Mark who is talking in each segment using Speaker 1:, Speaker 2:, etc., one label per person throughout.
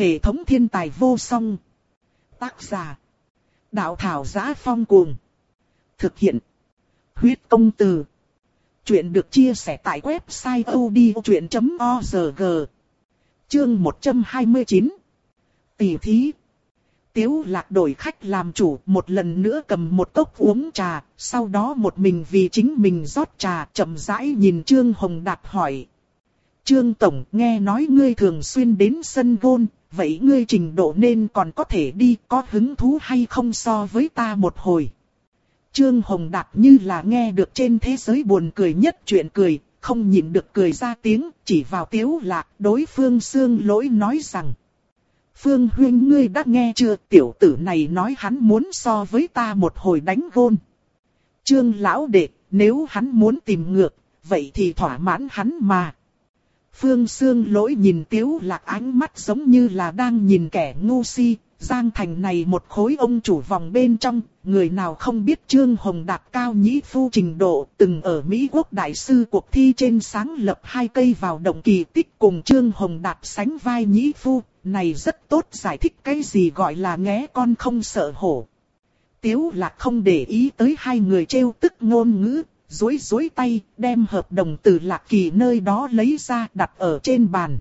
Speaker 1: Hệ thống thiên tài vô song. Tác giả. Đạo thảo giá phong cuồng. Thực hiện. Huyết công từ. Chuyện được chia sẻ tại website odchuyện.org. Chương 129. Tỷ thí. Tiếu lạc đổi khách làm chủ một lần nữa cầm một cốc uống trà, sau đó một mình vì chính mình rót trà chậm rãi nhìn Trương Hồng Đạt hỏi. Trương Tổng nghe nói ngươi thường xuyên đến sân gôn, vậy ngươi trình độ nên còn có thể đi có hứng thú hay không so với ta một hồi. Trương Hồng Đạt như là nghe được trên thế giới buồn cười nhất chuyện cười, không nhịn được cười ra tiếng, chỉ vào tiếu lạc đối phương xương lỗi nói rằng. Phương huyên ngươi đã nghe chưa tiểu tử này nói hắn muốn so với ta một hồi đánh gôn. Trương lão đệ, nếu hắn muốn tìm ngược, vậy thì thỏa mãn hắn mà. Phương Sương lỗi nhìn Tiếu Lạc ánh mắt giống như là đang nhìn kẻ ngu si, Giang Thành này một khối ông chủ vòng bên trong, người nào không biết Trương Hồng Đạt cao nhĩ phu trình độ, từng ở Mỹ Quốc Đại sư cuộc thi trên sáng lập hai cây vào động kỳ tích cùng Trương Hồng Đạt sánh vai nhĩ phu, này rất tốt giải thích cái gì gọi là nghé con không sợ hổ. Tiếu Lạc không để ý tới hai người trêu tức ngôn ngữ, dối dối tay, đem hợp đồng từ lạc kỳ nơi đó lấy ra đặt ở trên bàn.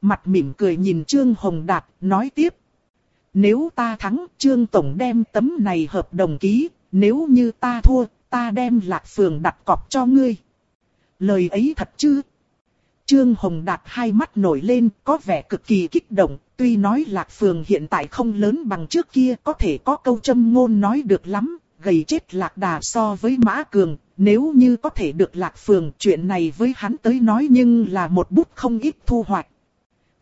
Speaker 1: Mặt mỉm cười nhìn Trương Hồng Đạt, nói tiếp. Nếu ta thắng, Trương Tổng đem tấm này hợp đồng ký, nếu như ta thua, ta đem lạc phường đặt cọc cho ngươi. Lời ấy thật chứ? Trương Hồng Đạt hai mắt nổi lên, có vẻ cực kỳ kích động, tuy nói lạc phường hiện tại không lớn bằng trước kia, có thể có câu châm ngôn nói được lắm, gầy chết lạc đà so với mã cường, nếu như có thể được lạc phường chuyện này với hắn tới nói nhưng là một bút không ít thu hoạch.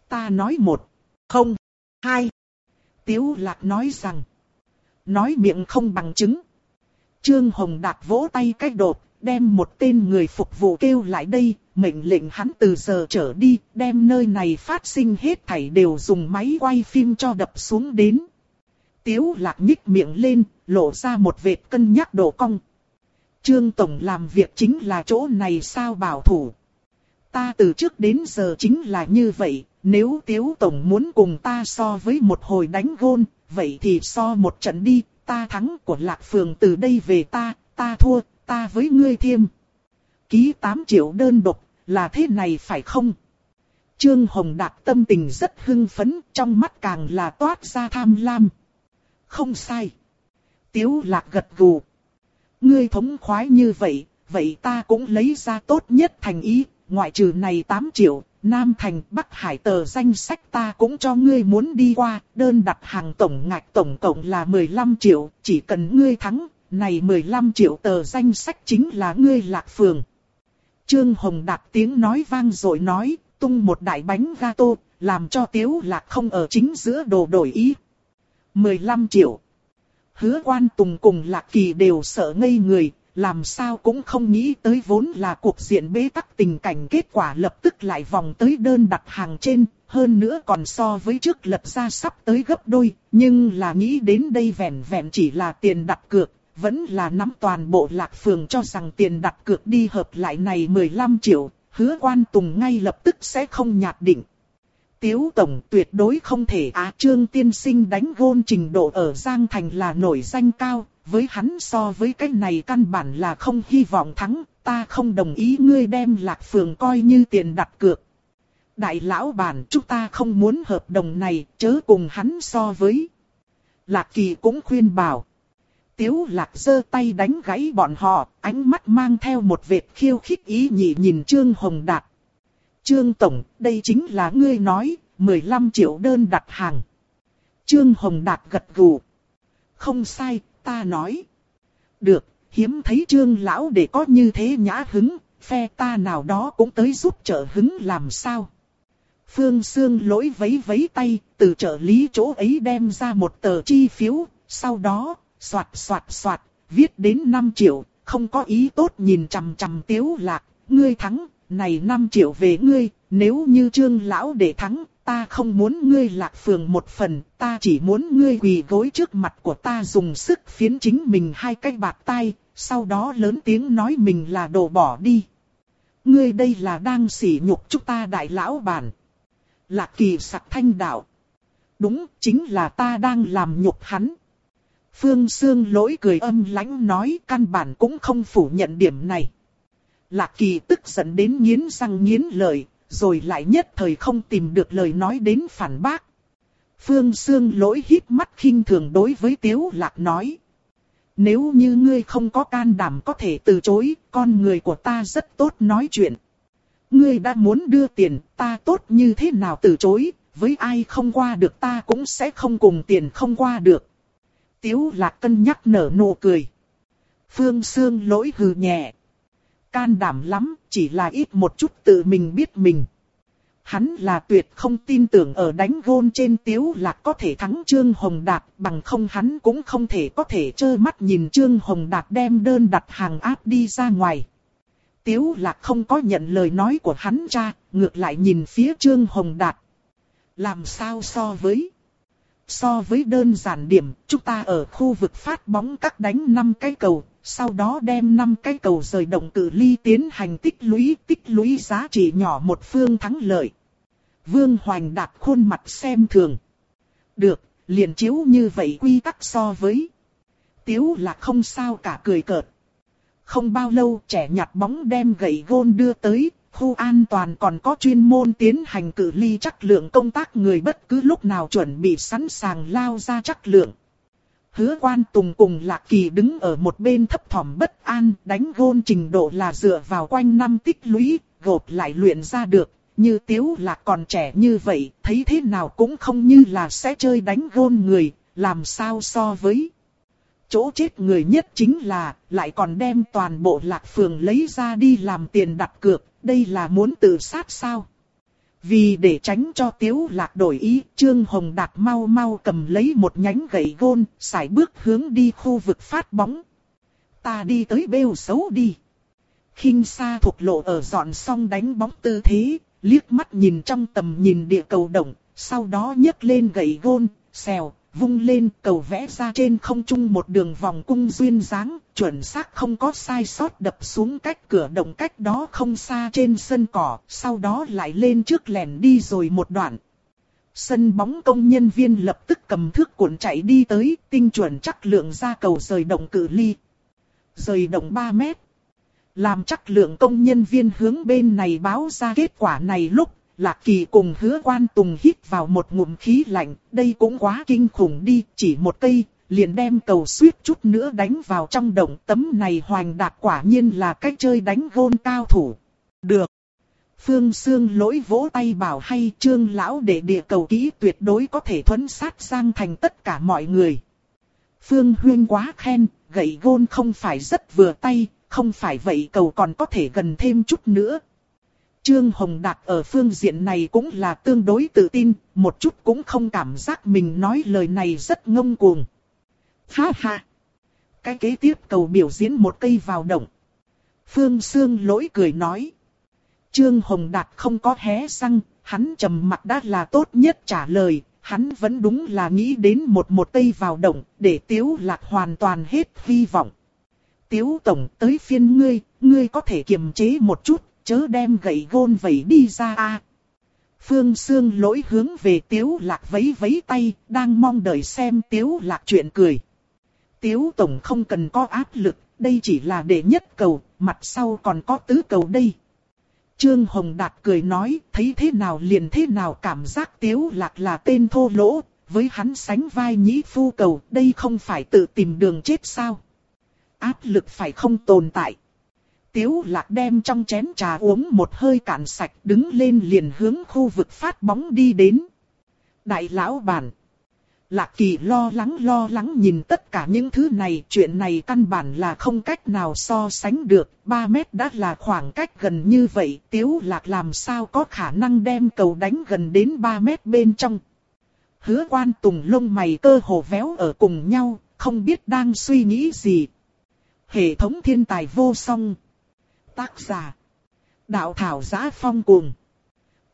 Speaker 1: Ta nói một, không, hai. Tiếu lạc nói rằng, nói miệng không bằng chứng. Trương Hồng Đạt vỗ tay cách đột, đem một tên người phục vụ kêu lại đây, mệnh lệnh hắn từ giờ trở đi, đem nơi này phát sinh hết thảy đều dùng máy quay phim cho đập xuống đến. Tiếu lạc nhích miệng lên, lộ ra một vệt cân nhắc độ cong. Trương Tổng làm việc chính là chỗ này sao bảo thủ. Ta từ trước đến giờ chính là như vậy, nếu Tiếu Tổng muốn cùng ta so với một hồi đánh gôn, vậy thì so một trận đi, ta thắng của Lạc Phường từ đây về ta, ta thua, ta với ngươi thiêm. Ký 8 triệu đơn độc, là thế này phải không? Trương Hồng Đạt tâm tình rất hưng phấn, trong mắt càng là toát ra tham lam. Không sai. Tiếu lạc gật gù. Ngươi thống khoái như vậy, vậy ta cũng lấy ra tốt nhất thành ý, ngoại trừ này 8 triệu, Nam Thành Bắc Hải tờ danh sách ta cũng cho ngươi muốn đi qua, đơn đặt hàng tổng ngạch tổng cộng là 15 triệu, chỉ cần ngươi thắng, này 15 triệu tờ danh sách chính là ngươi lạc phường. Trương Hồng đạt tiếng nói vang rồi nói, tung một đại bánh gato, làm cho tiếu lạc không ở chính giữa đồ đổi ý. 15 triệu. Hứa quan tùng cùng lạc kỳ đều sợ ngây người, làm sao cũng không nghĩ tới vốn là cuộc diện bế tắc tình cảnh kết quả lập tức lại vòng tới đơn đặt hàng trên, hơn nữa còn so với trước lập ra sắp tới gấp đôi, nhưng là nghĩ đến đây vẹn vẹn chỉ là tiền đặt cược, vẫn là nắm toàn bộ lạc phường cho rằng tiền đặt cược đi hợp lại này 15 triệu, hứa quan tùng ngay lập tức sẽ không nhạt định. Tiếu Tổng tuyệt đối không thể á trương tiên sinh đánh gôn trình độ ở Giang Thành là nổi danh cao, với hắn so với cái này căn bản là không hy vọng thắng, ta không đồng ý ngươi đem lạc phường coi như tiền đặt cược. Đại lão bản chúng ta không muốn hợp đồng này, chớ cùng hắn so với. Lạc kỳ cũng khuyên bảo. Tiếu lạc giơ tay đánh gãy bọn họ, ánh mắt mang theo một vệt khiêu khích ý nhị nhìn Trương Hồng Đạt. Trương Tổng, đây chính là ngươi nói, 15 triệu đơn đặt hàng. Trương Hồng Đạt gật gù. Không sai, ta nói. Được, hiếm thấy Trương Lão để có như thế nhã hứng, phe ta nào đó cũng tới giúp trợ hứng làm sao. Phương Sương lỗi vấy vấy tay, từ trợ lý chỗ ấy đem ra một tờ chi phiếu, sau đó, soạt soạt soạt, viết đến 5 triệu, không có ý tốt nhìn chằm chằm tiếu lạc, ngươi thắng, này 5 triệu về ngươi, nếu như trương lão để thắng, ta không muốn ngươi lạc phường một phần, ta chỉ muốn ngươi quỳ gối trước mặt của ta dùng sức phiến chính mình hai cái bạc tay, sau đó lớn tiếng nói mình là đồ bỏ đi. Ngươi đây là đang sỉ nhục chúng ta đại lão bản. Lạc kỳ sặc thanh đạo. Đúng, chính là ta đang làm nhục hắn. Phương Sương lỗi cười âm lãnh nói căn bản cũng không phủ nhận điểm này. Lạc kỳ tức giận đến nghiến răng nghiến lợi, rồi lại nhất thời không tìm được lời nói đến phản bác. Phương Sương lỗi hít mắt khinh thường đối với Tiếu Lạc nói. Nếu như ngươi không có can đảm có thể từ chối, con người của ta rất tốt nói chuyện. Ngươi đã muốn đưa tiền, ta tốt như thế nào từ chối, với ai không qua được ta cũng sẽ không cùng tiền không qua được. Tiếu lạc cân nhắc nở nụ cười. Phương Sương lỗi hừ nhẹ. Can đảm lắm, chỉ là ít một chút tự mình biết mình. Hắn là tuyệt không tin tưởng ở đánh gôn trên tiếu lạc có thể thắng Trương Hồng Đạt bằng không hắn cũng không thể có thể trơ mắt nhìn Trương Hồng Đạt đem đơn đặt hàng áp đi ra ngoài. Tiếu lạc không có nhận lời nói của hắn cha, ngược lại nhìn phía Trương Hồng Đạt. Làm sao so với? So với đơn giản điểm, chúng ta ở khu vực phát bóng các đánh 5 cái cầu, sau đó đem 5 cái cầu rời động cử ly tiến hành tích lũy, tích lũy giá trị nhỏ một phương thắng lợi. Vương Hoành đạt khuôn mặt xem thường. Được, liền chiếu như vậy quy tắc so với. Tiếu là không sao cả cười cợt. Không bao lâu trẻ nhặt bóng đem gậy gôn đưa tới, khu an toàn còn có chuyên môn tiến hành cử ly chắc lượng công tác người bất cứ lúc nào chuẩn bị sẵn sàng lao ra chắc lượng. Hứa quan tùng cùng lạc kỳ đứng ở một bên thấp thỏm bất an, đánh gôn trình độ là dựa vào quanh năm tích lũy, gộp lại luyện ra được. Như tiếu lạc còn trẻ như vậy, thấy thế nào cũng không như là sẽ chơi đánh gôn người, làm sao so với chỗ chết người nhất chính là, lại còn đem toàn bộ lạc phường lấy ra đi làm tiền đặt cược, đây là muốn tự sát sao? Vì để tránh cho tiếu lạc đổi ý, Trương Hồng Đạt mau mau cầm lấy một nhánh gậy gôn, xài bước hướng đi khu vực phát bóng. Ta đi tới bêu xấu đi. khinh xa thuộc lộ ở dọn xong đánh bóng tư thế, liếc mắt nhìn trong tầm nhìn địa cầu động, sau đó nhấc lên gậy gôn, xèo, vung lên cầu vẽ ra trên không trung một đường vòng cung duyên dáng, chuẩn xác không có sai sót đập xuống cách cửa động cách đó không xa trên sân cỏ, sau đó lại lên trước lèn đi rồi một đoạn. Sân bóng công nhân viên lập tức cầm thước cuộn chạy đi tới, tinh chuẩn chắc lượng ra cầu rời động cự ly. Rời động 3 mét. Làm chắc lượng công nhân viên hướng bên này báo ra kết quả này lúc Lạc Kỳ cùng hứa quan tùng hít vào một ngụm khí lạnh, đây cũng quá kinh khủng đi, chỉ một cây, liền đem cầu suýt chút nữa đánh vào trong động tấm này hoành đạt quả nhiên là cách chơi đánh gôn cao thủ. Được. Phương Sương lỗi vỗ tay bảo hay trương lão để địa cầu kỹ tuyệt đối có thể thuấn sát sang thành tất cả mọi người. Phương Huyên quá khen, gậy gôn không phải rất vừa tay, không phải vậy cầu còn có thể gần thêm chút nữa. Trương Hồng Đạt ở phương diện này cũng là tương đối tự tin, một chút cũng không cảm giác mình nói lời này rất ngông cuồng. Ha ha! Cái kế tiếp cầu biểu diễn một cây vào động. Phương Sương lỗi cười nói. Trương Hồng Đạt không có hé răng, hắn trầm mặt đã là tốt nhất trả lời, hắn vẫn đúng là nghĩ đến một một cây vào động, để Tiếu Lạc hoàn toàn hết hy vọng. Tiếu Tổng tới phiên ngươi, ngươi có thể kiềm chế một chút, chớ đem gậy gôn vẩy đi ra a. Phương Sương lỗi hướng về Tiếu Lạc vấy vấy tay, đang mong đợi xem Tiếu Lạc chuyện cười. Tiếu Tổng không cần có áp lực, đây chỉ là đệ nhất cầu, mặt sau còn có tứ cầu đây. Trương Hồng Đạt cười nói, thấy thế nào liền thế nào cảm giác Tiếu Lạc là tên thô lỗ, với hắn sánh vai nhĩ phu cầu, đây không phải tự tìm đường chết sao. Áp lực phải không tồn tại. Tiếu lạc đem trong chén trà uống một hơi cạn sạch đứng lên liền hướng khu vực phát bóng đi đến. Đại lão bản. Lạc kỳ lo lắng lo lắng nhìn tất cả những thứ này, chuyện này căn bản là không cách nào so sánh được, 3 mét đã là khoảng cách gần như vậy, tiếu lạc làm sao có khả năng đem cầu đánh gần đến 3 mét bên trong. Hứa quan tùng lông mày cơ hồ véo ở cùng nhau, không biết đang suy nghĩ gì. Hệ thống thiên tài vô song. Tác giả. Đạo thảo giá phong cuồng.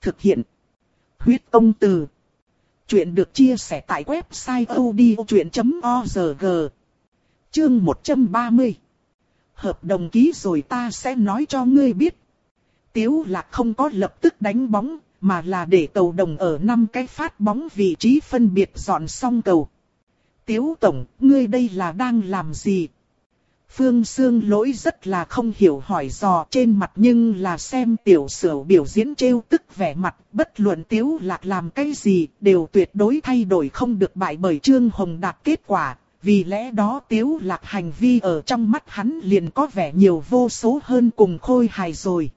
Speaker 1: Thực hiện. Huyết công từ. Chuyện được chia sẻ tại website odchuyện.org. Chương 130. Hợp đồng ký rồi ta sẽ nói cho ngươi biết. Tiếu lạc không có lập tức đánh bóng, mà là để cầu đồng ở năm cái phát bóng vị trí phân biệt dọn xong cầu. Tiếu Tổng, ngươi đây là đang làm gì? Phương Sương lỗi rất là không hiểu hỏi dò trên mặt nhưng là xem tiểu sử biểu diễn trêu tức vẻ mặt, bất luận tiếu lạc làm cái gì đều tuyệt đối thay đổi không được bại bởi Trương Hồng đạt kết quả, vì lẽ đó tiếu lạc hành vi ở trong mắt hắn liền có vẻ nhiều vô số hơn cùng khôi hài rồi.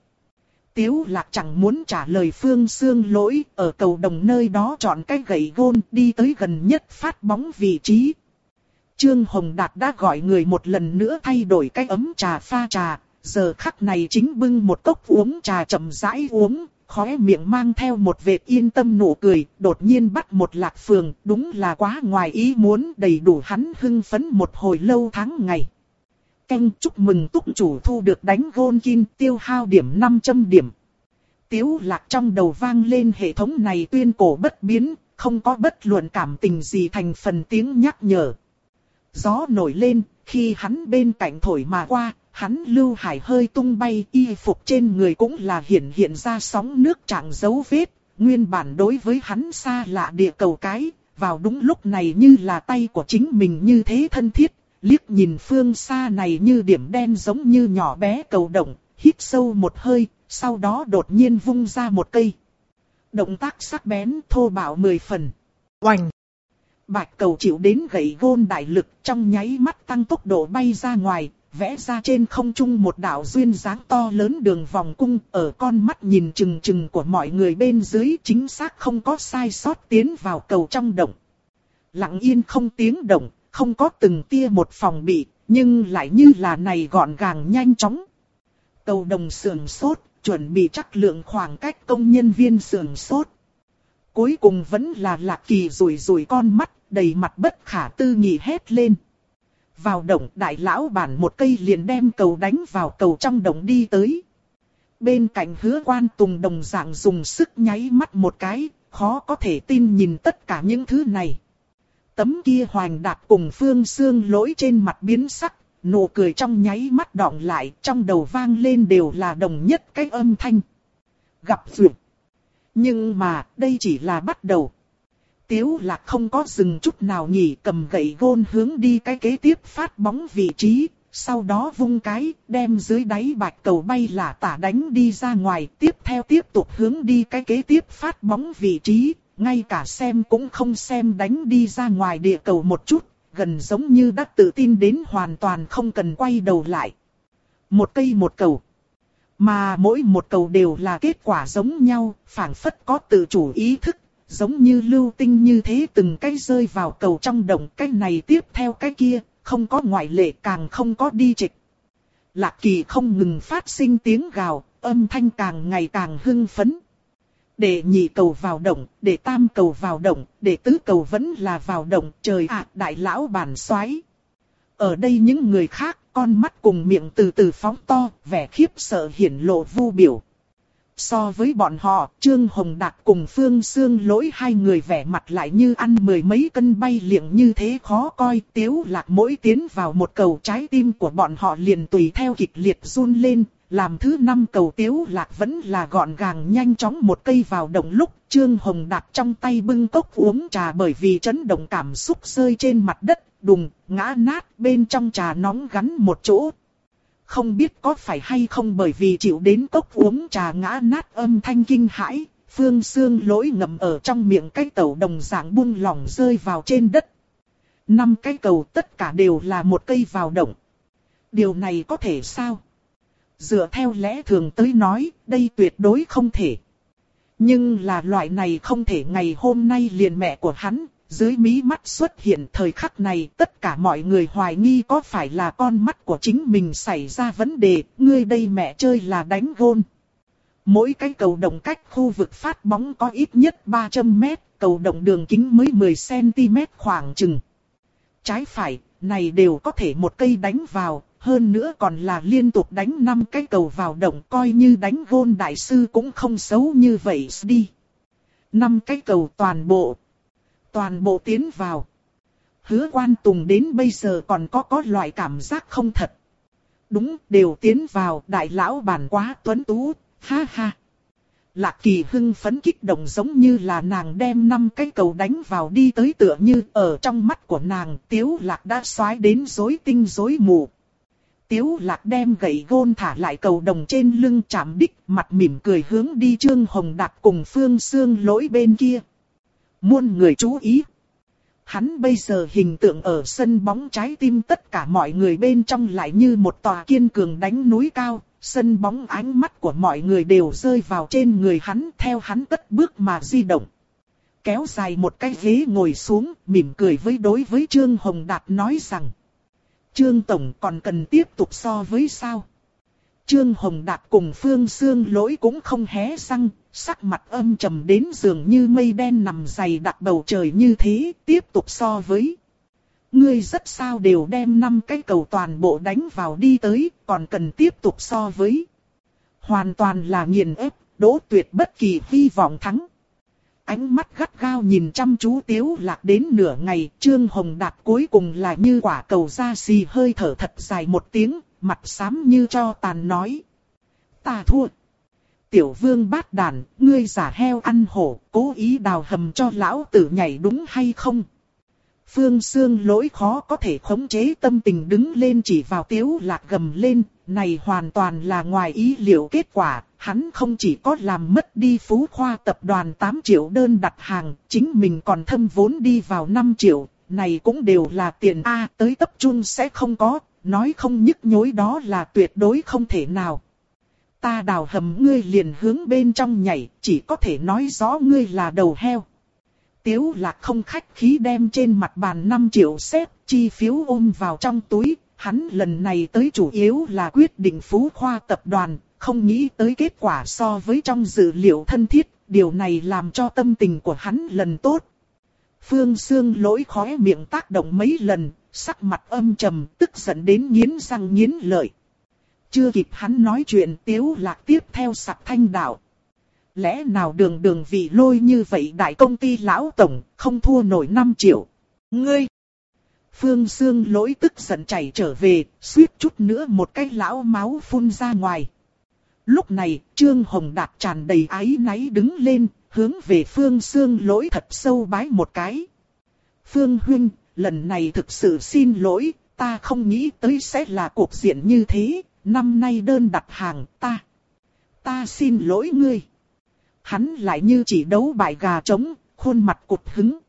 Speaker 1: Tiếu lạc chẳng muốn trả lời phương xương lỗi, ở cầu đồng nơi đó chọn cái gậy gôn đi tới gần nhất phát bóng vị trí. Trương Hồng Đạt đã gọi người một lần nữa thay đổi cái ấm trà pha trà, giờ khắc này chính bưng một cốc uống trà chậm rãi uống, khóe miệng mang theo một vệt yên tâm nụ cười, đột nhiên bắt một lạc phường, đúng là quá ngoài ý muốn đầy đủ hắn hưng phấn một hồi lâu tháng ngày. Canh chúc mừng túc chủ thu được đánh gôn kim tiêu hao điểm 500 điểm. Tiếu lạc trong đầu vang lên hệ thống này tuyên cổ bất biến, không có bất luận cảm tình gì thành phần tiếng nhắc nhở. Gió nổi lên, khi hắn bên cạnh thổi mà qua, hắn lưu hải hơi tung bay, y phục trên người cũng là hiện hiện ra sóng nước trạng dấu vết, nguyên bản đối với hắn xa lạ địa cầu cái, vào đúng lúc này như là tay của chính mình như thế thân thiết, liếc nhìn phương xa này như điểm đen giống như nhỏ bé cầu động, hít sâu một hơi, sau đó đột nhiên vung ra một cây. Động tác sắc bén thô bạo mười phần. Oành! Bạch cầu chịu đến gậy gôn đại lực trong nháy mắt tăng tốc độ bay ra ngoài, vẽ ra trên không trung một đạo duyên dáng to lớn đường vòng cung ở con mắt nhìn chừng chừng của mọi người bên dưới chính xác không có sai sót tiến vào cầu trong động. Lặng yên không tiếng động, không có từng tia một phòng bị, nhưng lại như là này gọn gàng nhanh chóng. Cầu đồng sườn sốt, chuẩn bị chắc lượng khoảng cách công nhân viên sườn sốt. Cuối cùng vẫn là lạc kỳ rủi rủi con mắt, đầy mặt bất khả tư nghị hét lên. Vào động đại lão bản một cây liền đem cầu đánh vào cầu trong động đi tới. Bên cạnh hứa quan tùng đồng dạng dùng sức nháy mắt một cái, khó có thể tin nhìn tất cả những thứ này. Tấm kia hoành đạp cùng phương xương lỗi trên mặt biến sắc, nụ cười trong nháy mắt đọng lại, trong đầu vang lên đều là đồng nhất cái âm thanh. Gặp duyệt. Nhưng mà, đây chỉ là bắt đầu. Tiếu lạc không có dừng chút nào nhỉ cầm gậy gôn hướng đi cái kế tiếp phát bóng vị trí, sau đó vung cái, đem dưới đáy bạch cầu bay là tả đánh đi ra ngoài, tiếp theo tiếp tục hướng đi cái kế tiếp phát bóng vị trí, ngay cả xem cũng không xem đánh đi ra ngoài địa cầu một chút, gần giống như đã tự tin đến hoàn toàn không cần quay đầu lại. Một cây một cầu. Mà mỗi một cầu đều là kết quả giống nhau, phảng phất có tự chủ ý thức, giống như lưu tinh như thế từng cái rơi vào cầu trong đồng cái này tiếp theo cái kia, không có ngoại lệ càng không có đi trịch. Lạc kỳ không ngừng phát sinh tiếng gào, âm thanh càng ngày càng hưng phấn. Để nhị cầu vào động, để tam cầu vào động, để tứ cầu vẫn là vào động, trời ạ đại lão bản xoáy. Ở đây những người khác, con mắt cùng miệng từ từ phóng to, vẻ khiếp sợ hiển lộ vu biểu. So với bọn họ, Trương Hồng Đạt cùng Phương Sương lỗi hai người vẻ mặt lại như ăn mười mấy cân bay liệng như thế khó coi. Tiếu lạc mỗi tiến vào một cầu trái tim của bọn họ liền tùy theo kịch liệt run lên. Làm thứ năm cầu tiếu lạc vẫn là gọn gàng nhanh chóng một cây vào động lúc Trương Hồng Đạt trong tay bưng cốc uống trà bởi vì chấn động cảm xúc rơi trên mặt đất, đùng, ngã nát bên trong trà nóng gắn một chỗ, không biết có phải hay không bởi vì chịu đến cốc uống trà ngã nát âm thanh kinh hãi, phương xương lỗi ngầm ở trong miệng cái tẩu đồng dạng buông lỏng rơi vào trên đất. Năm cái cầu tất cả đều là một cây vào động. Điều này có thể sao? Dựa theo lẽ thường tới nói, đây tuyệt đối không thể. Nhưng là loại này không thể ngày hôm nay liền mẹ của hắn, dưới mí mắt xuất hiện thời khắc này tất cả mọi người hoài nghi có phải là con mắt của chính mình xảy ra vấn đề, ngươi đây mẹ chơi là đánh gôn. Mỗi cái cầu động cách khu vực phát bóng có ít nhất 300 mét, cầu động đường kính mới 10cm khoảng chừng. Trái phải, này đều có thể một cây đánh vào, hơn nữa còn là liên tục đánh 5 cái cầu vào động coi như đánh gôn đại sư cũng không xấu như vậy đi. 5 cái cầu toàn bộ, toàn bộ tiến vào. Hứa quan tùng đến bây giờ còn có có loại cảm giác không thật. Đúng, đều tiến vào, đại lão bản quá tuấn tú, ha ha. Lạc kỳ hưng phấn kích động giống như là nàng đem năm cái cầu đánh vào đi tới tựa như ở trong mắt của nàng tiếu lạc đã xoái đến rối tinh rối mù. Tiếu lạc đem gậy gôn thả lại cầu đồng trên lưng chạm đích mặt mỉm cười hướng đi Trương Hồng đặt cùng Phương xương lỗi bên kia. Muôn người chú ý. Hắn bây giờ hình tượng ở sân bóng trái tim tất cả mọi người bên trong lại như một tòa kiên cường đánh núi cao, sân bóng ánh mắt của mọi người đều rơi vào trên người hắn theo hắn tất bước mà di động. Kéo dài một cái ghế ngồi xuống, mỉm cười với đối với Trương Hồng Đạt nói rằng. Trương Tổng còn cần tiếp tục so với sao? Trương Hồng Đạt cùng Phương Sương lỗi cũng không hé răng, sắc mặt âm trầm đến dường như mây đen nằm dày đặc bầu trời như thế, tiếp tục so với. Ngươi rất sao đều đem năm cái cầu toàn bộ đánh vào đi tới, còn cần tiếp tục so với. Hoàn toàn là nghiền ép, đỗ tuyệt bất kỳ hy vọng thắng. Ánh mắt gắt gao nhìn chăm chú tiếu lạc đến nửa ngày, Trương Hồng Đạt cuối cùng là như quả cầu ra xì hơi thở thật dài một tiếng, mặt xám như cho tàn nói. Ta thua. Tiểu vương bát đàn, ngươi giả heo ăn hổ, cố ý đào hầm cho lão tử nhảy đúng hay không? Phương xương lỗi khó có thể khống chế tâm tình đứng lên chỉ vào tiếu lạc gầm lên, này hoàn toàn là ngoài ý liệu kết quả, hắn không chỉ có làm mất đi phú khoa tập đoàn 8 triệu đơn đặt hàng, chính mình còn thâm vốn đi vào 5 triệu, này cũng đều là tiền A tới tập trung sẽ không có, nói không nhức nhối đó là tuyệt đối không thể nào. Ta đào hầm ngươi liền hướng bên trong nhảy, chỉ có thể nói rõ ngươi là đầu heo. Tiếu lạc không khách khí đem trên mặt bàn 5 triệu xếp chi phiếu ôm vào trong túi, hắn lần này tới chủ yếu là quyết định phú khoa tập đoàn, không nghĩ tới kết quả so với trong dữ liệu thân thiết, điều này làm cho tâm tình của hắn lần tốt. Phương Sương lỗi khóe miệng tác động mấy lần, sắc mặt âm trầm, tức giận đến nghiến răng nghiến lợi. Chưa kịp hắn nói chuyện tiếu lạc tiếp theo sạc thanh đạo. Lẽ nào đường đường vì lôi như vậy đại công ty lão tổng, không thua nổi 5 triệu. Ngươi! Phương Sương lỗi tức giận chảy trở về, suýt chút nữa một cái lão máu phun ra ngoài. Lúc này, Trương Hồng Đạt tràn đầy ái náy đứng lên, hướng về Phương Sương lỗi thật sâu bái một cái. Phương Huynh, lần này thực sự xin lỗi, ta không nghĩ tới sẽ là cuộc diện như thế, năm nay đơn đặt hàng ta. Ta xin lỗi ngươi. Hắn lại như chỉ đấu bại gà trống, khuôn mặt cụt hứng.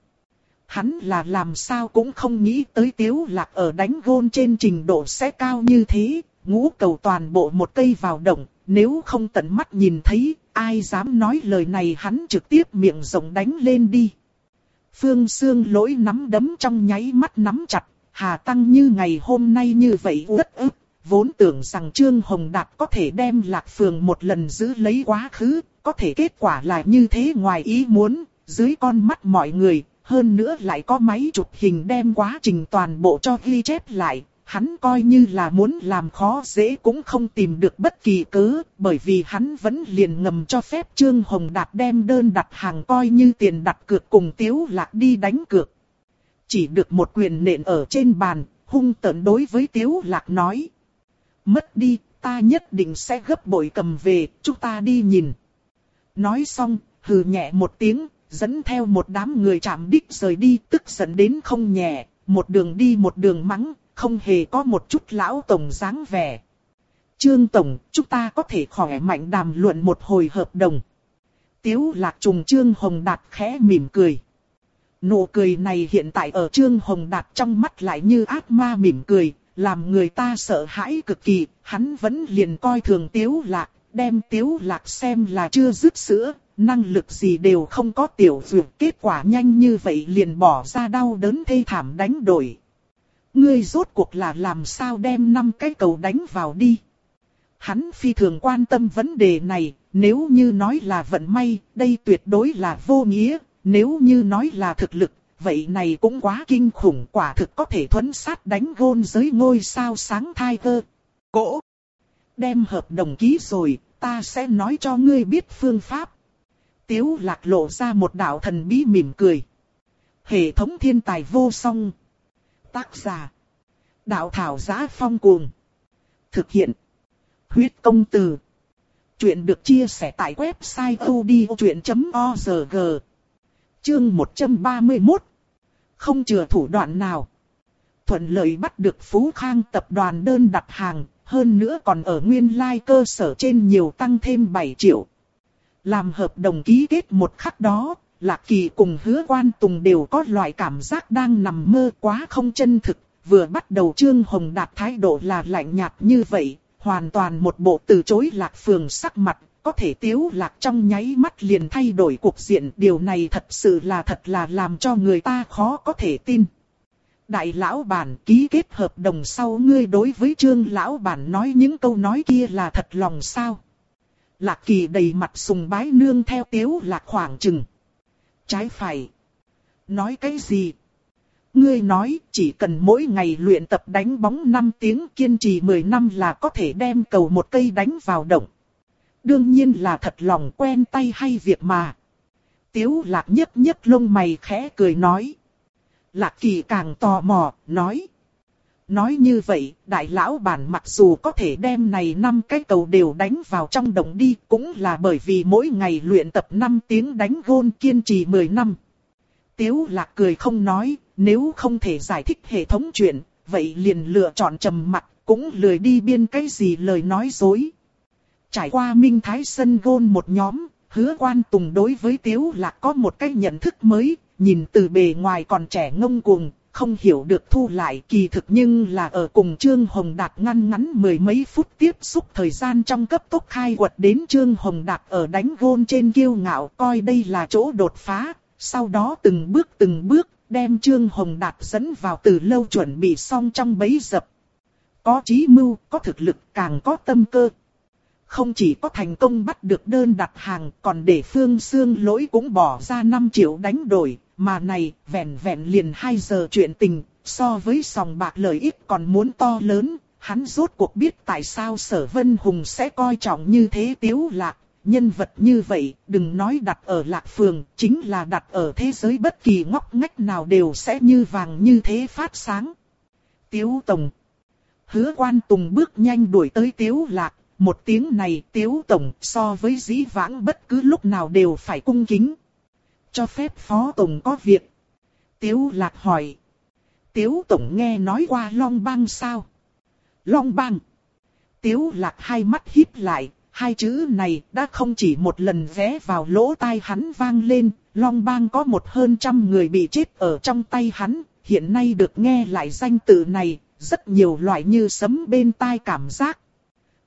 Speaker 1: Hắn là làm sao cũng không nghĩ tới tiếu lạc ở đánh gôn trên trình độ sẽ cao như thế, ngũ cầu toàn bộ một cây vào động, nếu không tận mắt nhìn thấy, ai dám nói lời này hắn trực tiếp miệng rộng đánh lên đi. Phương Sương lỗi nắm đấm trong nháy mắt nắm chặt, Hà Tăng như ngày hôm nay như vậy uất ức, vốn tưởng rằng Trương Hồng Đạt có thể đem Lạc Phường một lần giữ lấy quá khứ, có thể kết quả là như thế ngoài ý muốn, dưới con mắt mọi người, hơn nữa lại có máy chụp hình đem quá trình toàn bộ cho ghi chép lại, hắn coi như là muốn làm khó dễ cũng không tìm được bất kỳ cớ, bởi vì hắn vẫn liền ngầm cho phép Trương Hồng Đạt đem đơn đặt hàng coi như tiền đặt cược cùng Tiếu Lạc đi đánh cược. Chỉ được một quyền nện ở trên bàn, hung tợn đối với Tiếu Lạc nói. Mất đi, ta nhất định sẽ gấp bội cầm về, chúng ta đi nhìn. Nói xong, hừ nhẹ một tiếng, dẫn theo một đám người chạm đích rời đi tức giận đến không nhẹ, một đường đi một đường mắng, không hề có một chút lão tổng dáng vẻ. Trương Tổng, chúng ta có thể khỏe mạnh đàm luận một hồi hợp đồng. Tiếu lạc trùng Trương Hồng Đạt khẽ mỉm cười. Nụ cười này hiện tại ở Trương Hồng Đạt trong mắt lại như ác ma mỉm cười, làm người ta sợ hãi cực kỳ, hắn vẫn liền coi thường Tiếu lạc, đem Tiếu lạc xem là chưa dứt sữa, năng lực gì đều không có tiểu dược, kết quả nhanh như vậy liền bỏ ra đau đớn thê thảm đánh đổi. Ngươi rốt cuộc là làm sao đem năm cái cầu đánh vào đi. Hắn phi thường quan tâm vấn đề này, nếu như nói là vận may, đây tuyệt đối là vô nghĩa, nếu như nói là thực lực, vậy này cũng quá kinh khủng quả thực có thể thuấn sát đánh gôn giới ngôi sao sáng thai cơ. Cỗ! Đem hợp đồng ký rồi, ta sẽ nói cho ngươi biết phương pháp. Tiếu lạc lộ ra một đạo thần bí mỉm cười. Hệ thống thiên tài vô song. Tác giả. Đạo thảo giá phong cuồng. Thực hiện. Huyết công từ. Chuyện được chia sẻ tại website odchuyện.org. Chương 131. Không chừa thủ đoạn nào. Thuận lợi bắt được Phú Khang tập đoàn đơn đặt hàng, hơn nữa còn ở nguyên lai like cơ sở trên nhiều tăng thêm 7 triệu. Làm hợp đồng ký kết một khắc đó, Lạc Kỳ cùng hứa quan tùng đều có loại cảm giác đang nằm mơ quá không chân thực. Vừa bắt đầu Trương Hồng đạt thái độ là lạnh nhạt như vậy, hoàn toàn một bộ từ chối Lạc Phường sắc mặt, có thể tiếu lạc trong nháy mắt liền thay đổi cuộc diện. Điều này thật sự là thật là làm cho người ta khó có thể tin. Đại lão bản, ký kết hợp đồng sau ngươi đối với trương lão bản nói những câu nói kia là thật lòng sao. Lạc kỳ đầy mặt sùng bái nương theo tiếu lạc khoảng chừng. Trái phải. Nói cái gì? Ngươi nói, chỉ cần mỗi ngày luyện tập đánh bóng 5 tiếng kiên trì 10 năm là có thể đem cầu một cây đánh vào động. Đương nhiên là thật lòng quen tay hay việc mà. Tiếu lạc nhất nhất lông mày khẽ cười nói. Lạc kỳ càng tò mò, nói. Nói như vậy, đại lão bản mặc dù có thể đem này năm cái cầu đều đánh vào trong đồng đi, cũng là bởi vì mỗi ngày luyện tập 5 tiếng đánh gôn kiên trì 10 năm. Tiếu lạc cười không nói, nếu không thể giải thích hệ thống chuyện, vậy liền lựa chọn trầm mặt, cũng lười đi biên cái gì lời nói dối. Trải qua Minh Thái Sân gôn một nhóm, hứa quan tùng đối với Tiếu lạc có một cái nhận thức mới, nhìn từ bề ngoài còn trẻ ngông cuồng, không hiểu được thu lại kỳ thực nhưng là ở cùng Trương Hồng Đạt ngăn ngắn mười mấy phút tiếp xúc thời gian trong cấp tốc khai quật đến Trương Hồng Đạt ở đánh gôn trên kiêu ngạo coi đây là chỗ đột phá, sau đó từng bước từng bước đem Trương Hồng Đạt dẫn vào từ lâu chuẩn bị xong trong bấy dập. Có trí mưu, có thực lực, càng có tâm cơ. Không chỉ có thành công bắt được đơn đặt hàng, còn để Phương Sương lỗi cũng bỏ ra 5 triệu đánh đổi, mà này, vẹn vẹn liền 2 giờ chuyện tình, so với sòng bạc lợi ích còn muốn to lớn, hắn rốt cuộc biết tại sao sở vân hùng sẽ coi trọng như thế tiếu lạc. Nhân vật như vậy, đừng nói đặt ở lạc phường, chính là đặt ở thế giới bất kỳ ngóc ngách nào đều sẽ như vàng như thế phát sáng. Tiếu Tổng Hứa quan Tùng bước nhanh đuổi tới Tiếu Lạc, một tiếng này Tiếu Tổng so với dĩ vãng bất cứ lúc nào đều phải cung kính cho phép Phó Tổng có việc. Tiếu Lạc hỏi. Tiếu Tổng nghe nói qua Long Bang sao? Long Bang. Tiếu Lạc hai mắt híp lại, hai chữ này đã không chỉ một lần ghé vào lỗ tai hắn vang lên. Long Bang có một hơn trăm người bị chết ở trong tay hắn, hiện nay được nghe lại danh tự này, rất nhiều loại như sấm bên tai cảm giác.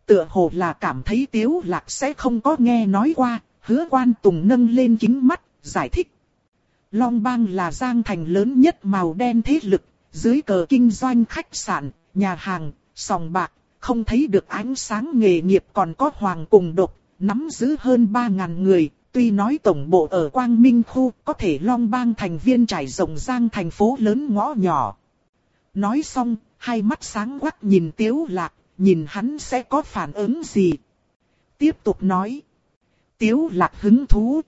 Speaker 1: Tựa hồ là cảm thấy Tiếu Lạc sẽ không có nghe nói qua, hứa quan tùng nâng lên kính mắt, giải thích. Long Bang là giang thành lớn nhất màu đen thế lực, dưới cờ kinh doanh khách sạn, nhà hàng, sòng bạc, không thấy được ánh sáng nghề nghiệp còn có hoàng cùng độc, nắm giữ hơn 3.000 người. Tuy nói tổng bộ ở Quang Minh Khu có thể Long Bang thành viên trải rộng giang thành phố lớn ngõ nhỏ. Nói xong, hai mắt sáng quắc nhìn Tiếu Lạc, nhìn hắn sẽ có phản ứng gì. Tiếp tục nói. Tiếu Lạc hứng thú,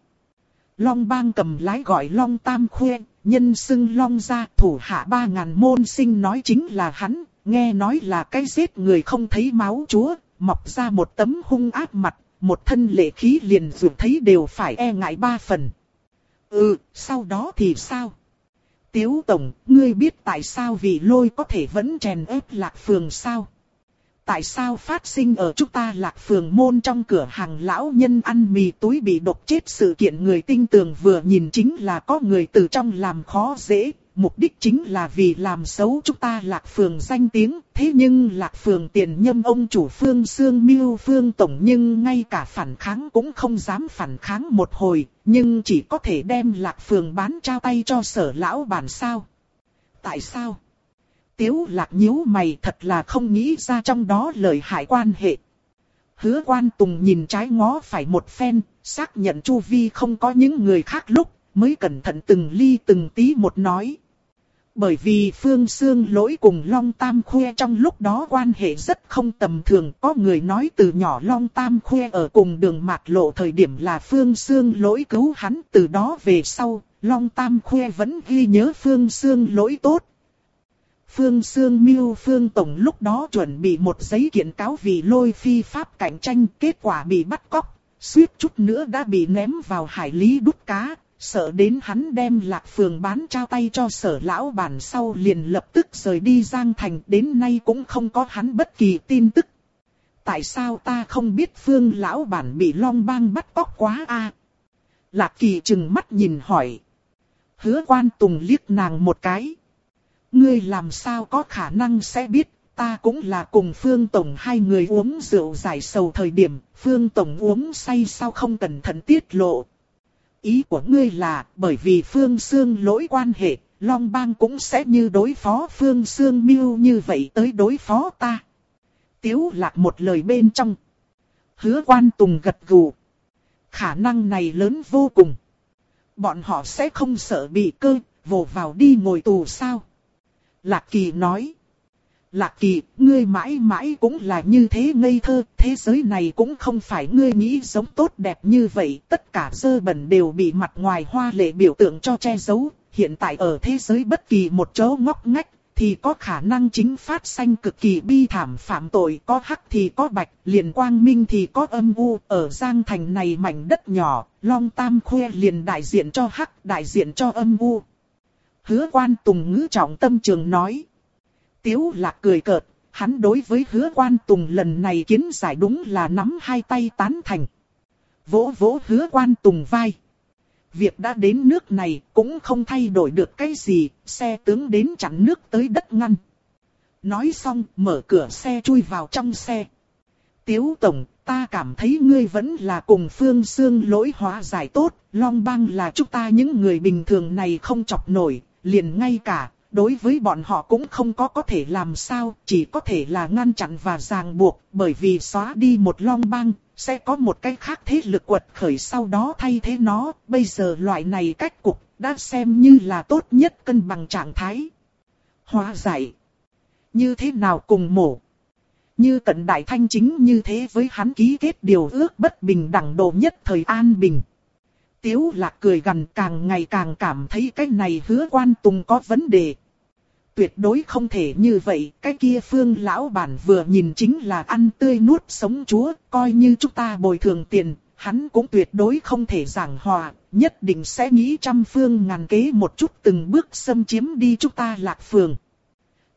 Speaker 1: Long bang cầm lái gọi Long Tam Khuê, nhân xưng Long gia thủ hạ ba ngàn môn sinh nói chính là hắn, nghe nói là cái giết người không thấy máu chúa, mọc ra một tấm hung ác mặt, một thân lệ khí liền dù thấy đều phải e ngại ba phần. Ừ, sau đó thì sao? Tiếu Tổng, ngươi biết tại sao vị lôi có thể vẫn chèn ép lạc phường sao? Tại sao phát sinh ở chúng ta lạc phường môn trong cửa hàng lão nhân ăn mì túi bị độc chết sự kiện người tinh tường vừa nhìn chính là có người từ trong làm khó dễ, mục đích chính là vì làm xấu chúng ta lạc phường danh tiếng, thế nhưng lạc phường tiền nhâm ông chủ phương xương miêu phương tổng nhưng ngay cả phản kháng cũng không dám phản kháng một hồi, nhưng chỉ có thể đem lạc phường bán trao tay cho sở lão bản sao. Tại sao? Tiếu lạc nhíu mày thật là không nghĩ ra trong đó lời hại quan hệ. Hứa quan tùng nhìn trái ngó phải một phen, xác nhận chu vi không có những người khác lúc, mới cẩn thận từng ly từng tí một nói. Bởi vì Phương Sương lỗi cùng Long Tam Khuê trong lúc đó quan hệ rất không tầm thường. Có người nói từ nhỏ Long Tam Khuê ở cùng đường mạt lộ thời điểm là Phương Sương lỗi cứu hắn. Từ đó về sau, Long Tam Khuê vẫn ghi nhớ Phương Sương lỗi tốt, Phương Sương Miêu Phương Tổng lúc đó chuẩn bị một giấy kiện cáo vì lôi phi pháp cạnh tranh, kết quả bị bắt cóc, suýt chút nữa đã bị ném vào hải lý đút cá, sợ đến hắn đem lạc phường bán trao tay cho sở lão bản sau liền lập tức rời đi Giang Thành, đến nay cũng không có hắn bất kỳ tin tức. Tại sao ta không biết phương lão bản bị long bang bắt cóc quá a? Lạc kỳ chừng mắt nhìn hỏi. Hứa quan tùng liếc nàng một cái. Ngươi làm sao có khả năng sẽ biết, ta cũng là cùng Phương Tổng hai người uống rượu giải sầu thời điểm, Phương Tổng uống say sao không cẩn thận tiết lộ. Ý của ngươi là, bởi vì Phương Sương lỗi quan hệ, Long Bang cũng sẽ như đối phó Phương Sương Miêu như vậy tới đối phó ta. Tiếu lạc một lời bên trong. Hứa quan tùng gật gù. Khả năng này lớn vô cùng. Bọn họ sẽ không sợ bị cơ, vồ vào đi ngồi tù sao? Lạc Kỳ nói. Lạc Kỳ, ngươi mãi mãi cũng là như thế ngây thơ, thế giới này cũng không phải ngươi nghĩ giống tốt đẹp như vậy, tất cả dơ bẩn đều bị mặt ngoài hoa lệ biểu tượng cho che giấu, hiện tại ở thế giới bất kỳ một chỗ ngóc ngách, thì có khả năng chính phát sanh cực kỳ bi thảm phạm tội, có hắc thì có bạch, liền quang minh thì có âm u, ở Giang Thành này mảnh đất nhỏ, Long Tam Khuê liền đại diện cho hắc, đại diện cho âm u. Hứa quan tùng ngữ trọng tâm trường nói. Tiếu lạc cười cợt, hắn đối với hứa quan tùng lần này kiến giải đúng là nắm hai tay tán thành. Vỗ vỗ hứa quan tùng vai. Việc đã đến nước này cũng không thay đổi được cái gì, xe tướng đến chặn nước tới đất ngăn. Nói xong mở cửa xe chui vào trong xe. Tiếu Tổng, ta cảm thấy ngươi vẫn là cùng Phương xương lỗi hóa giải tốt, Long Bang là chúng ta những người bình thường này không chọc nổi, liền ngay cả, đối với bọn họ cũng không có có thể làm sao, chỉ có thể là ngăn chặn và ràng buộc, bởi vì xóa đi một long bang, sẽ có một cái khác thế lực quật khởi sau đó thay thế nó, bây giờ loại này cách cục, đã xem như là tốt nhất cân bằng trạng thái. Hóa giải. Như thế nào cùng mổ? Như cận đại thanh chính như thế với hắn ký kết điều ước bất bình đẳng độ nhất thời an bình. Tiếu lạc cười gần càng ngày càng cảm thấy cái này hứa quan tùng có vấn đề. Tuyệt đối không thể như vậy, cái kia phương lão bản vừa nhìn chính là ăn tươi nuốt sống chúa, coi như chúng ta bồi thường tiền, hắn cũng tuyệt đối không thể giảng hòa, nhất định sẽ nghĩ trăm phương ngàn kế một chút từng bước xâm chiếm đi chúng ta lạc phường.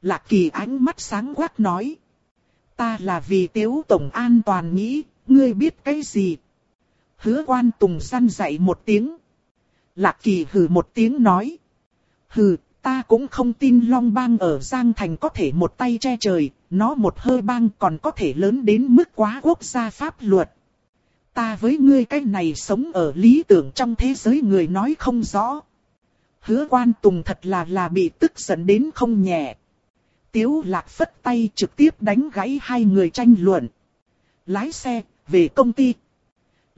Speaker 1: Lạc kỳ ánh mắt sáng quát nói. Ta là vì tiếu tổng an toàn nghĩ, ngươi biết cái gì, hứa quan tùng săn dạy một tiếng. Lạc kỳ hừ một tiếng nói. Hừ, ta cũng không tin Long Bang ở Giang Thành có thể một tay che trời, nó một hơi bang còn có thể lớn đến mức quá quốc gia pháp luật. Ta với ngươi cái này sống ở lý tưởng trong thế giới người nói không rõ. Hứa quan tùng thật là là bị tức giận đến không nhẹ. Tiếu lạc phất tay trực tiếp đánh gãy hai người tranh luận. Lái xe, về công ty,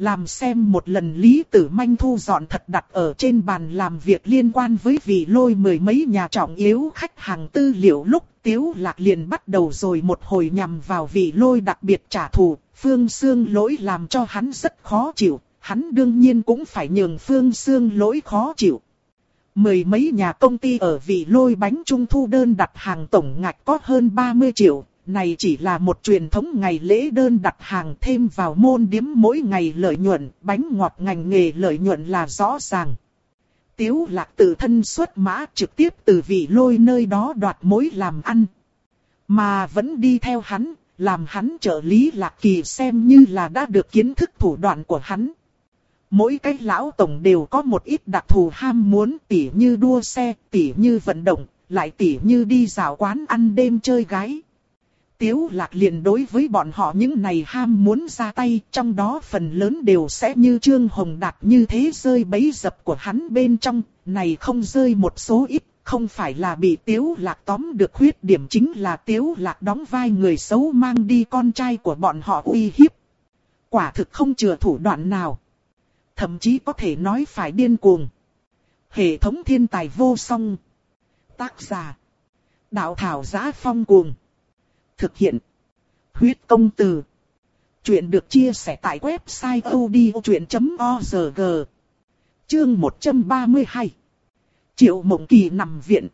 Speaker 1: làm xem một lần Lý Tử Manh thu dọn thật đặt ở trên bàn làm việc liên quan với vị lôi mười mấy nhà trọng yếu khách hàng tư liệu. Lúc Tiếu Lạc liền bắt đầu rồi một hồi nhằm vào vị lôi đặc biệt trả thù, Phương Sương lỗi làm cho hắn rất khó chịu, hắn đương nhiên cũng phải nhường Phương Sương lỗi khó chịu. Mười mấy nhà công ty ở vị lôi bánh trung thu đơn đặt hàng tổng ngạch có hơn 30 triệu, này chỉ là một truyền thống ngày lễ đơn đặt hàng thêm vào môn điếm mỗi ngày lợi nhuận, bánh ngọt ngành nghề lợi nhuận là rõ ràng. Tiếu lạc tự thân xuất mã trực tiếp từ vị lôi nơi đó đoạt mối làm ăn. Mà vẫn đi theo hắn, làm hắn trợ lý lạc kỳ xem như là đã được kiến thức thủ đoạn của hắn. Mỗi cái lão tổng đều có một ít đặc thù ham muốn tỉ như đua xe, tỉ như vận động, lại tỉ như đi dạo quán ăn đêm chơi gái. Tiếu lạc liền đối với bọn họ những này ham muốn ra tay, trong đó phần lớn đều sẽ như Trương Hồng Đạt như thế rơi bấy dập của hắn bên trong, này không rơi một số ít, không phải là bị Tiếu lạc tóm được khuyết điểm chính là Tiếu lạc đóng vai người xấu mang đi con trai của bọn họ uy hiếp. Quả thực không chừa thủ đoạn nào. Thậm chí có thể nói phải điên cuồng. Hệ thống thiên tài vô song. Tác giả. Đạo thảo giá phong cuồng. Thực hiện. Huyết công từ. Chuyện được chia sẻ tại website odchuyện.org. Chương 132. Triệu Mộng Kỳ nằm viện.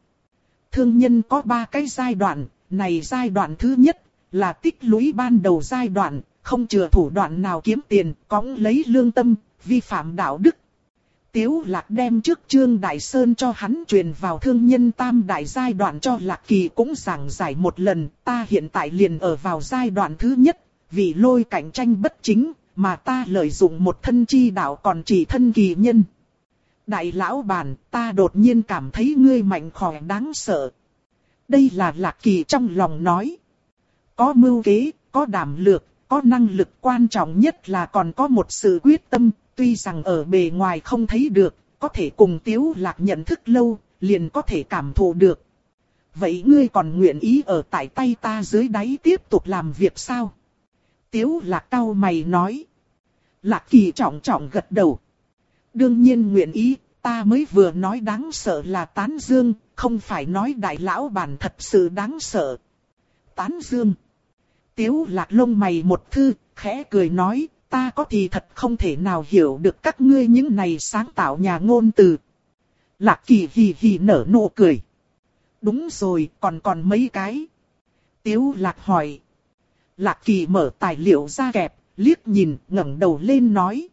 Speaker 1: thương nhân có ba cái giai đoạn, này giai đoạn thứ nhất là tích lũy ban đầu giai đoạn, không chừa thủ đoạn nào kiếm tiền, cõng lấy lương tâm, vi phạm đạo đức. Tiếu lạc đem trước trương Đại Sơn cho hắn truyền vào thương nhân tam đại giai đoạn cho lạc kỳ cũng giảng giải một lần, ta hiện tại liền ở vào giai đoạn thứ nhất, vì lôi cạnh tranh bất chính, mà ta lợi dụng một thân chi đạo còn chỉ thân kỳ nhân. Đại lão bản, ta đột nhiên cảm thấy ngươi mạnh khỏe đáng sợ. Đây là lạc kỳ trong lòng nói. Có mưu kế, có đảm lược, có năng lực quan trọng nhất là còn có một sự quyết tâm, tuy rằng ở bề ngoài không thấy được, có thể cùng tiếu lạc nhận thức lâu, liền có thể cảm thụ được. Vậy ngươi còn nguyện ý ở tại tay ta dưới đáy tiếp tục làm việc sao? Tiếu lạc cao mày nói. Lạc kỳ trọng trọng gật đầu. Đương nhiên nguyện ý, ta mới vừa nói đáng sợ là tán dương, không phải nói đại lão bản thật sự đáng sợ. Tán dương. Tiếu lạc lông mày một thư, khẽ cười nói, ta có thì thật không thể nào hiểu được các ngươi những này sáng tạo nhà ngôn từ. Lạc kỳ hì hì nở nụ cười. Đúng rồi, còn còn mấy cái. Tiếu lạc hỏi. Lạc kỳ mở tài liệu ra kẹp, liếc nhìn, ngẩng đầu lên nói.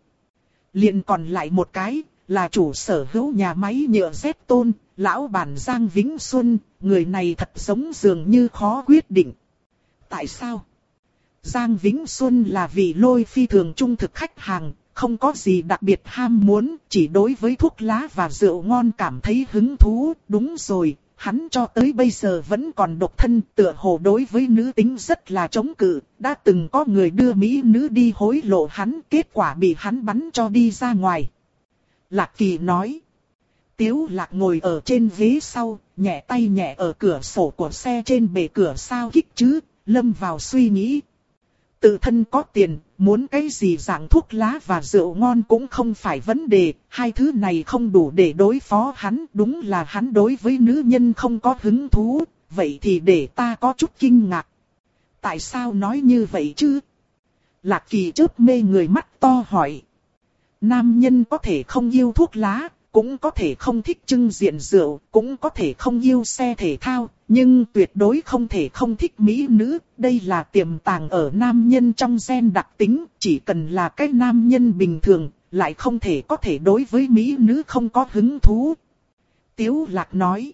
Speaker 1: liền còn lại một cái, là chủ sở hữu nhà máy nhựa Z tôn, lão bản Giang Vĩnh Xuân, người này thật giống dường như khó quyết định. Tại sao? Giang Vĩnh Xuân là vị lôi phi thường trung thực khách hàng, không có gì đặc biệt ham muốn, chỉ đối với thuốc lá và rượu ngon cảm thấy hứng thú, đúng rồi, hắn cho tới bây giờ vẫn còn độc thân, tựa hồ đối với nữ tính rất là chống cự, đã từng có người đưa Mỹ nữ đi hối lộ hắn, kết quả bị hắn bắn cho đi ra ngoài. Lạc Kỳ nói. Tiếu Lạc ngồi ở trên ghế sau, nhẹ tay nhẹ ở cửa sổ của xe trên bề cửa sao kích chứ, lâm vào suy nghĩ. Tự thân có tiền, muốn cái gì dạng thuốc lá và rượu ngon cũng không phải vấn đề, hai thứ này không đủ để đối phó hắn, đúng là hắn đối với nữ nhân không có hứng thú, vậy thì để ta có chút kinh ngạc. Tại sao nói như vậy chứ? Lạc kỳ chớp mê người mắt to hỏi. Nam nhân có thể không yêu thuốc lá, cũng có thể không thích trưng diện rượu, cũng có thể không yêu xe thể thao, nhưng tuyệt đối không thể không thích mỹ nữ. Đây là tiềm tàng ở nam nhân trong gen đặc tính, chỉ cần là cái nam nhân bình thường, lại không thể có thể đối với mỹ nữ không có hứng thú. Tiếu lạc nói.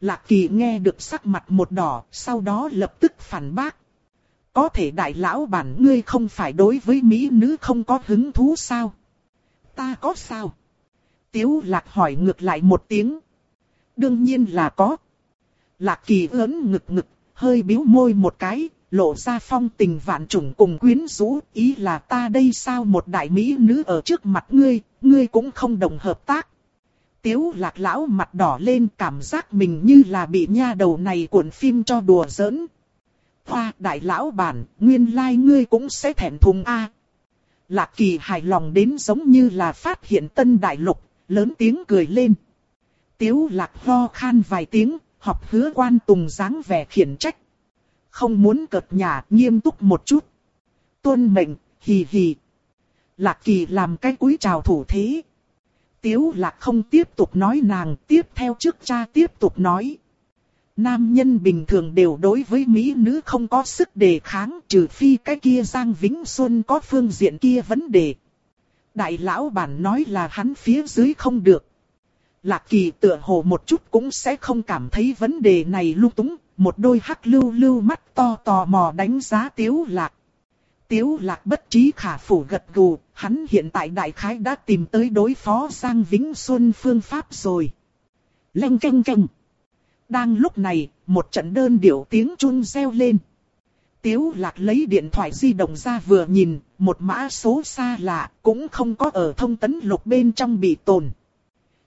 Speaker 1: Lạc kỳ nghe được sắc mặt một đỏ, sau đó lập tức phản bác. Có thể đại lão bản ngươi không phải đối với mỹ nữ không có hứng thú sao? Ta có sao? Tiếu lạc hỏi ngược lại một tiếng. Đương nhiên là có. Lạc kỳ ớn ngực ngực, hơi biếu môi một cái, lộ ra phong tình vạn trùng cùng quyến rũ. Ý là ta đây sao một đại mỹ nữ ở trước mặt ngươi, ngươi cũng không đồng hợp tác. Tiếu lạc lão mặt đỏ lên cảm giác mình như là bị nha đầu này cuộn phim cho đùa giỡn. Hoa đại lão bản, nguyên lai like ngươi cũng sẽ thẹn thùng a. Lạc kỳ hài lòng đến giống như là phát hiện tân đại lục, lớn tiếng cười lên. Tiếu lạc ho khan vài tiếng, học hứa quan tùng dáng vẻ khiển trách. Không muốn cợt nhà nghiêm túc một chút. Tuân mệnh, hì hì. Lạc kỳ làm cái cúi chào thủ thế. Tiếu lạc không tiếp tục nói nàng, tiếp theo trước cha tiếp tục nói. Nam nhân bình thường đều đối với mỹ nữ không có sức đề kháng trừ phi cái kia Giang Vĩnh Xuân có phương diện kia vấn đề. Đại lão bản nói là hắn phía dưới không được. Lạc kỳ tựa hồ một chút cũng sẽ không cảm thấy vấn đề này lung túng, một đôi hắc lưu lưu mắt to tò mò đánh giá tiếu lạc. Tiếu lạc bất trí khả phủ gật gù, hắn hiện tại đại khái đã tìm tới đối phó Giang Vĩnh Xuân phương pháp rồi. Lênh canh canh. Đang lúc này, một trận đơn điệu tiếng chun reo lên. Tiếu lạc lấy điện thoại di động ra vừa nhìn, một mã số xa lạ, cũng không có ở thông tấn lục bên trong bị tồn.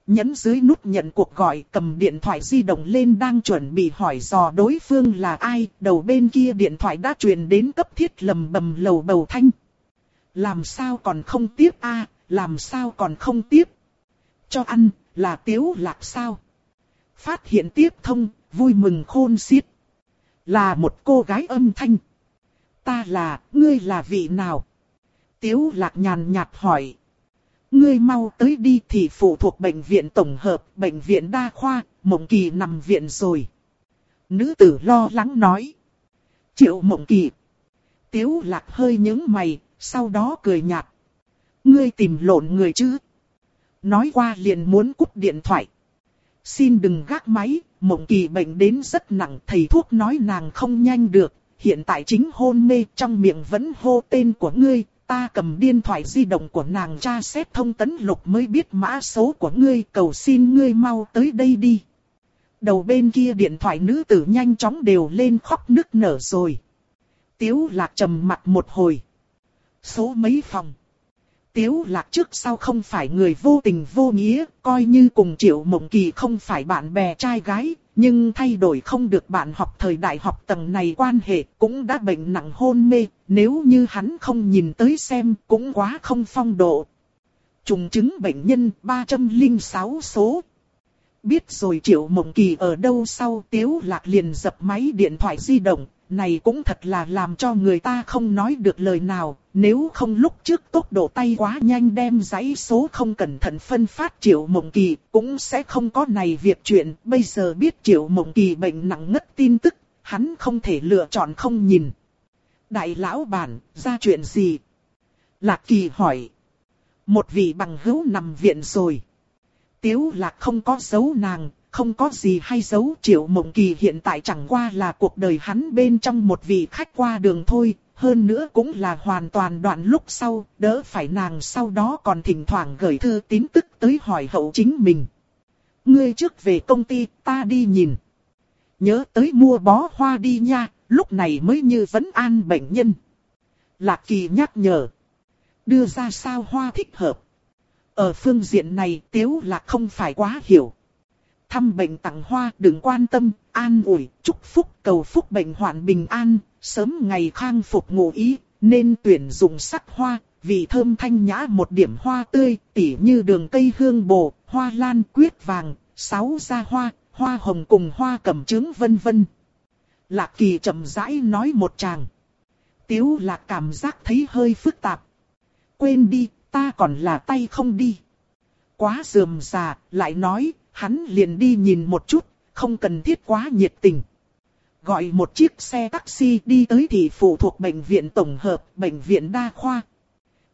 Speaker 1: Nhấn dưới nút nhận cuộc gọi cầm điện thoại di động lên đang chuẩn bị hỏi dò đối phương là ai, đầu bên kia điện thoại đã truyền đến cấp thiết lầm bầm lầu bầu thanh. Làm sao còn không tiếp a làm sao còn không tiếp? Cho ăn, là tiếu lạc sao? Phát hiện tiếp thông, vui mừng khôn xiết. Là một cô gái âm thanh. Ta là, ngươi là vị nào? Tiếu lạc nhàn nhạt hỏi. Ngươi mau tới đi thì phụ thuộc bệnh viện tổng hợp, bệnh viện đa khoa, mộng kỳ nằm viện rồi. Nữ tử lo lắng nói. Triệu mộng kỳ. Tiếu lạc hơi nhướng mày, sau đó cười nhạt. Ngươi tìm lộn người chứ? Nói qua liền muốn cúp điện thoại. Xin đừng gác máy, mộng kỳ bệnh đến rất nặng, thầy thuốc nói nàng không nhanh được, hiện tại chính hôn mê trong miệng vẫn hô tên của ngươi, ta cầm điện thoại di động của nàng tra xét thông tấn lục mới biết mã số của ngươi, cầu xin ngươi mau tới đây đi. Đầu bên kia điện thoại nữ tử nhanh chóng đều lên khóc nức nở rồi. Tiếu lạc trầm mặt một hồi. Số mấy phòng. Tiếu lạc trước sau không phải người vô tình vô nghĩa, coi như cùng triệu mộng kỳ không phải bạn bè trai gái, nhưng thay đổi không được bạn học thời đại học tầng này quan hệ cũng đã bệnh nặng hôn mê, nếu như hắn không nhìn tới xem cũng quá không phong độ. Trùng chứng bệnh nhân 306 số. Biết rồi triệu mộng kỳ ở đâu sau tiếu lạc liền dập máy điện thoại di động, này cũng thật là làm cho người ta không nói được lời nào, nếu không lúc trước tốc độ tay quá nhanh đem giấy số không cẩn thận phân phát triệu mộng kỳ, cũng sẽ không có này việc chuyện, bây giờ biết triệu mộng kỳ bệnh nặng ngất tin tức, hắn không thể lựa chọn không nhìn. Đại lão bản, ra chuyện gì? Lạc kỳ hỏi. Một vị bằng hữu nằm viện rồi. Tiếu lạc không có dấu nàng, không có gì hay giấu triệu mộng kỳ hiện tại chẳng qua là cuộc đời hắn bên trong một vị khách qua đường thôi, hơn nữa cũng là hoàn toàn đoạn lúc sau, đỡ phải nàng sau đó còn thỉnh thoảng gửi thư tín tức tới hỏi hậu chính mình. Ngươi trước về công ty, ta đi nhìn. Nhớ tới mua bó hoa đi nha, lúc này mới như vẫn an bệnh nhân. Lạc kỳ nhắc nhở. Đưa ra sao hoa thích hợp. Ở phương diện này tiếu là không phải quá hiểu thăm bệnh tặng hoa đừng quan tâm, an ủi, chúc phúc cầu phúc bệnh hoạn bình an, sớm ngày khang phục ngụ ý, nên tuyển dùng sắc hoa, vì thơm thanh nhã một điểm hoa tươi, tỉ như đường cây hương bồ, hoa lan quyết vàng, sáu gia hoa, hoa hồng cùng hoa cẩm trứng vân vân. Lạc kỳ chậm rãi nói một tràng. Tiếu lạc cảm giác thấy hơi phức tạp. Quên đi, ta còn là tay không đi. Quá dườm già, lại nói, hắn liền đi nhìn một chút, không cần thiết quá nhiệt tình. Gọi một chiếc xe taxi đi tới thị phụ thuộc bệnh viện tổng hợp, bệnh viện đa khoa.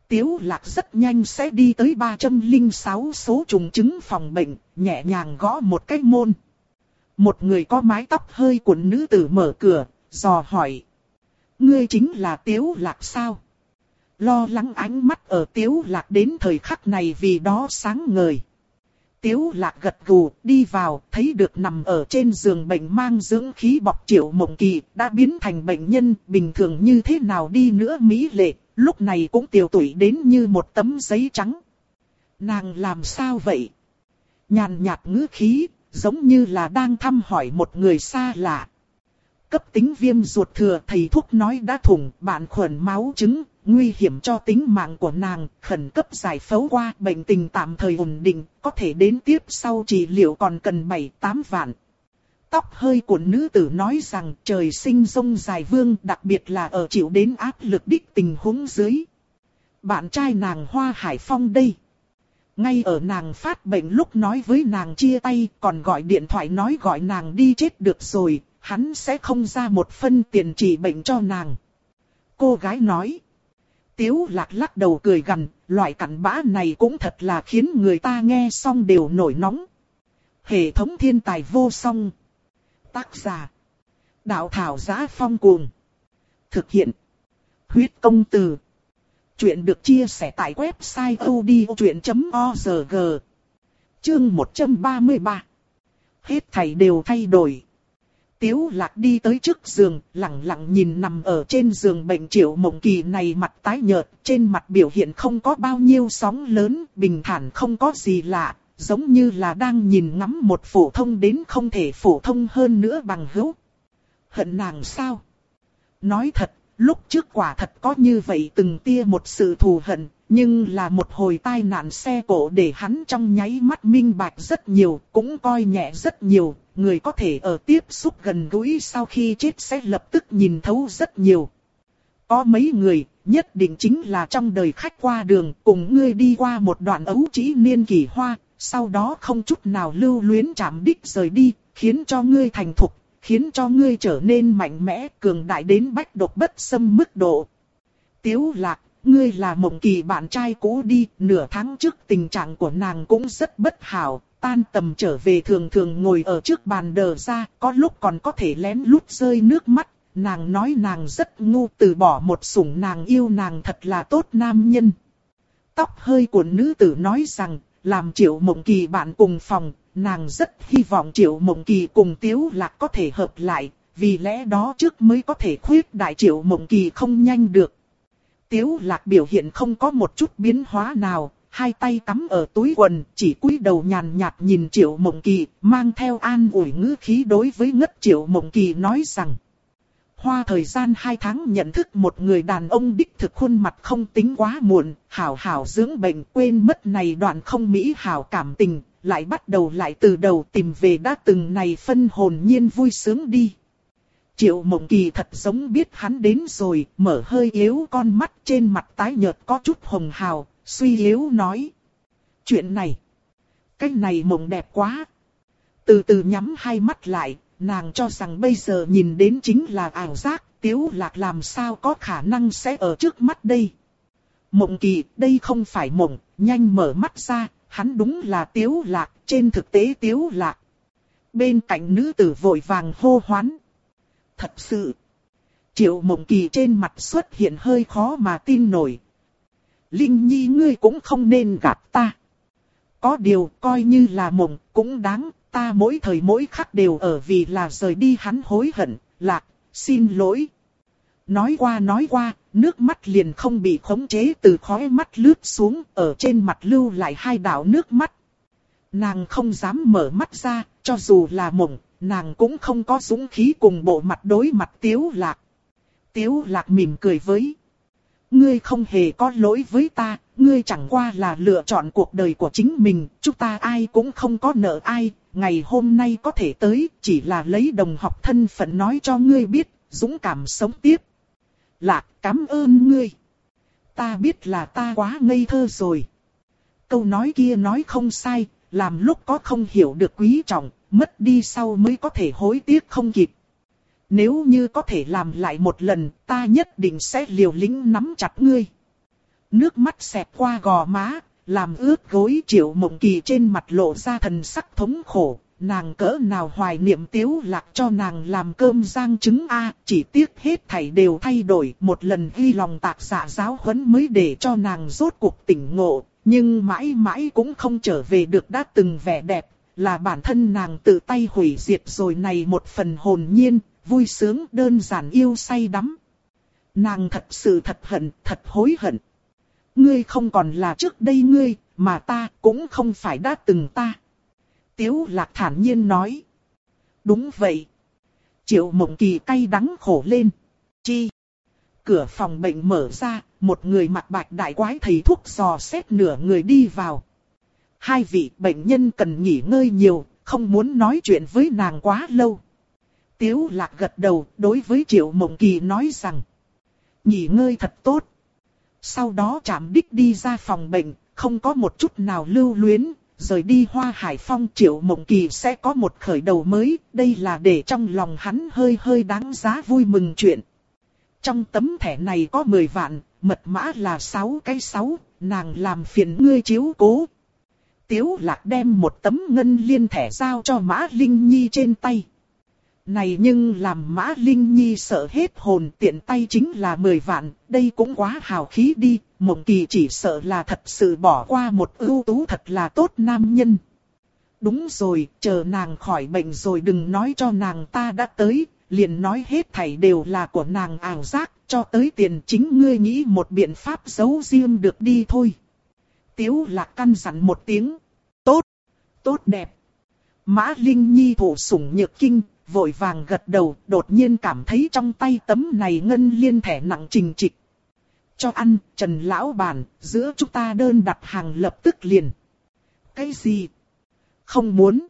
Speaker 1: Tiếu lạc rất nhanh sẽ đi tới 306 số trùng chứng phòng bệnh, nhẹ nhàng gõ một cái môn. Một người có mái tóc hơi cuộn nữ tử mở cửa, dò hỏi. Ngươi chính là Tiếu lạc sao? Lo lắng ánh mắt ở Tiếu lạc đến thời khắc này vì đó sáng ngời. Tiếu lạc gật gù, đi vào, thấy được nằm ở trên giường bệnh mang dưỡng khí bọc triệu mộng kỳ, đã biến thành bệnh nhân, bình thường như thế nào đi nữa mỹ lệ, lúc này cũng tiểu tuổi đến như một tấm giấy trắng. Nàng làm sao vậy? Nhàn nhạt ngữ khí, giống như là đang thăm hỏi một người xa lạ. Cấp tính viêm ruột thừa thầy thuốc nói đã thủng, bạn khuẩn máu trứng, nguy hiểm cho tính mạng của nàng, khẩn cấp giải phẫu qua, bệnh tình tạm thời ổn định, có thể đến tiếp sau trị liệu còn cần 7-8 vạn. Tóc hơi của nữ tử nói rằng trời sinh rông dài vương đặc biệt là ở chịu đến áp lực đích tình huống dưới. Bạn trai nàng Hoa Hải Phong đây. Ngay ở nàng phát bệnh lúc nói với nàng chia tay còn gọi điện thoại nói gọi nàng đi chết được rồi, hắn sẽ không ra một phân tiền trị bệnh cho nàng. Cô gái nói. Tiếu lạc lắc đầu cười gằn, loại cặn bã này cũng thật là khiến người ta nghe xong đều nổi nóng. Hệ thống thiên tài vô song. Tác giả. Đạo thảo giá phong cuồng. Thực hiện. Huyết công từ. Chuyện được chia sẻ tại website odchuyện.org. Chương 133. Hết thảy đều thay đổi. Tiếu lạc đi tới trước giường, lặng lặng nhìn nằm ở trên giường bệnh triệu mộng kỳ này mặt tái nhợt, trên mặt biểu hiện không có bao nhiêu sóng lớn, bình thản không có gì lạ, giống như là đang nhìn ngắm một phổ thông đến không thể phổ thông hơn nữa bằng hữu. Hận nàng sao? Nói thật, lúc trước quả thật có như vậy từng tia một sự thù hận, nhưng là một hồi tai nạn xe cổ để hắn trong nháy mắt minh bạch rất nhiều, cũng coi nhẹ rất nhiều, người có thể ở tiếp xúc gần gũi sau khi chết sẽ lập tức nhìn thấu rất nhiều. Có mấy người, nhất định chính là trong đời khách qua đường, cùng ngươi đi qua một đoạn ấu trĩ niên kỳ hoa, sau đó không chút nào lưu luyến chạm đích rời đi, khiến cho ngươi thành thục, khiến cho ngươi trở nên mạnh mẽ, cường đại đến bách độc bất xâm mức độ. Tiếu lạc, ngươi là mộng kỳ bạn trai cũ đi, nửa tháng trước tình trạng của nàng cũng rất bất hảo, tan tầm trở về thường thường ngồi ở trước bàn đờ ra, có lúc còn có thể lén lút rơi nước mắt. Nàng nói nàng rất ngu từ bỏ một sủng nàng yêu nàng thật là tốt nam nhân. Tóc hơi của nữ tử nói rằng, làm triệu mộng kỳ bạn cùng phòng, nàng rất hy vọng triệu mộng kỳ cùng tiếu lạc có thể hợp lại, vì lẽ đó trước mới có thể khuyết đại triệu mộng kỳ không nhanh được. Tiếu lạc biểu hiện không có một chút biến hóa nào, hai tay cắm ở túi quần, chỉ cúi đầu nhàn nhạt nhìn triệu mộng kỳ, mang theo an ủi ngữ khí đối với ngất triệu mộng kỳ nói rằng. Hoa thời gian hai tháng nhận thức một người đàn ông đích thực khuôn mặt không tính quá muộn, hảo hảo dưỡng bệnh quên mất này đoạn không mỹ hảo cảm tình, lại bắt đầu lại từ đầu tìm về đã từng này phân hồn nhiên vui sướng đi. Triệu mộng kỳ thật giống biết hắn đến rồi, mở hơi yếu con mắt trên mặt tái nhợt có chút hồng hào, suy yếu nói. Chuyện này, cái này mộng đẹp quá. Từ từ nhắm hai mắt lại, nàng cho rằng bây giờ nhìn đến chính là ảo giác, tiếu lạc làm sao có khả năng sẽ ở trước mắt đây. Mộng kỳ, đây không phải mộng, nhanh mở mắt ra, hắn đúng là tiếu lạc, trên thực tế tiếu lạc. Bên cạnh nữ tử vội vàng hô hoán. Thật sự, triệu mộng kỳ trên mặt xuất hiện hơi khó mà tin nổi. Linh nhi ngươi cũng không nên gạt ta. Có điều coi như là mộng cũng đáng, ta mỗi thời mỗi khắc đều ở vì là rời đi hắn hối hận, lạc, xin lỗi. Nói qua nói qua, nước mắt liền không bị khống chế từ khóe mắt lướt xuống, ở trên mặt lưu lại hai đạo nước mắt. Nàng không dám mở mắt ra, cho dù là mộng, nàng cũng không có dũng khí cùng bộ mặt đối mặt tiếu lạc. Tiếu lạc mỉm cười với. Ngươi không hề có lỗi với ta, ngươi chẳng qua là lựa chọn cuộc đời của chính mình, chúng ta ai cũng không có nợ ai, ngày hôm nay có thể tới, chỉ là lấy đồng học thân phận nói cho ngươi biết, dũng cảm sống tiếp. Lạc, cảm ơn ngươi. Ta biết là ta quá ngây thơ rồi. Câu nói kia nói không sai, làm lúc có không hiểu được quý trọng, mất đi sau mới có thể hối tiếc không kịp. Nếu như có thể làm lại một lần, ta nhất định sẽ liều lĩnh nắm chặt ngươi. Nước mắt xẹt qua gò má, làm ướt gối triệu mộng kỳ trên mặt lộ ra thần sắc thống khổ. Nàng cỡ nào hoài niệm tiếu lạc cho nàng làm cơm rang trứng A, chỉ tiếc hết thảy đều thay đổi. Một lần ghi lòng tạc giả giáo huấn mới để cho nàng rốt cuộc tỉnh ngộ, nhưng mãi mãi cũng không trở về được đã từng vẻ đẹp, là bản thân nàng tự tay hủy diệt rồi này một phần hồn nhiên, vui sướng đơn giản yêu say đắm. Nàng thật sự thật hận, thật hối hận. Ngươi không còn là trước đây ngươi, mà ta cũng không phải đã từng ta. Tiếu lạc thản nhiên nói. Đúng vậy. Triệu mộng kỳ cay đắng khổ lên. Chi? Cửa phòng bệnh mở ra, một người mặc bạch đại quái thầy thuốc dò xét nửa người đi vào. Hai vị bệnh nhân cần nghỉ ngơi nhiều, không muốn nói chuyện với nàng quá lâu. Tiếu lạc gật đầu đối với triệu mộng kỳ nói rằng. Nghỉ ngơi thật tốt. Sau đó chạm đích đi ra phòng bệnh, không có một chút nào lưu luyến, rời đi hoa hải phong triệu mộng kỳ sẽ có một khởi đầu mới, đây là để trong lòng hắn hơi hơi đáng giá vui mừng chuyện. Trong tấm thẻ này có 10 vạn, mật mã là 6 cái 6, nàng làm phiền ngươi chiếu cố. Tiếu lạc đem một tấm ngân liên thẻ giao cho Mã Linh Nhi trên tay. Này nhưng làm Mã Linh Nhi sợ hết hồn tiện tay chính là 10 vạn, đây cũng quá hào khí đi, mộng kỳ chỉ sợ là thật sự bỏ qua một ưu tú thật là tốt nam nhân. Đúng rồi, chờ nàng khỏi bệnh rồi đừng nói cho nàng ta đã tới, liền nói hết thảy đều là của nàng ảo giác, cho tới tiền chính ngươi nghĩ một biện pháp giấu riêng được đi thôi. Tiếu lạc căn dặn một tiếng. Tốt, tốt đẹp. Mã Linh Nhi thủ sủng nhược kinh, vội vàng gật đầu, đột nhiên cảm thấy trong tay tấm này ngân liên thẻ nặng trình trịch. Cho ăn, Trần Lão Bản, giữa chúng ta đơn đặt hàng lập tức liền. Cái gì? Không muốn.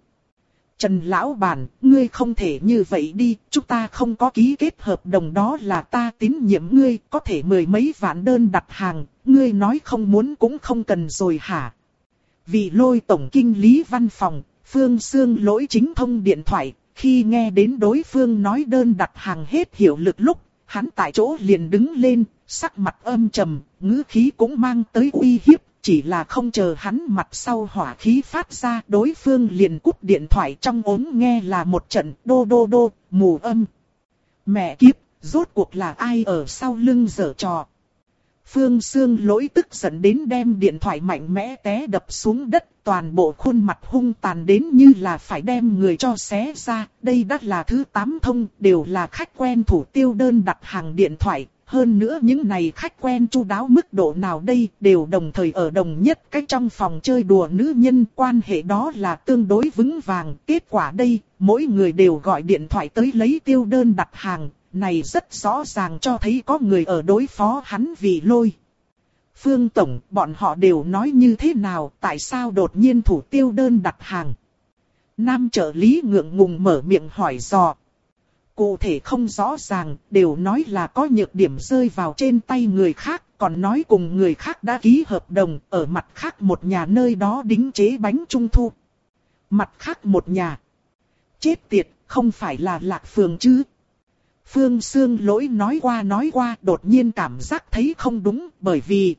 Speaker 1: Trần Lão Bản, ngươi không thể như vậy đi, chúng ta không có ký kết hợp đồng đó là ta tín nhiệm ngươi, có thể mười mấy vạn đơn đặt hàng, ngươi nói không muốn cũng không cần rồi hả? Vì lôi tổng kinh lý văn phòng, Phương Sương lỗi chính thông điện thoại, Khi nghe đến đối phương nói đơn đặt hàng hết hiệu lực lúc, hắn tại chỗ liền đứng lên, sắc mặt âm trầm, ngữ khí cũng mang tới uy hiếp, chỉ là không chờ hắn mặt sau hỏa khí phát ra, đối phương liền cúp điện thoại trong ống nghe là một trận đô đô đô, mù âm. Mẹ kiếp, rốt cuộc là ai ở sau lưng giở trò. Phương Sương lỗi tức giận đến đem điện thoại mạnh mẽ té đập xuống đất, toàn bộ khuôn mặt hung tàn đến như là phải đem người cho xé ra. Đây đã là thứ tám thông, đều là khách quen thủ tiêu đơn đặt hàng điện thoại. Hơn nữa những này khách quen chu đáo mức độ nào đây đều đồng thời ở đồng nhất cách trong phòng chơi đùa nữ nhân quan hệ đó là tương đối vững vàng. Kết quả đây, mỗi người đều gọi điện thoại tới lấy tiêu đơn đặt hàng, này rất rõ ràng cho thấy có người ở đối phó hắn vì lôi. Phương Tổng, bọn họ đều nói như thế nào, tại sao đột nhiên thủ tiêu đơn đặt hàng? Nam trợ lý ngượng ngùng mở miệng hỏi dò. Cụ thể không rõ ràng, đều nói là có nhược điểm rơi vào trên tay người khác, còn nói cùng người khác đã ký hợp đồng, ở mặt khác một nhà nơi đó đính chế bánh trung thu. Mặt khác một nhà. Chết tiệt, không phải là lạc phường chứ? Phương Sương lỗi nói qua nói qua đột nhiên cảm giác thấy không đúng bởi vì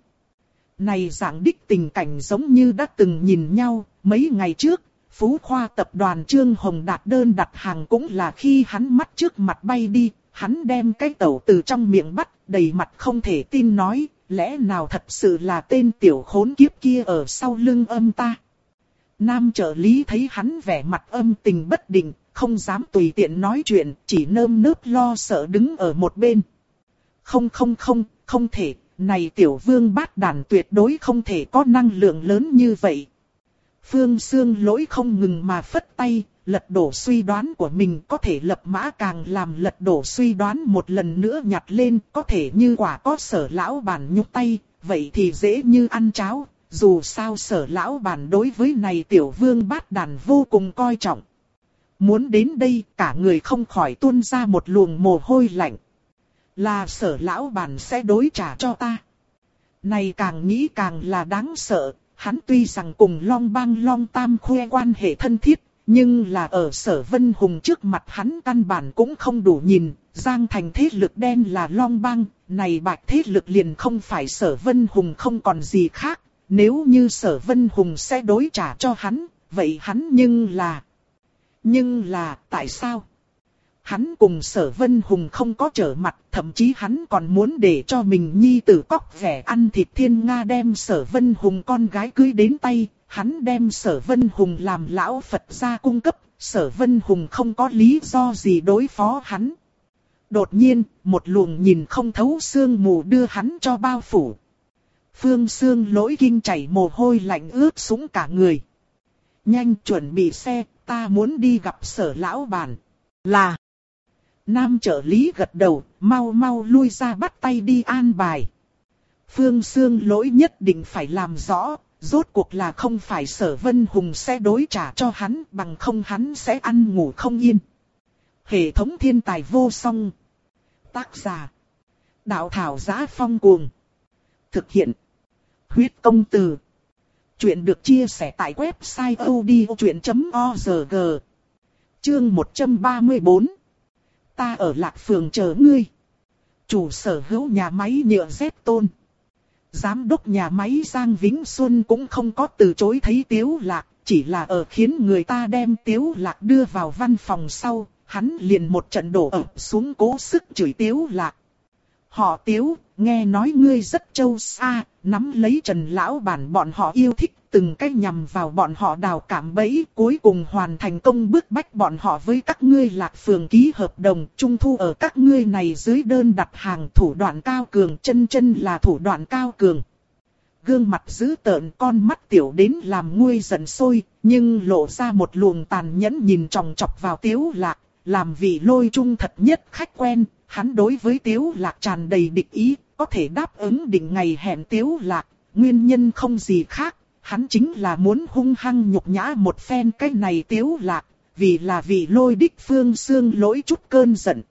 Speaker 1: này dạng đích tình cảnh giống như đã từng nhìn nhau mấy ngày trước. Phú Khoa tập đoàn Trương Hồng Đạt đơn đặt hàng cũng là khi hắn mắt trước mặt bay đi, hắn đem cái tẩu từ trong miệng bắt, đầy mặt không thể tin nói, lẽ nào thật sự là tên tiểu khốn kiếp kia ở sau lưng âm ta. Nam trợ lý thấy hắn vẻ mặt âm tình bất định, không dám tùy tiện nói chuyện, chỉ nơm nớp lo sợ đứng ở một bên. Không không không, không thể, này tiểu vương bát đàn tuyệt đối không thể có năng lượng lớn như vậy. Phương Sương lỗi không ngừng mà phất tay, lật đổ suy đoán của mình có thể lập mã càng làm lật đổ suy đoán một lần nữa nhặt lên, có thể như quả có sở lão bản nhúc tay, vậy thì dễ như ăn cháo, dù sao sở lão bản đối với này tiểu vương bát đàn vô cùng coi trọng. Muốn đến đây cả người không khỏi tuôn ra một luồng mồ hôi lạnh. Là sở lão bản sẽ đối trả cho ta. Này càng nghĩ càng là đáng sợ, hắn tuy rằng cùng Long Bang Long Tam khoe quan hệ thân thiết, nhưng là ở sở Vân Hùng trước mặt hắn căn bản cũng không đủ nhìn, Giang thành thế lực đen là Long Bang, này bạch thế lực liền không phải sở Vân Hùng không còn gì khác, nếu như sở Vân Hùng sẽ đối trả cho hắn, vậy hắn nhưng là... Nhưng là, tại sao? Hắn cùng sở vân hùng không có trở mặt, thậm chí hắn còn muốn để cho mình nhi tử cóc vẻ ăn thịt thiên Nga đem sở vân hùng con gái cưới đến tay, hắn đem sở vân hùng làm lão Phật gia cung cấp, sở vân hùng không có lý do gì đối phó hắn. Đột nhiên, một luồng nhìn không thấu xương mù đưa hắn cho bao phủ. Phương xương lỗi kinh chảy mồ hôi lạnh ướt sũng cả người. Nhanh chuẩn bị xe, ta muốn đi gặp sở lão bản. Là. Nam trợ lý gật đầu, mau mau lui ra bắt tay đi an bài. Phương Sương lỗi nhất định phải làm rõ, rốt cuộc là không phải sở vân hùng sẽ đối trả cho hắn bằng không hắn sẽ ăn ngủ không yên. Hệ thống thiên tài vô song. Tác giả. Đạo thảo giá phong cuồng. Thực hiện. Huyết công từ. Chuyện được chia sẻ tại website odchuyện.org. Chương 134 Ta ở lạc phường chờ ngươi. Chủ sở hữu nhà máy nhựa dép tôn. Giám đốc nhà máy Giang Vĩnh Xuân cũng không có từ chối thấy Tiếu Lạc, chỉ là ở khiến người ta đem Tiếu Lạc đưa vào văn phòng sau, hắn liền một trận đổ ập xuống cố sức chửi Tiếu Lạc. Họ Tiếu, nghe nói ngươi rất châu xa, nắm lấy Trần Lão bản bọn họ yêu thích từng cách nhằm vào bọn họ đào cảm bẫy, cuối cùng hoàn thành công bước bách bọn họ với các ngươi lạc phường ký hợp đồng, trung thu ở các ngươi này dưới đơn đặt hàng thủ đoạn cao cường, chân chân là thủ đoạn cao cường. Gương mặt dữ tợn con mắt tiểu đến làm nguôi giận sôi, nhưng lộ ra một luồng tàn nhẫn nhìn tròng chọc vào tiếu lạc, làm vị lôi trung thật nhất khách quen, hắn đối với tiếu lạc tràn đầy địch ý, có thể đáp ứng định ngày hẹn tiếu lạc, nguyên nhân không gì khác, hắn chính là muốn hung hăng nhục nhã một phen cái này tiếu lạc, vì là vì lôi đích phương xương lỗi chút cơn giận.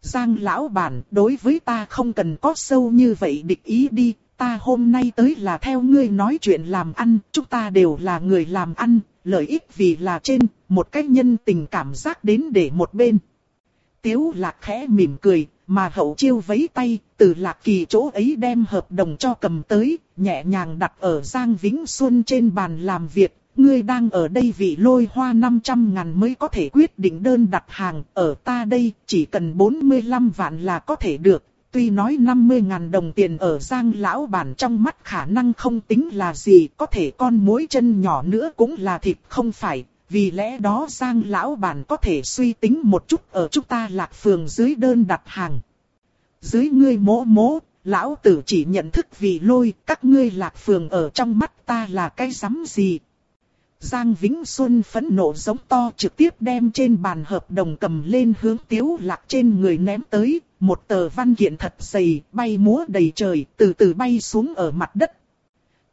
Speaker 1: Giang lão bản, đối với ta không cần có sâu như vậy địch ý đi, ta hôm nay tới là theo ngươi nói chuyện làm ăn, chúng ta đều là người làm ăn, lợi ích vì là trên, một cái nhân tình cảm giác đến để một bên. Tiếu lạc khẽ mỉm cười, mà hậu chiêu vấy tay, từ lạc kỳ chỗ ấy đem hợp đồng cho cầm tới, nhẹ nhàng đặt ở Giang Vĩnh Xuân trên bàn làm việc. Ngươi đang ở đây vì lôi hoa 500 ngàn mới có thể quyết định đơn đặt hàng, ở ta đây chỉ cần 45 vạn là có thể được. Tuy nói 50 ngàn đồng tiền ở Giang lão bản trong mắt khả năng không tính là gì, có thể con mối chân nhỏ nữa cũng là thịt không phải, vì lẽ đó Giang lão bản có thể suy tính một chút ở chúng ta lạc phường dưới đơn đặt hàng. Dưới ngươi mỗ mỗ, lão tử chỉ nhận thức vì lôi, các ngươi lạc phường ở trong mắt ta là cái rắm gì. Giang Vĩnh Xuân phẫn nộ giống to trực tiếp đem trên bàn hợp đồng cầm lên hướng tiếu lạc trên người ném tới, một tờ văn kiện thật dày, bay múa đầy trời, từ từ bay xuống ở mặt đất.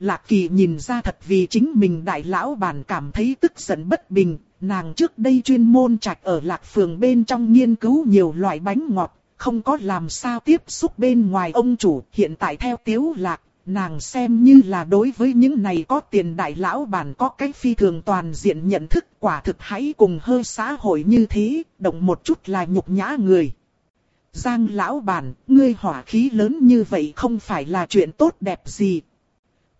Speaker 1: Lạc kỳ nhìn ra thật vì chính mình đại lão bản cảm thấy tức giận bất bình, nàng trước đây chuyên môn trạch ở lạc phường bên trong nghiên cứu nhiều loại bánh ngọt, không có làm sao tiếp xúc bên ngoài ông chủ, hiện tại theo tiếu lạc, nàng xem như là đối với những này có tiền đại lão bản có cái phi thường toàn diện nhận thức quả thực hãy cùng hơi xã hội như thế, động một chút là nhục nhã người. Giang lão bản, ngươi hỏa khí lớn như vậy không phải là chuyện tốt đẹp gì,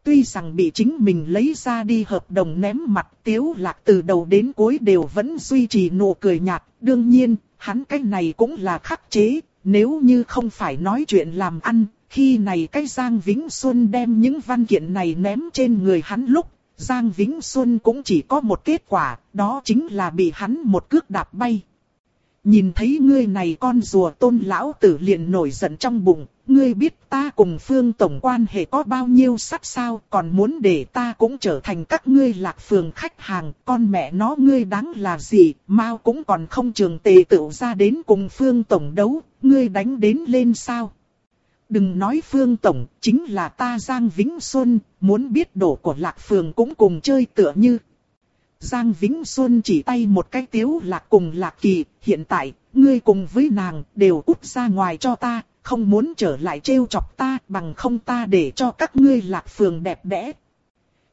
Speaker 1: Tuy rằng bị chính mình lấy ra đi hợp đồng ném mặt tiếu lạc từ đầu đến cuối đều vẫn duy trì nụ cười nhạt. Đương nhiên, hắn cái này cũng là khắc chế, nếu như không phải nói chuyện làm ăn. Khi này cái Giang Vĩnh Xuân đem những văn kiện này ném trên người hắn lúc, Giang Vĩnh Xuân cũng chỉ có một kết quả, đó chính là bị hắn một cước đạp bay. Nhìn thấy ngươi này con rùa tôn lão tử liền nổi giận trong bụng, ngươi biết ta cùng phương tổng quan hệ có bao nhiêu sắc sao, còn muốn để ta cũng trở thành các ngươi lạc phường khách hàng, con mẹ nó ngươi đáng là gì, mau cũng còn không trường tề tự ra đến cùng phương tổng đấu, ngươi đánh đến lên sao. Đừng nói phương tổng, chính là ta Giang Vĩnh Xuân, muốn biết đổ của lạc phường cũng cùng chơi tựa như. Giang Vĩnh Xuân chỉ tay một cái tiếu lạc cùng lạc kỳ, hiện tại, ngươi cùng với nàng đều út ra ngoài cho ta, không muốn trở lại trêu chọc ta bằng không ta để cho các ngươi lạc phường đẹp đẽ.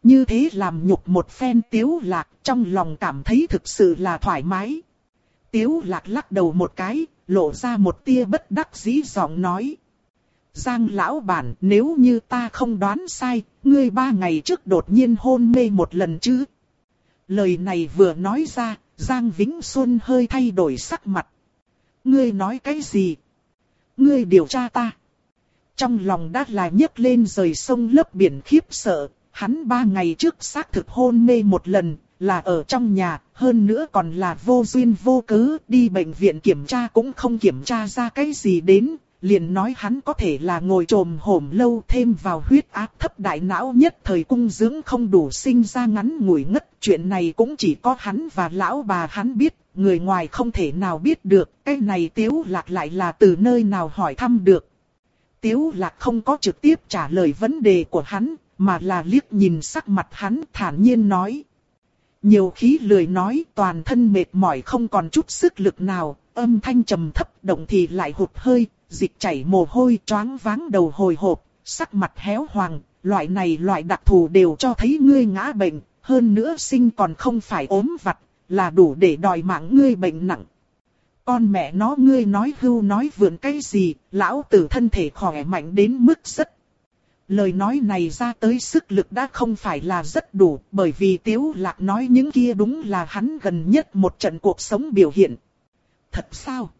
Speaker 1: Như thế làm nhục một phen tiếu lạc trong lòng cảm thấy thực sự là thoải mái. Tiếu lạc lắc đầu một cái, lộ ra một tia bất đắc dĩ giọng nói. Giang lão bản nếu như ta không đoán sai, ngươi ba ngày trước đột nhiên hôn mê một lần chứ. Lời này vừa nói ra, Giang Vĩnh Xuân hơi thay đổi sắc mặt. Ngươi nói cái gì? Ngươi điều tra ta. Trong lòng đã là nhấc lên rời sông lớp biển khiếp sợ, hắn ba ngày trước xác thực hôn mê một lần, là ở trong nhà, hơn nữa còn là vô duyên vô cớ, đi bệnh viện kiểm tra cũng không kiểm tra ra cái gì đến, liền nói hắn có thể là ngồi trồm hổm lâu thêm vào huyết áp thấp đại não nhất thời cung dưỡng không đủ sinh ra ngắn ngủi ngất. Chuyện này cũng chỉ có hắn và lão bà hắn biết, người ngoài không thể nào biết được, cái này tiếu lạc lại là từ nơi nào hỏi thăm được. Tiếu lạc không có trực tiếp trả lời vấn đề của hắn, mà là liếc nhìn sắc mặt hắn thản nhiên nói. Nhiều khí lười nói toàn thân mệt mỏi không còn chút sức lực nào, âm thanh trầm thấp động thì lại hụt hơi, dịch chảy mồ hôi choáng váng đầu hồi hộp, sắc mặt héo hoàng, loại này loại đặc thù đều cho thấy ngươi ngã bệnh, hơn nữa sinh còn không phải ốm vặt, là đủ để đòi mạng ngươi bệnh nặng. Con mẹ nó ngươi nói hưu nói vượn cái gì, lão tử thân thể khỏe mạnh đến mức rất. Lời nói này ra tới sức lực đã không phải là rất đủ, bởi vì Tiếu Lạc nói những kia đúng là hắn gần nhất một trận cuộc sống biểu hiện. Thật sao?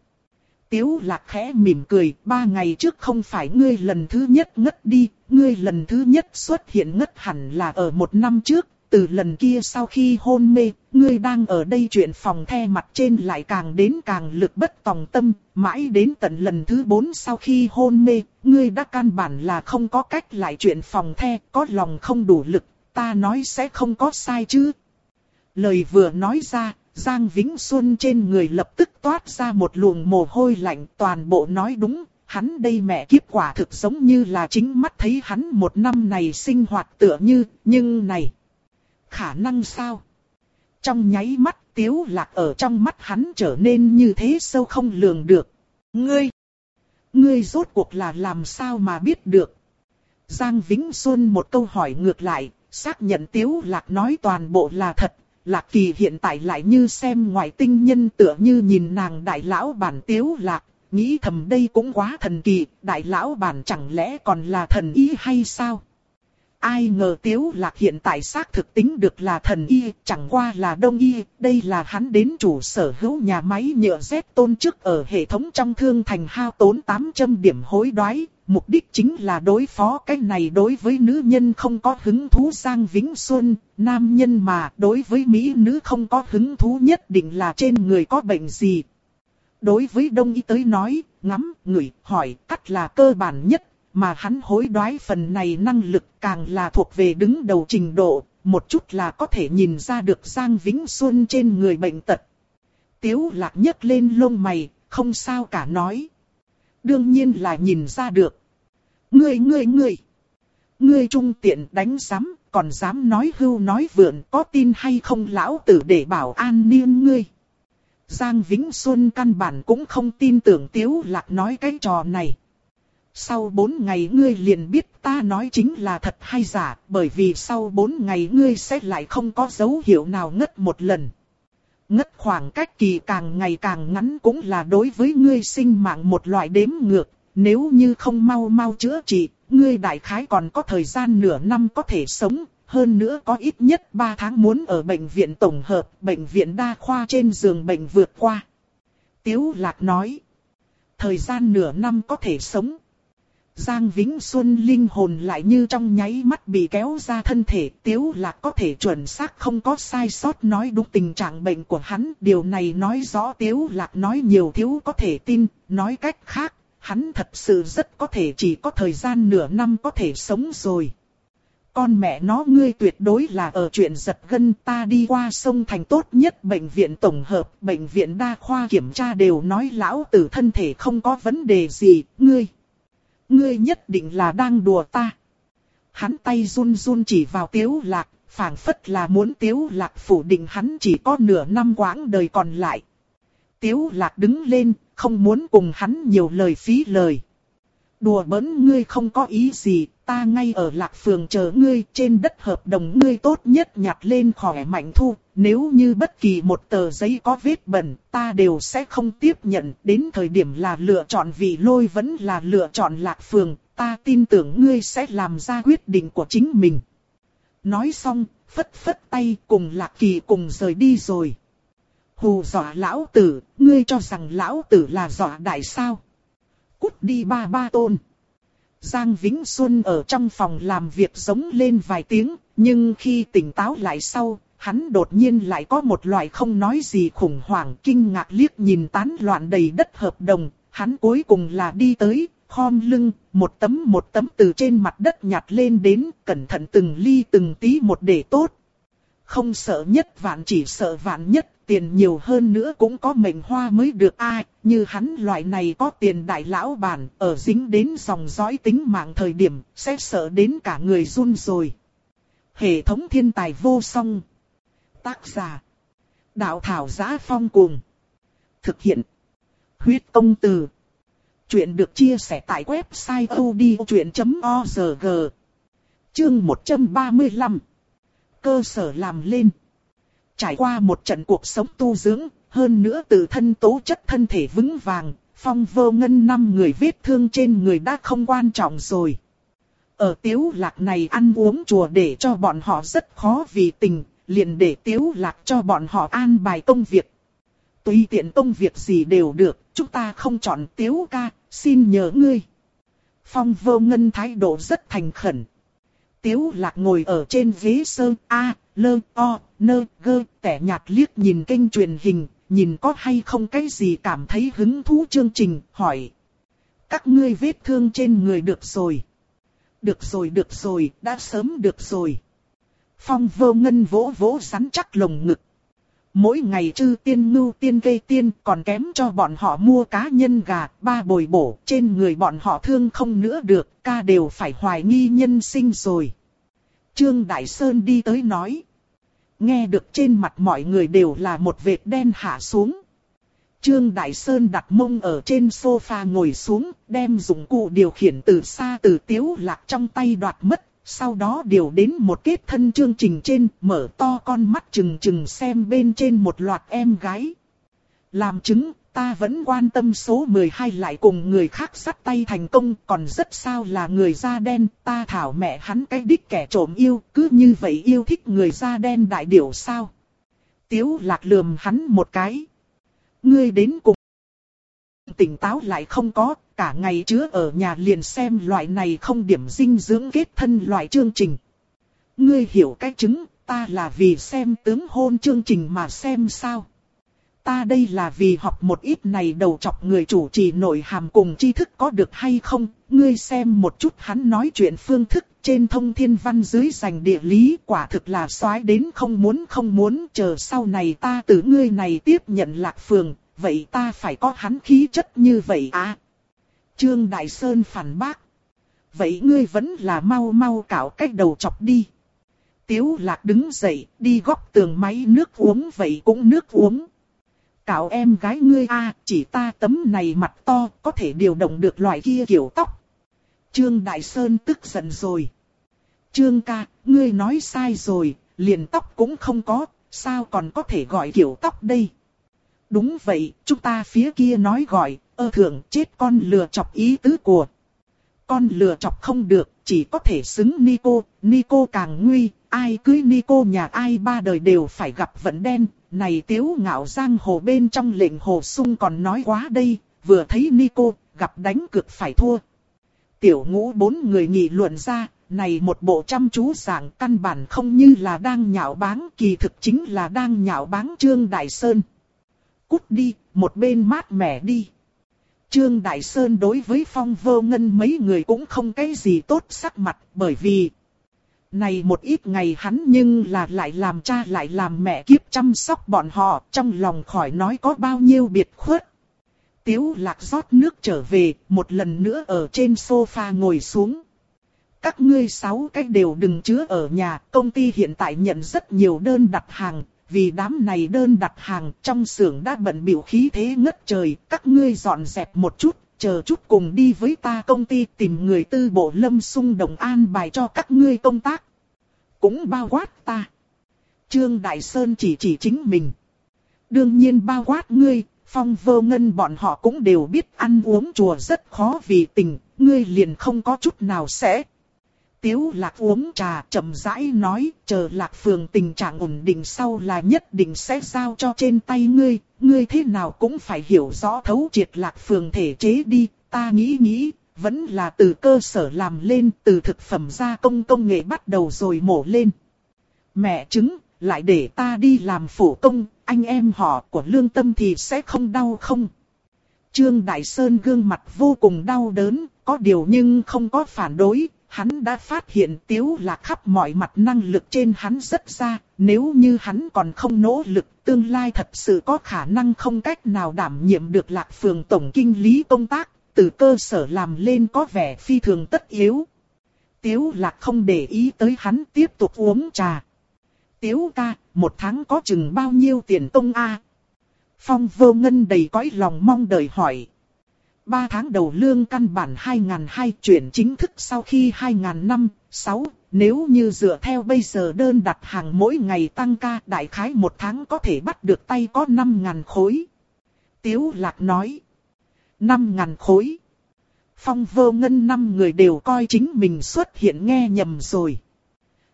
Speaker 1: Tiếu lạc khẽ mỉm cười, ba ngày trước không phải ngươi lần thứ nhất ngất đi, ngươi lần thứ nhất xuất hiện ngất hẳn là ở một năm trước, từ lần kia sau khi hôn mê, ngươi đang ở đây chuyện phòng the mặt trên lại càng đến càng lực bất tòng tâm, mãi đến tận lần thứ bốn sau khi hôn mê, ngươi đã căn bản là không có cách lại chuyện phòng the, có lòng không đủ lực, ta nói sẽ không có sai chứ. Lời vừa nói ra, Giang Vĩnh Xuân trên người lập tức toát ra một luồng mồ hôi lạnh toàn bộ nói đúng, hắn đây mẹ kiếp quả thực giống như là chính mắt thấy hắn một năm này sinh hoạt tựa như, nhưng này, khả năng sao? Trong nháy mắt tiếu lạc ở trong mắt hắn trở nên như thế sâu không lường được. Ngươi, ngươi rốt cuộc là làm sao mà biết được? Giang Vĩnh Xuân một câu hỏi ngược lại, xác nhận tiếu lạc nói toàn bộ là thật, Lạc Kỳ hiện tại lại như xem ngoại tinh nhân tựa như nhìn nàng đại lão bản tiếu lạc, nghĩ thầm đây cũng quá thần kỳ, đại lão bản chẳng lẽ còn là thần ý hay sao? Ai ngờ tiếu lạc hiện tại xác thực tính được là thần y, chẳng qua là đông y, đây là hắn đến chủ sở hữu nhà máy nhựa Z tôn chức ở hệ thống trong thương thành hao tốn 800 điểm hối đoái, mục đích chính là đối phó cái này đối với nữ nhân không có hứng thú Giang Vĩnh Xuân, nam nhân mà đối với mỹ nữ không có hứng thú nhất định là trên người có bệnh gì. Đối với đông y tới nói, ngắm, ngửi, hỏi, cắt là cơ bản nhất, mà hắn hối đoái phần này năng lực càng là thuộc về đứng đầu trình độ, một chút là có thể nhìn ra được Giang Vĩnh Xuân trên người bệnh tật. Tiếu lạc nhấc lên lông mày, không sao cả nói. Đương nhiên là nhìn ra được. Ngươi ngươi ngươi. Ngươi trung tiện đánh giám, còn dám nói hưu nói vượn có tin hay không lão tử để bảo an niên ngươi. Giang Vĩnh Xuân căn bản cũng không tin tưởng Tiếu Lạc nói cái trò này. Sau 4 ngày ngươi liền biết ta nói chính là thật hay giả, bởi vì sau 4 ngày ngươi sẽ lại không có dấu hiệu nào ngất một lần. Ngất khoảng cách kỳ càng ngày càng ngắn cũng là đối với ngươi sinh mạng một loại đếm ngược, nếu như không mau mau chữa trị, ngươi đại khái còn có thời gian nửa năm có thể sống, hơn nữa có ít nhất 3 tháng muốn ở bệnh viện tổng hợp, bệnh viện đa khoa trên giường bệnh vượt qua. Tiếu Lạc nói, thời gian nửa năm có thể sống. Giang Vĩnh Xuân linh hồn lại như trong nháy mắt bị kéo ra thân thể, Tiếu Lạc có thể chuẩn xác không có sai sót nói đúng tình trạng bệnh của hắn, điều này nói rõ Tiếu Lạc nói nhiều thiếu có thể tin, nói cách khác, hắn thật sự rất có thể chỉ có thời gian nửa năm có thể sống rồi. Con mẹ nó ngươi tuyệt đối là ở chuyện giật gân ta đi qua sông thành tốt nhất bệnh viện tổng hợp, bệnh viện đa khoa kiểm tra đều nói lão tử thân thể không có vấn đề gì, ngươi. Ngươi nhất định là đang đùa ta. Hắn tay run run chỉ vào tiếu lạc, phảng phất là muốn tiếu lạc phủ định hắn chỉ có nửa năm quãng đời còn lại. Tiếu lạc đứng lên, không muốn cùng hắn nhiều lời phí lời. Đùa bỡn ngươi không có ý gì, ta ngay ở lạc phường chờ ngươi trên đất hợp đồng ngươi tốt nhất nhặt lên khỏe mạnh thu, nếu như bất kỳ một tờ giấy có vết bẩn, ta đều sẽ không tiếp nhận, đến thời điểm là lựa chọn vì lôi vẫn là lựa chọn lạc phường, ta tin tưởng ngươi sẽ làm ra quyết định của chính mình. Nói xong, phất phất tay cùng lạc kỳ cùng rời đi rồi. Hù dọa lão tử, ngươi cho rằng lão tử là dọa đại sao? Cút đi ba ba tôn. Giang Vĩnh Xuân ở trong phòng làm việc giống lên vài tiếng, nhưng khi tỉnh táo lại sau, hắn đột nhiên lại có một loại không nói gì khủng hoảng kinh ngạc liếc nhìn tán loạn đầy đất hợp đồng, hắn cuối cùng là đi tới, khom lưng, một tấm một tấm từ trên mặt đất nhặt lên đến, cẩn thận từng ly từng tí một để tốt. Không sợ nhất vạn chỉ sợ vạn nhất, tiền nhiều hơn nữa cũng có mệnh hoa mới được ai, như hắn loại này có tiền đại lão bản, ở dính đến dòng dõi tính mạng thời điểm, sẽ sợ đến cả người run rồi. Hệ thống thiên tài vô song. Tác giả. Đạo thảo giá phong cuồng. Thực hiện. Huyết công từ. Chuyện được chia sẻ tại website odchuyện.org. Chương 135. Cơ sở làm lên. Trải qua một trận cuộc sống tu dưỡng, hơn nữa tự thân tố chất thân thể vững vàng, phong vô ngân năm người vết thương trên người đã không quan trọng rồi. Ở tiếu lạc này ăn uống chùa để cho bọn họ rất khó vì tình, liền để tiếu lạc cho bọn họ an bài công việc. Tùy tiện công việc gì đều được, chúng ta không chọn tiếu ca, xin nhớ ngươi. Phong vô ngân thái độ rất thành khẩn. Tiếu lạc ngồi ở trên ghế sơn A, lơ, o, nơ, gơ, tẻ nhạt liếc nhìn kênh truyền hình, nhìn có hay không cái gì cảm thấy hứng thú chương trình, hỏi. Các ngươi vết thương trên người được rồi. Được rồi được rồi, đã sớm được rồi. Phong vô ngân vỗ vỗ rắn chắc lồng ngực. Mỗi ngày chư tiên ngưu tiên gây tiên còn kém cho bọn họ mua cá nhân gà, ba bồi bổ, trên người bọn họ thương không nữa được, ca đều phải hoài nghi nhân sinh rồi. Trương Đại Sơn đi tới nói. Nghe được trên mặt mọi người đều là một vệt đen hạ xuống. Trương Đại Sơn đặt mông ở trên sofa ngồi xuống, đem dụng cụ điều khiển từ xa từ tiếu lạc trong tay đoạt mất, sau đó điều đến một kết thân chương trình trên, mở to con mắt chừng chừng xem bên trên một loạt em gái. Làm chứng, ta vẫn quan tâm số 12 lại cùng người khác sắt tay thành công, còn rất sao là người da đen, ta thảo mẹ hắn cái đích kẻ trộm yêu, cứ như vậy yêu thích người da đen đại điểu sao. Tiếu lạc lườm hắn một cái. Ngươi đến cùng. Tỉnh táo lại không có, cả ngày chứa ở nhà liền xem loại này không điểm dinh dưỡng kết thân loại chương trình. Ngươi hiểu cái chứng, ta là vì xem tướng hôn chương trình mà xem sao. Ta đây là vì học một ít này đầu chọc người chủ trì nội hàm cùng tri thức có được hay không, ngươi xem một chút hắn nói chuyện phương thức trên thông thiên văn dưới giành địa lý quả thực là soái đến không muốn không muốn chờ sau này ta từ ngươi này tiếp nhận lạc phường, vậy ta phải có hắn khí chất như vậy à. Trương Đại Sơn phản bác. Vậy ngươi vẫn là mau mau cạo cách đầu chọc đi. Tiếu lạc đứng dậy, đi góc tường máy nước uống vậy cũng nước uống. Cạo em gái ngươi a chỉ ta tấm này mặt to, có thể điều động được loại kia kiểu tóc. Trương Đại Sơn tức giận rồi. Trương ca, ngươi nói sai rồi, liền tóc cũng không có, sao còn có thể gọi kiểu tóc đây? Đúng vậy, chúng ta phía kia nói gọi, ơ thượng chết con lừa chọc ý tứ của. Con lừa chọc không được, chỉ có thể xứng Nico, Nico càng nguy, ai cưới Nico nhà ai ba đời đều phải gặp vận đen. Này tiếu ngạo giang hồ bên trong lệnh hồ sung còn nói quá đây, vừa thấy Nico, gặp đánh cực phải thua. Tiểu ngũ bốn người nghị luận ra, này một bộ chăm chú giảng căn bản không như là đang nhạo báng, kỳ thực chính là đang nhạo báng Trương Đại Sơn. Cút đi, một bên mát mẻ đi. Trương Đại Sơn đối với phong vô ngân mấy người cũng không cái gì tốt sắc mặt bởi vì này một ít ngày hắn nhưng là lại làm cha lại làm mẹ kiếp chăm sóc bọn họ trong lòng khỏi nói có bao nhiêu biệt khuất. Tiếu lạc rót nước trở về, một lần nữa ở trên sofa ngồi xuống. Các ngươi sáu cách đều đừng chứa ở nhà, công ty hiện tại nhận rất nhiều đơn đặt hàng, vì đám này đơn đặt hàng trong xưởng đã bận biểu khí thế ngất trời, các ngươi dọn dẹp một chút, chờ chút cùng đi với ta công ty tìm người tư bộ lâm sung đồng an bài cho các ngươi công tác. Cũng bao quát ta. Trương Đại Sơn chỉ chỉ chính mình. Đương nhiên bao quát ngươi, phong vơ ngân bọn họ cũng đều biết ăn uống chùa rất khó vì tình, ngươi liền không có chút nào sẽ. Tiếu lạc uống trà chậm rãi nói, chờ lạc phường tình trạng ổn định sau là nhất định sẽ giao cho trên tay ngươi, ngươi thế nào cũng phải hiểu rõ thấu triệt lạc phường thể chế đi, ta nghĩ nghĩ, vẫn là từ cơ sở làm lên, từ thực phẩm gia công công nghệ bắt đầu rồi mổ lên. Mẹ chứng, lại để ta đi làm phủ công, anh em họ của lương tâm thì sẽ không đau không? Trương Đại Sơn gương mặt vô cùng đau đớn, có điều nhưng không có phản đối, hắn đã phát hiện tiếu lạc khắp mọi mặt năng lực trên hắn rất ra, nếu như hắn còn không nỗ lực, tương lai thật sự có khả năng không cách nào đảm nhiệm được lạc phường tổng kinh lý công tác, từ cơ sở làm lên có vẻ phi thường tất yếu. Tiếu lạc không để ý tới hắn tiếp tục uống trà. Tiếu ca, một tháng có chừng bao nhiêu tiền công a? Phong vô ngân đầy cõi lòng mong đợi hỏi. 3 tháng đầu lương căn bản 2002 chuyển chính thức sau khi 2005, 6, nếu như dựa theo bây giờ đơn đặt hàng mỗi ngày tăng ca đại khái một tháng có thể bắt được tay có 5.000 khối. Tiếu lạc nói. 5.000 khối. Phong vô ngân năm người đều coi chính mình xuất hiện nghe nhầm rồi.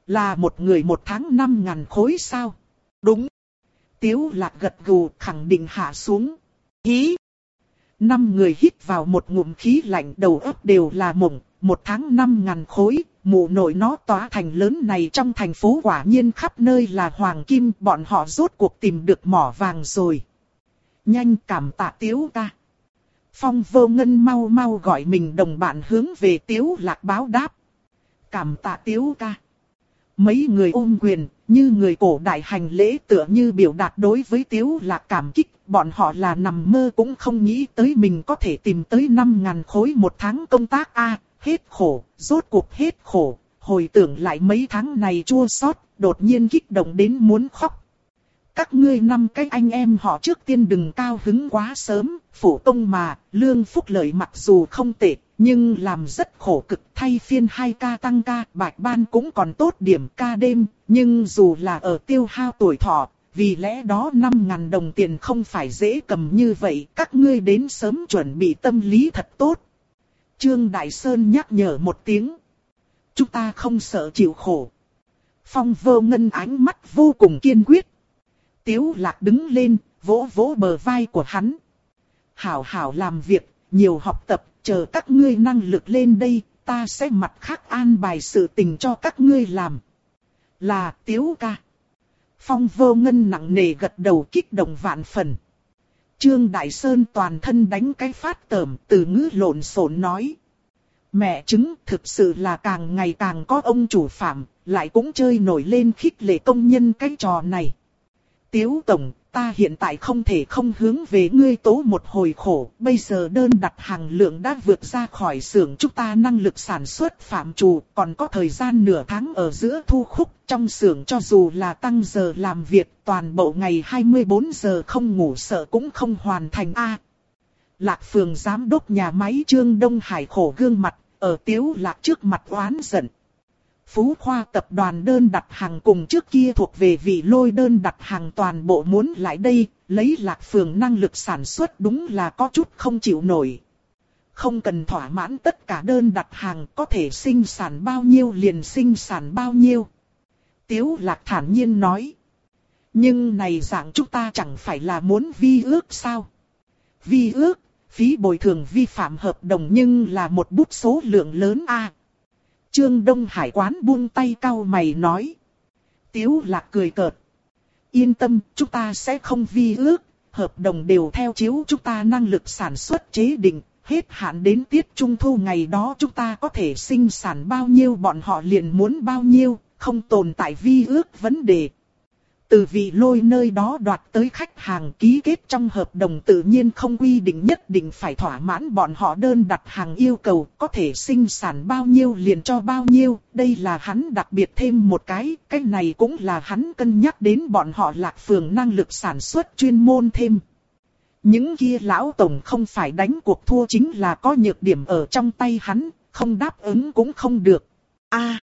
Speaker 1: Là một người một tháng 5.000 khối sao? Đúng. Tiếu lạc gật gù khẳng định hạ xuống. Hí. Năm người hít vào một ngụm khí lạnh đầu óc đều là mộng, một tháng năm ngàn khối, mụ nội nó tỏa thành lớn này trong thành phố quả nhiên khắp nơi là hoàng kim, bọn họ rốt cuộc tìm được mỏ vàng rồi. Nhanh cảm tạ tiếu ta. Phong vô ngân mau mau gọi mình đồng bạn hướng về tiếu lạc báo đáp. Cảm tạ tiếu ca. Mấy người ôm quyền, như người cổ đại hành lễ tựa như biểu đạt đối với tiếu là cảm kích, bọn họ là nằm mơ cũng không nghĩ tới mình có thể tìm tới 5.000 khối một tháng công tác a hết khổ, rốt cuộc hết khổ, hồi tưởng lại mấy tháng này chua xót, đột nhiên kích động đến muốn khóc các ngươi năm cái anh em họ trước tiên đừng cao hứng quá sớm, phủ công mà, lương phúc lợi mặc dù không tệ, nhưng làm rất khổ cực thay phiên hai ca tăng ca, bạch ban cũng còn tốt điểm ca đêm, nhưng dù là ở tiêu hao tuổi thọ, vì lẽ đó 5.000 đồng tiền không phải dễ cầm như vậy, các ngươi đến sớm chuẩn bị tâm lý thật tốt. Trương Đại Sơn nhắc nhở một tiếng. Chúng ta không sợ chịu khổ. Phong vô ngân ánh mắt vô cùng kiên quyết. Tiếu lạc đứng lên, vỗ vỗ bờ vai của hắn. Hảo hảo làm việc, nhiều học tập, chờ các ngươi năng lực lên đây, ta sẽ mặt khác an bài sự tình cho các ngươi làm. Là tiếu ca. Phong vô ngân nặng nề gật đầu kích động vạn phần. Trương Đại Sơn toàn thân đánh cái phát tởm từ ngữ lộn xộn nói. Mẹ chứng thực sự là càng ngày càng có ông chủ phạm, lại cũng chơi nổi lên khích lệ công nhân cái trò này. Tiếu Tổng, ta hiện tại không thể không hướng về ngươi tố một hồi khổ, bây giờ đơn đặt hàng lượng đã vượt ra khỏi xưởng chúng ta năng lực sản xuất phạm trù, còn có thời gian nửa tháng ở giữa thu khúc, trong xưởng cho dù là tăng giờ làm việc, toàn bộ ngày 24 giờ không ngủ sợ cũng không hoàn thành A. Lạc phường giám đốc nhà máy Trương Đông Hải khổ gương mặt, ở tiếu lạc trước mặt oán giận. Phú Khoa tập đoàn đơn đặt hàng cùng trước kia thuộc về vị lôi đơn đặt hàng toàn bộ muốn lại đây, lấy lạc phường năng lực sản xuất đúng là có chút không chịu nổi. Không cần thỏa mãn tất cả đơn đặt hàng có thể sinh sản bao nhiêu liền sinh sản bao nhiêu. Tiếu lạc thản nhiên nói. Nhưng này dạng chúng ta chẳng phải là muốn vi ước sao? Vi ước, phí bồi thường vi phạm hợp đồng nhưng là một bút số lượng lớn a. Trương Đông Hải quán buông tay cao mày nói. Tiếu lạc cười cợt. Yên tâm, chúng ta sẽ không vi ước, hợp đồng đều theo chiếu chúng ta năng lực sản xuất chế định, hết hạn đến tiết trung thu ngày đó chúng ta có thể sinh sản bao nhiêu bọn họ liền muốn bao nhiêu, không tồn tại vi ước vấn đề. Từ vị lôi nơi đó đoạt tới khách hàng ký kết trong hợp đồng tự nhiên không quy định nhất định phải thỏa mãn bọn họ đơn đặt hàng yêu cầu có thể sinh sản bao nhiêu liền cho bao nhiêu. Đây là hắn đặc biệt thêm một cái, cái này cũng là hắn cân nhắc đến bọn họ lạc phường năng lực sản xuất chuyên môn thêm. Những kia lão tổng không phải đánh cuộc thua chính là có nhược điểm ở trong tay hắn, không đáp ứng cũng không được. a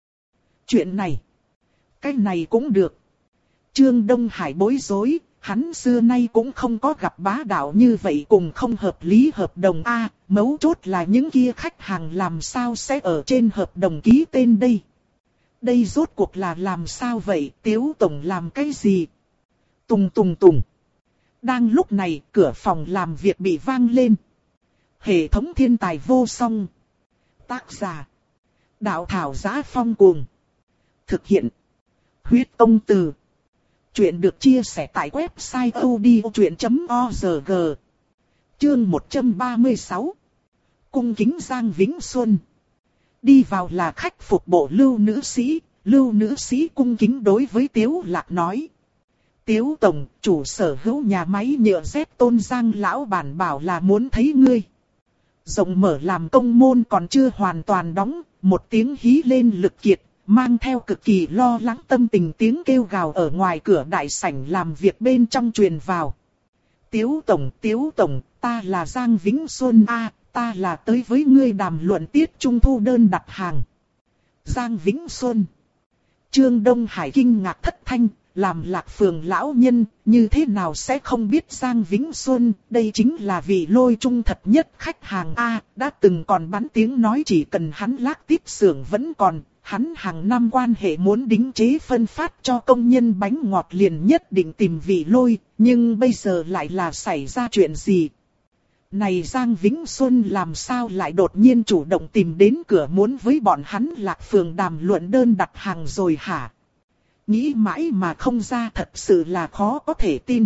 Speaker 1: chuyện này, cái này cũng được. Trương Đông Hải bối rối, hắn xưa nay cũng không có gặp bá đạo như vậy cùng không hợp lý hợp đồng A, mấu chốt là những kia khách hàng làm sao sẽ ở trên hợp đồng ký tên đây. Đây rốt cuộc là làm sao vậy, Tiếu Tổng làm cái gì? Tùng tùng tùng. Đang lúc này, cửa phòng làm việc bị vang lên. Hệ thống thiên tài vô song. Tác giả. Đạo thảo giá phong cuồng. Thực hiện. Huyết công từ. Chuyện được chia sẻ tại website odchuyện.org Chương 136 Cung kính Giang Vĩnh Xuân. Đi vào là khách phục bộ lưu nữ sĩ, lưu nữ sĩ cung kính đối với Tiếu Lạc nói. Tiếu Tổng, chủ sở hữu nhà máy nhựa dép tôn Giang Lão Bản bảo là muốn thấy ngươi. Rộng mở làm công môn còn chưa hoàn toàn đóng, một tiếng hí lên lực kiệt, mang theo cực kỳ lo lắng tâm tình tiếng kêu gào ở ngoài cửa đại sảnh làm việc bên trong truyền vào. Tiếu Tổng, Tiếu Tổng, ta là Giang Vĩnh Xuân A, ta là tới với ngươi đàm luận tiết trung thu đơn đặt hàng. Giang Vĩnh Xuân Trương Đông Hải kinh ngạc thất thanh, làm lạc phường lão nhân, như thế nào sẽ không biết Giang Vĩnh Xuân, đây chính là vị lôi trung thật nhất khách hàng A, đã từng còn bắn tiếng nói chỉ cần hắn lác tiếp xưởng vẫn còn, hắn hàng năm quan hệ muốn đính chế phân phát cho công nhân bánh ngọt liền nhất định tìm vị lôi, nhưng bây giờ lại là xảy ra chuyện gì? Này Giang Vĩnh Xuân làm sao lại đột nhiên chủ động tìm đến cửa muốn với bọn hắn lạc phường đàm luận đơn đặt hàng rồi hả? Nghĩ mãi mà không ra thật sự là khó có thể tin.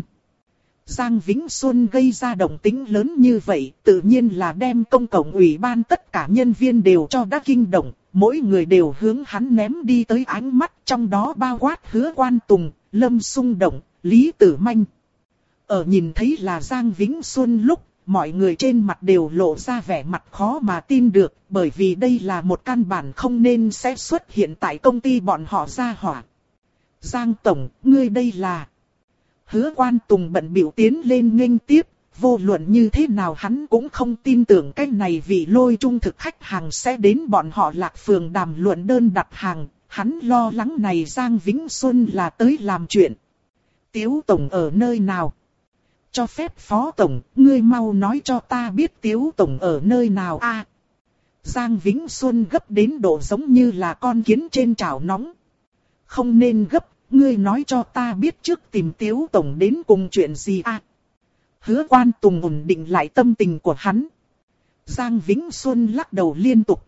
Speaker 1: Giang Vĩnh Xuân gây ra động tính lớn như vậy, tự nhiên là đem công cộng ủy ban tất cả nhân viên đều cho đã kinh động, mỗi người đều hướng hắn ném đi tới ánh mắt trong đó bao quát hứa quan tùng, lâm sung động, lý tử manh. Ở nhìn thấy là Giang Vĩnh Xuân lúc, mọi người trên mặt đều lộ ra vẻ mặt khó mà tin được, bởi vì đây là một căn bản không nên sẽ xuất hiện tại công ty bọn họ ra hỏa. Giang Tổng, ngươi đây là hứa quan tùng bận biểu tiến lên nghênh tiếp, vô luận như thế nào hắn cũng không tin tưởng cái này vì lôi trung thực khách hàng sẽ đến bọn họ lạc phường đàm luận đơn đặt hàng, hắn lo lắng này Giang Vĩnh Xuân là tới làm chuyện. Tiếu Tổng ở nơi nào? Cho phép Phó Tổng, ngươi mau nói cho ta biết Tiếu Tổng ở nơi nào a Giang Vĩnh Xuân gấp đến độ giống như là con kiến trên chảo nóng. Không nên gấp, ngươi nói cho ta biết trước tìm Tiếu Tổng đến cùng chuyện gì à? Hứa quan tùng ổn định lại tâm tình của hắn. Giang Vĩnh Xuân lắc đầu liên tục.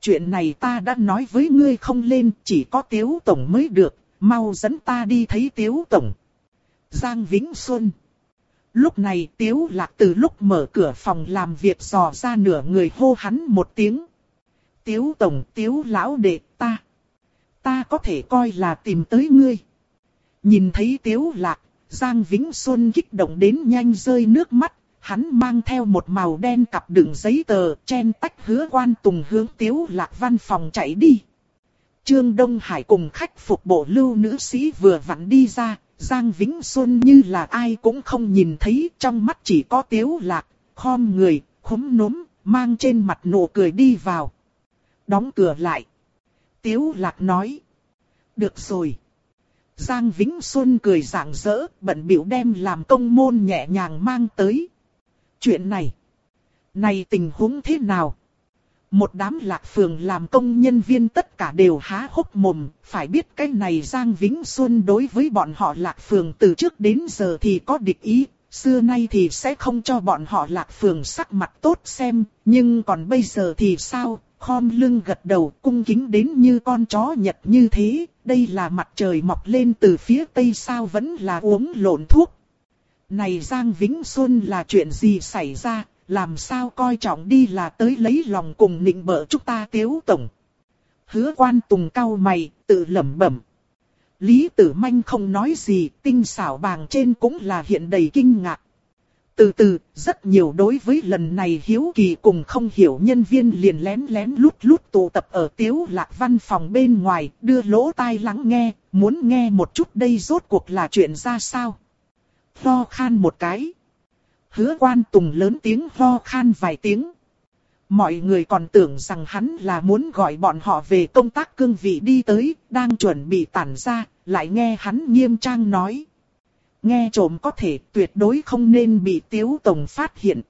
Speaker 1: Chuyện này ta đã nói với ngươi không lên, chỉ có Tiếu Tổng mới được, mau dẫn ta đi thấy Tiếu Tổng. Giang Vĩnh Xuân Lúc này Tiếu Lạc từ lúc mở cửa phòng làm việc dò ra nửa người hô hắn một tiếng. Tiếu Tổng, Tiếu Lão Đệ, ta. Ta có thể coi là tìm tới ngươi. Nhìn thấy Tiếu Lạc, Giang Vĩnh Xuân kích động đến nhanh rơi nước mắt. Hắn mang theo một màu đen cặp đựng giấy tờ, chen tách hứa quan tùng hướng Tiếu Lạc văn phòng chạy đi. Trương Đông Hải cùng khách phục bộ lưu nữ sĩ vừa vặn đi ra, Giang Vĩnh Xuân như là ai cũng không nhìn thấy, trong mắt chỉ có tiếu lạc, khom người, khúm núm, mang trên mặt nụ cười đi vào. Đóng cửa lại. Tiếu lạc nói. Được rồi. Giang Vĩnh Xuân cười rạng rỡ, bận biểu đem làm công môn nhẹ nhàng mang tới. Chuyện này. Này tình huống thế nào? Một đám lạc phường làm công nhân viên tất cả đều há hốc mồm, phải biết cái này Giang Vĩnh Xuân đối với bọn họ lạc phường từ trước đến giờ thì có địch ý, xưa nay thì sẽ không cho bọn họ lạc phường sắc mặt tốt xem, nhưng còn bây giờ thì sao, khom lưng gật đầu cung kính đến như con chó nhật như thế, đây là mặt trời mọc lên từ phía tây sao vẫn là uống lộn thuốc. Này Giang Vĩnh Xuân là chuyện gì xảy ra, làm sao coi trọng đi là tới lấy lòng cùng nịnh bợ chúng ta tiếu tổng. Hứa quan tùng cao mày, tự lẩm bẩm. Lý tử manh không nói gì, tinh xảo bàng trên cũng là hiện đầy kinh ngạc. Từ từ, rất nhiều đối với lần này hiếu kỳ cùng không hiểu nhân viên liền lén lén lút lút tụ tập ở tiếu lạc văn phòng bên ngoài, đưa lỗ tai lắng nghe, muốn nghe một chút đây rốt cuộc là chuyện ra sao. Lo khan một cái. Hứa quan tùng lớn tiếng ho khan vài tiếng. Mọi người còn tưởng rằng hắn là muốn gọi bọn họ về công tác cương vị đi tới, đang chuẩn bị tản ra, lại nghe hắn nghiêm trang nói. Nghe trộm có thể tuyệt đối không nên bị tiếu tổng phát hiện.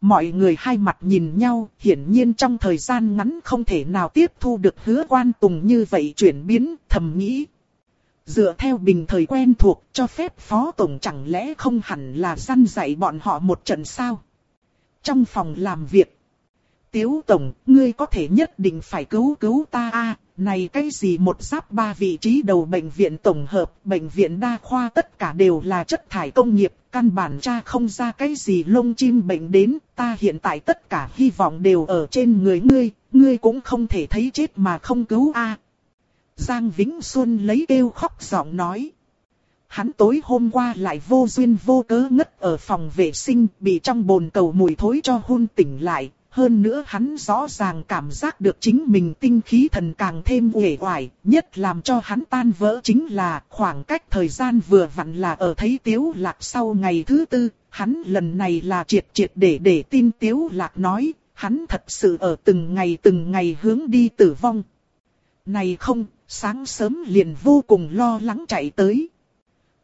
Speaker 1: Mọi người hai mặt nhìn nhau, hiển nhiên trong thời gian ngắn không thể nào tiếp thu được hứa quan tùng như vậy chuyển biến, thầm nghĩ, Dựa theo bình thời quen thuộc cho phép phó tổng chẳng lẽ không hẳn là săn dạy bọn họ một trận sao? Trong phòng làm việc. Tiếu tổng, ngươi có thể nhất định phải cứu cứu ta a này cái gì một giáp ba vị trí đầu bệnh viện tổng hợp, bệnh viện đa khoa tất cả đều là chất thải công nghiệp, căn bản cha không ra cái gì lông chim bệnh đến, ta hiện tại tất cả hy vọng đều ở trên người ngươi, ngươi cũng không thể thấy chết mà không cứu a Giang Vĩnh Xuân lấy kêu khóc giọng nói. Hắn tối hôm qua lại vô duyên vô cớ ngất ở phòng vệ sinh bị trong bồn cầu mùi thối cho hôn tỉnh lại. Hơn nữa hắn rõ ràng cảm giác được chính mình tinh khí thần càng thêm uể oải, nhất làm cho hắn tan vỡ chính là khoảng cách thời gian vừa vặn là ở thấy Tiếu Lạc sau ngày thứ tư, hắn lần này là triệt triệt để để tin Tiếu Lạc nói, hắn thật sự ở từng ngày từng ngày hướng đi tử vong. Này không, sáng sớm liền vô cùng lo lắng chạy tới.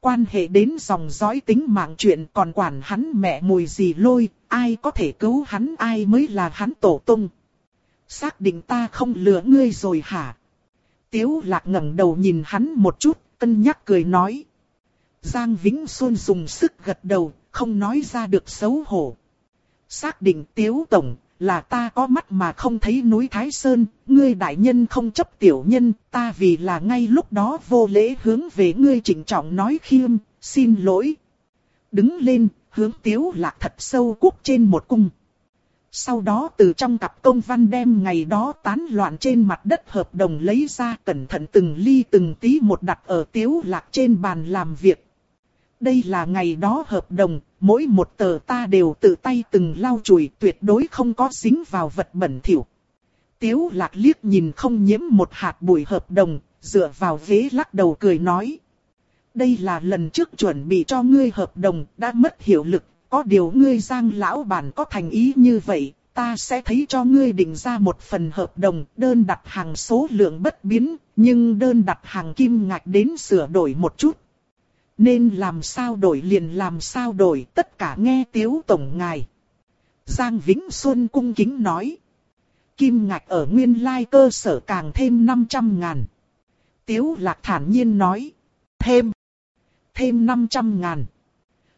Speaker 1: Quan hệ đến dòng dõi tính mạng chuyện còn quản hắn mẹ mùi gì lôi, ai có thể cứu hắn ai mới là hắn tổ tung. Xác định ta không lừa ngươi rồi hả? Tiếu lạc ngẩng đầu nhìn hắn một chút, cân nhắc cười nói. Giang Vĩnh Xuân dùng sức gật đầu, không nói ra được xấu hổ. Xác định Tiếu Tổng, là ta có mắt mà không thấy núi Thái Sơn, ngươi đại nhân không chấp tiểu nhân, ta vì là ngay lúc đó vô lễ hướng về ngươi trịnh trọng nói khiêm, xin lỗi. Đứng lên, hướng tiếu lạc thật sâu cúc trên một cung. Sau đó từ trong cặp công văn đem ngày đó tán loạn trên mặt đất hợp đồng lấy ra cẩn thận từng ly từng tí một đặt ở tiếu lạc trên bàn làm việc. Đây là ngày đó hợp đồng, mỗi một tờ ta đều tự tay từng lau chùi tuyệt đối không có dính vào vật bẩn thỉu. Tiếu lạc liếc nhìn không nhiễm một hạt bụi hợp đồng, dựa vào ghế lắc đầu cười nói đây là lần trước chuẩn bị cho ngươi hợp đồng đã mất hiệu lực, có điều ngươi giang lão bản có thành ý như vậy, ta sẽ thấy cho ngươi định ra một phần hợp đồng, đơn đặt hàng số lượng bất biến, nhưng đơn đặt hàng kim ngạch đến sửa đổi một chút. Nên làm sao đổi liền làm sao đổi, tất cả nghe tiếu tổng ngài. Giang Vĩnh Xuân cung kính nói. Kim ngạch ở nguyên lai cơ sở càng thêm 500 ngàn. Tiếu lạc thản nhiên nói. Thêm. Thêm 500 ngàn.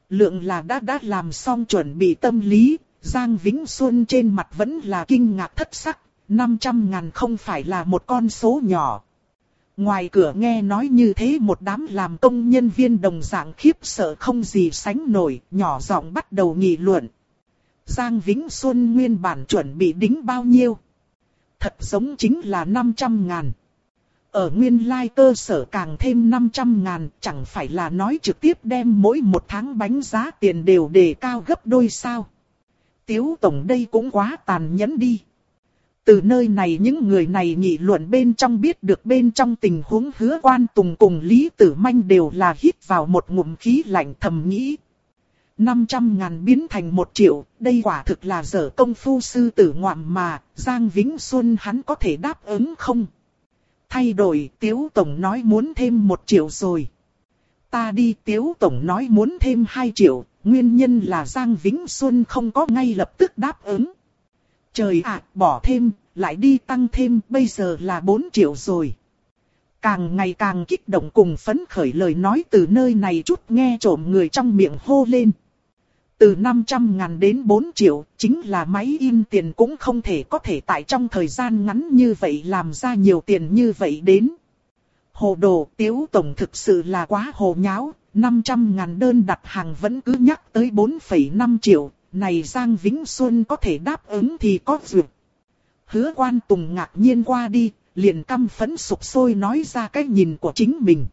Speaker 1: Lượng là đã đã làm xong chuẩn bị tâm lý, Giang Vĩnh Xuân trên mặt vẫn là kinh ngạc thất sắc, 500 ngàn không phải là một con số nhỏ. Ngoài cửa nghe nói như thế một đám làm công nhân viên đồng dạng khiếp sợ không gì sánh nổi, nhỏ giọng bắt đầu nghị luận. Giang Vĩnh Xuân nguyên bản chuẩn bị đính bao nhiêu? Thật giống chính là 500 ngàn. Ở nguyên lai cơ sở càng thêm 500 ngàn, chẳng phải là nói trực tiếp đem mỗi một tháng bánh giá tiền đều đề cao gấp đôi sao. Tiếu Tổng đây cũng quá tàn nhẫn đi. Từ nơi này những người này nghị luận bên trong biết được bên trong tình huống hứa quan tùng cùng Lý Tử Manh đều là hít vào một ngụm khí lạnh thầm nghĩ. 500 ngàn biến thành 1 triệu, đây quả thực là dở công phu sư tử ngoạm mà, Giang Vĩnh Xuân hắn có thể đáp ứng không? Thay đổi, Tiếu Tổng nói muốn thêm 1 triệu rồi. Ta đi Tiếu Tổng nói muốn thêm 2 triệu, nguyên nhân là Giang Vĩnh Xuân không có ngay lập tức đáp ứng. Trời ạ, bỏ thêm, lại đi tăng thêm, bây giờ là 4 triệu rồi. Càng ngày càng kích động cùng phấn khởi lời nói từ nơi này chút nghe trộm người trong miệng hô lên. Từ 500 ngàn đến 4 triệu, chính là máy in tiền cũng không thể có thể tại trong thời gian ngắn như vậy làm ra nhiều tiền như vậy đến. Hồ đồ tiếu tổng thực sự là quá hồ nháo, 500 ngàn đơn đặt hàng vẫn cứ nhắc tới 4,5 triệu, này Giang Vĩnh Xuân có thể đáp ứng thì có duyệt. Hứa quan tùng ngạc nhiên qua đi, liền căm phẫn sụp sôi nói ra cái nhìn của chính mình.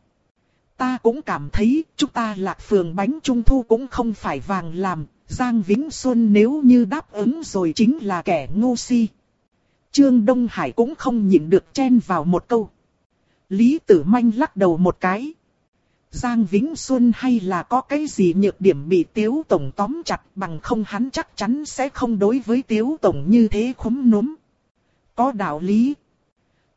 Speaker 1: Ta cũng cảm thấy, chúng ta lạc phường bánh trung thu cũng không phải vàng làm, Giang Vĩnh Xuân nếu như đáp ứng rồi chính là kẻ ngu si. Trương Đông Hải cũng không nhịn được chen vào một câu. Lý Tử Manh lắc đầu một cái. Giang Vĩnh Xuân hay là có cái gì nhược điểm bị Tiếu Tổng tóm chặt bằng không hắn chắc chắn sẽ không đối với Tiếu Tổng như thế khúm núm. Có đạo lý.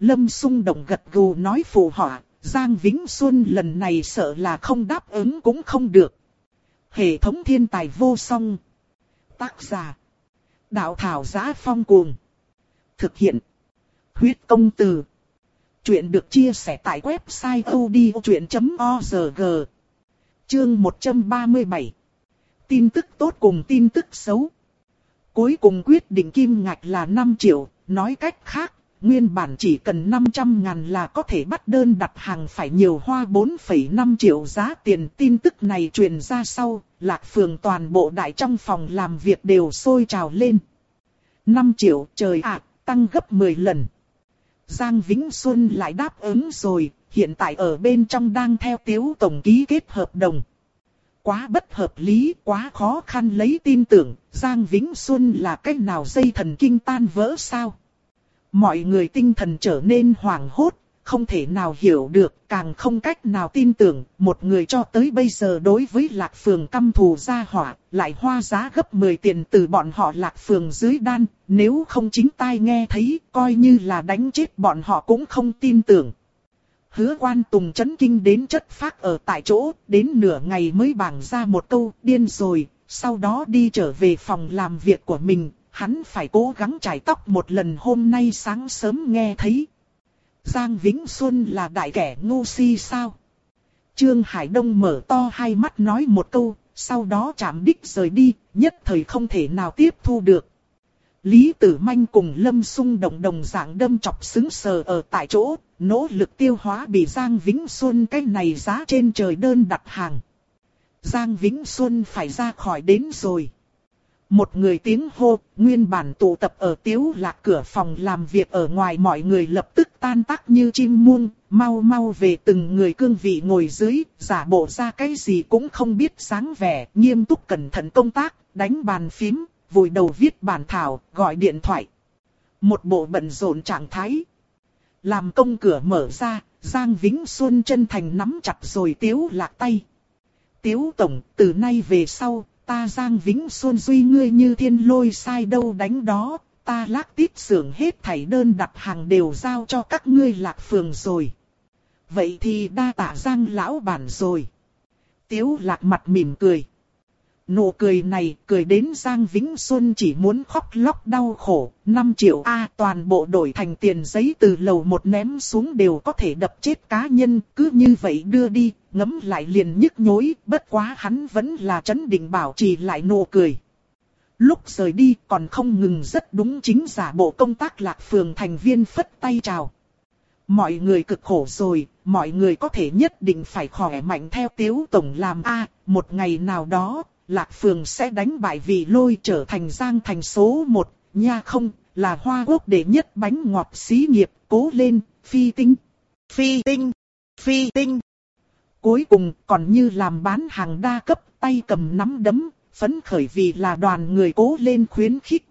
Speaker 1: Lâm sung động gật gù nói phù họa, Giang Vĩnh Xuân lần này sợ là không đáp ứng cũng không được. Hệ thống thiên tài vô song. Tác giả. Đạo thảo giá phong cuồng. Thực hiện. Huyết công từ. Chuyện được chia sẻ tại website odchuyện.org. Chương 137. Tin tức tốt cùng tin tức xấu. Cuối cùng quyết định kim ngạch là 5 triệu, nói cách khác, nguyên bản chỉ cần 500 ngàn là có thể bắt đơn đặt hàng phải nhiều hoa 4,5 triệu giá tiền. Tin tức này truyền ra sau, lạc phường toàn bộ đại trong phòng làm việc đều sôi trào lên. 5 triệu trời ạ, tăng gấp 10 lần. Giang Vĩnh Xuân lại đáp ứng rồi, hiện tại ở bên trong đang theo tiếu tổng ký kết hợp đồng. Quá bất hợp lý, quá khó khăn lấy tin tưởng, Giang Vĩnh Xuân là cách nào dây thần kinh tan vỡ sao? Mọi người tinh thần trở nên hoảng hốt, không thể nào hiểu được, càng không cách nào tin tưởng, một người cho tới bây giờ đối với lạc phường căm thù gia hỏa, lại hoa giá gấp 10 tiền từ bọn họ lạc phường dưới đan, nếu không chính tai nghe thấy, coi như là đánh chết bọn họ cũng không tin tưởng. Hứa quan tùng chấn kinh đến chất phát ở tại chỗ, đến nửa ngày mới bảng ra một câu, điên rồi, sau đó đi trở về phòng làm việc của mình, hắn phải cố gắng trải tóc một lần hôm nay sáng sớm nghe thấy. Giang Vĩnh Xuân là đại kẻ ngu si sao? Trương Hải Đông mở to hai mắt nói một câu, sau đó chạm đích rời đi, nhất thời không thể nào tiếp thu được. Lý Tử Manh cùng Lâm Sung đồng đồng dạng đâm chọc xứng sờ ở tại chỗ, nỗ lực tiêu hóa bị Giang Vĩnh Xuân cái này giá trên trời đơn đặt hàng. Giang Vĩnh Xuân phải ra khỏi đến rồi. Một người tiếng hô, nguyên bản tụ tập ở tiếu lạc cửa phòng làm việc ở ngoài mọi người lập tức tan tác như chim muôn mau mau về từng người cương vị ngồi dưới, giả bộ ra cái gì cũng không biết sáng vẻ, nghiêm túc cẩn thận công tác, đánh bàn phím, vùi đầu viết bản thảo, gọi điện thoại. Một bộ bận rộn trạng thái. Làm công cửa mở ra, Giang Vĩnh Xuân chân thành nắm chặt rồi tiếu lạc tay. Tiếu tổng, từ nay về sau, ta Giang Vĩnh Xuân duy ngươi như thiên lôi sai đâu đánh đó, ta lác tít xưởng hết thảy đơn đặt hàng đều giao cho các ngươi lạc phường rồi. Vậy thì đa tạ Giang lão bản rồi. Tiếu lạc mặt mỉm cười. Nụ cười này cười đến Giang Vĩnh Xuân chỉ muốn khóc lóc đau khổ, 5 triệu A toàn bộ đổi thành tiền giấy từ lầu một ném xuống đều có thể đập chết cá nhân, cứ như vậy đưa đi, ngấm lại liền nhức nhối, bất quá hắn vẫn là chấn định bảo trì lại nụ cười. Lúc rời đi còn không ngừng rất đúng chính giả bộ công tác lạc phường thành viên phất tay chào. Mọi người cực khổ rồi, mọi người có thể nhất định phải khỏe mạnh theo tiếu tổng làm A, một ngày nào đó, Lạc Phường sẽ đánh bại vì lôi trở thành giang thành số một, nha không, là hoa quốc đệ nhất bánh ngọt xí nghiệp, cố lên, phi tinh, phi tinh, phi tinh. Cuối cùng còn như làm bán hàng đa cấp, tay cầm nắm đấm, phấn khởi vì là đoàn người cố lên khuyến khích.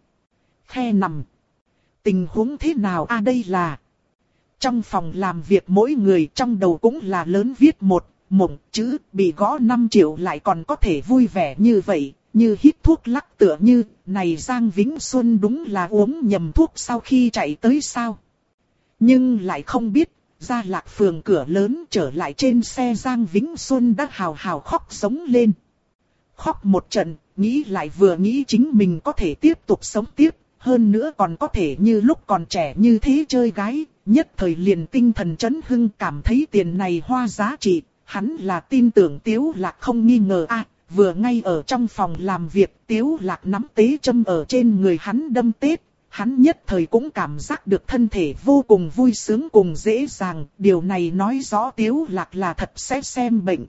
Speaker 1: Khe nằm. Tình huống thế nào a đây là... Trong phòng làm việc mỗi người trong đầu cũng là lớn viết một, mộng chứ bị gõ 5 triệu lại còn có thể vui vẻ như vậy, như hít thuốc lắc tựa như, này Giang Vĩnh Xuân đúng là uống nhầm thuốc sau khi chạy tới sao. Nhưng lại không biết, ra lạc phường cửa lớn trở lại trên xe Giang Vĩnh Xuân đã hào hào khóc sống lên. Khóc một trận, nghĩ lại vừa nghĩ chính mình có thể tiếp tục sống tiếp, hơn nữa còn có thể như lúc còn trẻ như thế chơi gái, nhất thời liền tinh thần chấn hưng cảm thấy tiền này hoa giá trị, hắn là tin tưởng Tiếu Lạc không nghi ngờ a vừa ngay ở trong phòng làm việc Tiếu Lạc nắm tế châm ở trên người hắn đâm tết. Hắn nhất thời cũng cảm giác được thân thể vô cùng vui sướng cùng dễ dàng, điều này nói rõ Tiếu Lạc là thật sẽ xem bệnh.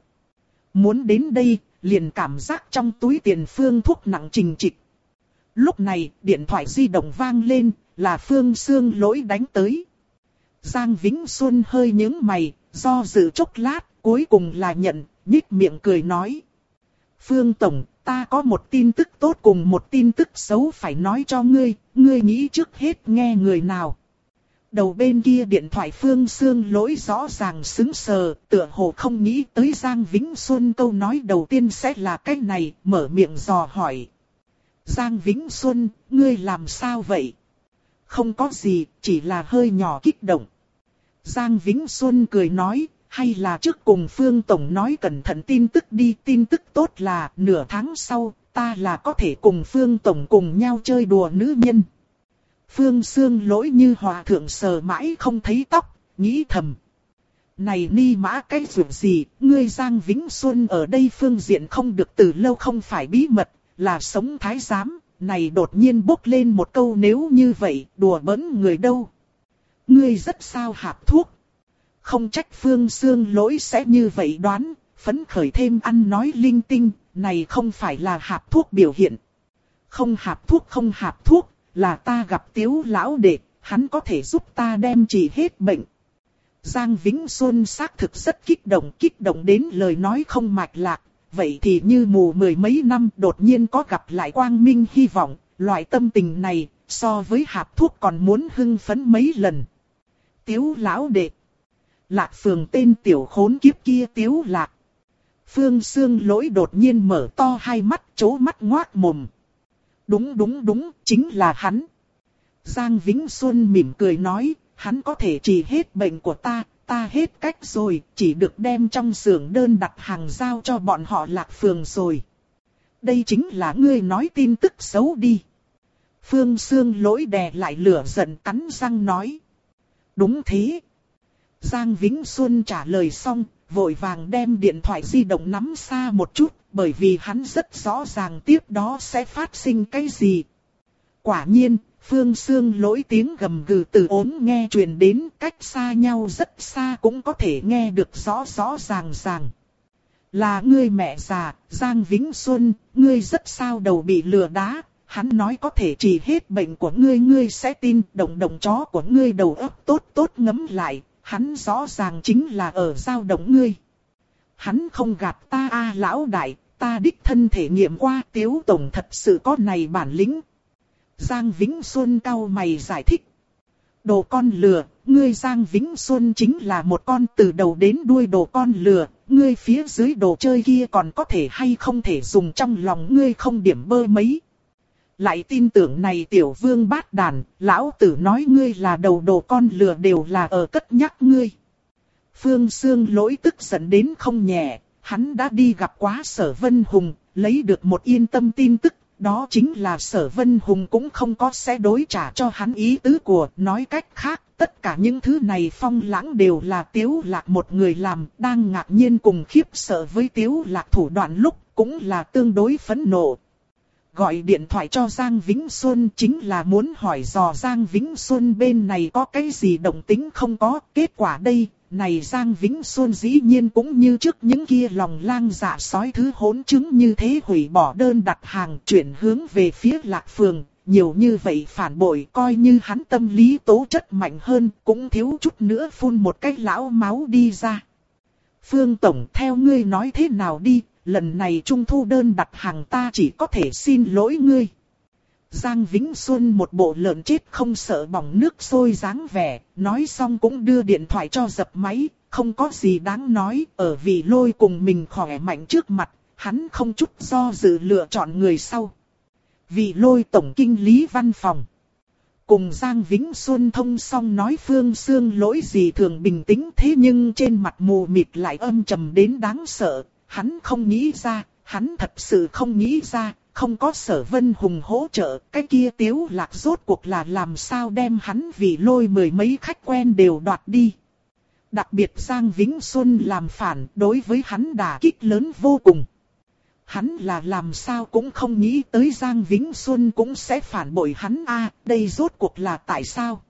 Speaker 1: Muốn đến đây, liền cảm giác trong túi tiền phương thuốc nặng trình trịch. Lúc này, điện thoại di động vang lên, là Phương xương lỗi đánh tới. Giang Vĩnh Xuân hơi nhướng mày, do dự chốc lát, cuối cùng là nhận, nhích miệng cười nói. Phương Tổng, ta có một tin tức tốt cùng một tin tức xấu phải nói cho ngươi, ngươi nghĩ trước hết nghe người nào. Đầu bên kia điện thoại Phương Sương lỗi rõ ràng xứng sờ, tựa hồ không nghĩ tới Giang Vĩnh Xuân câu nói đầu tiên sẽ là cái này, mở miệng dò hỏi. Giang Vĩnh Xuân, ngươi làm sao vậy? Không có gì, chỉ là hơi nhỏ kích động. Giang Vĩnh Xuân cười nói, hay là trước cùng Phương Tổng nói cẩn thận tin tức đi, tin tức tốt là nửa tháng sau, ta là có thể cùng Phương Tổng cùng nhau chơi đùa nữ nhân. Phương Sương lỗi như hòa thượng sờ mãi không thấy tóc, nghĩ thầm. Này ni mã cái dụng gì, ngươi Giang Vĩnh Xuân ở đây phương diện không được từ lâu không phải bí mật, là sống thái giám, này đột nhiên bốc lên một câu nếu như vậy, đùa bỡn người đâu. Ngươi rất sao hạp thuốc, không trách Phương xương lỗi sẽ như vậy đoán, phấn khởi thêm ăn nói linh tinh, này không phải là hạp thuốc biểu hiện. Không hạp thuốc không hạp thuốc, là ta gặp tiếu lão đệ, hắn có thể giúp ta đem trị hết bệnh. Giang Vĩnh Xuân xác thực rất kích động, kích động đến lời nói không mạch lạc, vậy thì như mù mười mấy năm đột nhiên có gặp lại quang minh hy vọng, loại tâm tình này, so với hạp thuốc còn muốn hưng phấn mấy lần. Tiếu lão đệ, Lạc phường tên tiểu khốn kiếp kia tiếu lạc. Phương Sương lỗi đột nhiên mở to hai mắt, chố mắt ngoác mồm. Đúng đúng đúng, chính là hắn. Giang Vĩnh Xuân mỉm cười nói, hắn có thể trị hết bệnh của ta, ta hết cách rồi, chỉ được đem trong xưởng đơn đặt hàng giao cho bọn họ lạc phường rồi. Đây chính là ngươi nói tin tức xấu đi. Phương Sương lỗi đè lại lửa giận cắn răng nói. Đúng thế. Giang Vĩnh Xuân trả lời xong, vội vàng đem điện thoại di động nắm xa một chút, bởi vì hắn rất rõ ràng tiếp đó sẽ phát sinh cái gì. Quả nhiên, Phương Sương lỗi tiếng gầm gừ từ ốm nghe truyền đến cách xa nhau rất xa cũng có thể nghe được rõ rõ ràng ràng. Là ngươi mẹ già, Giang Vĩnh Xuân, ngươi rất sao đầu bị lừa đá, hắn nói có thể trị hết bệnh của ngươi ngươi sẽ tin, động động chó của ngươi đầu óc tốt tốt ngấm lại, hắn rõ ràng chính là ở giao động ngươi. Hắn không gạt ta a lão đại, ta đích thân thể nghiệm qua tiếu tổng thật sự có này bản lĩnh. Giang Vĩnh Xuân cao mày giải thích. Đồ con lừa, ngươi Giang Vĩnh Xuân chính là một con từ đầu đến đuôi đồ con lừa, ngươi phía dưới đồ chơi kia còn có thể hay không thể dùng trong lòng ngươi không điểm bơ mấy. Lại tin tưởng này tiểu vương bát đàn, lão tử nói ngươi là đầu đồ con lừa đều là ở cất nhắc ngươi. Phương Sương lỗi tức giận đến không nhẹ, hắn đã đi gặp quá sở vân hùng, lấy được một yên tâm tin tức, đó chính là sở vân hùng cũng không có sẽ đối trả cho hắn ý tứ của, nói cách khác, tất cả những thứ này phong lãng đều là tiếu lạc một người làm, đang ngạc nhiên cùng khiếp sợ với tiếu lạc thủ đoạn lúc, cũng là tương đối phẫn nộ. Gọi điện thoại cho Giang Vĩnh Xuân chính là muốn hỏi dò Giang Vĩnh Xuân bên này có cái gì động tính không có, kết quả đây, này Giang Vĩnh Xuân dĩ nhiên cũng như trước những kia lòng lang dạ sói thứ hỗn chứng như thế hủy bỏ đơn đặt hàng chuyển hướng về phía lạc phường. Nhiều như vậy phản bội coi như hắn tâm lý tố chất mạnh hơn cũng thiếu chút nữa phun một cái lão máu đi ra. Phương Tổng theo ngươi nói thế nào đi, lần này trung thu đơn đặt hàng ta chỉ có thể xin lỗi ngươi. Giang Vĩnh Xuân một bộ lợn chết không sợ bỏng nước sôi dáng vẻ, nói xong cũng đưa điện thoại cho dập máy, không có gì đáng nói, ở vì lôi cùng mình khỏe mạnh trước mặt, hắn không chút do dự lựa chọn người sau. Vì lôi tổng kinh lý văn phòng. Cùng Giang Vĩnh Xuân thông xong nói phương xương lỗi gì thường bình tĩnh thế nhưng trên mặt mù mịt lại âm trầm đến đáng sợ, hắn không nghĩ ra, hắn thật sự không nghĩ ra, không có sở vân hùng hỗ trợ, cái kia tiếu lạc rốt cuộc là làm sao đem hắn vì lôi mười mấy khách quen đều đoạt đi. Đặc biệt Giang Vĩnh Xuân làm phản đối với hắn đả kích lớn vô cùng. Hắn là làm sao cũng không nghĩ tới Giang Vĩnh Xuân cũng sẽ phản bội hắn a đây rốt cuộc là tại sao?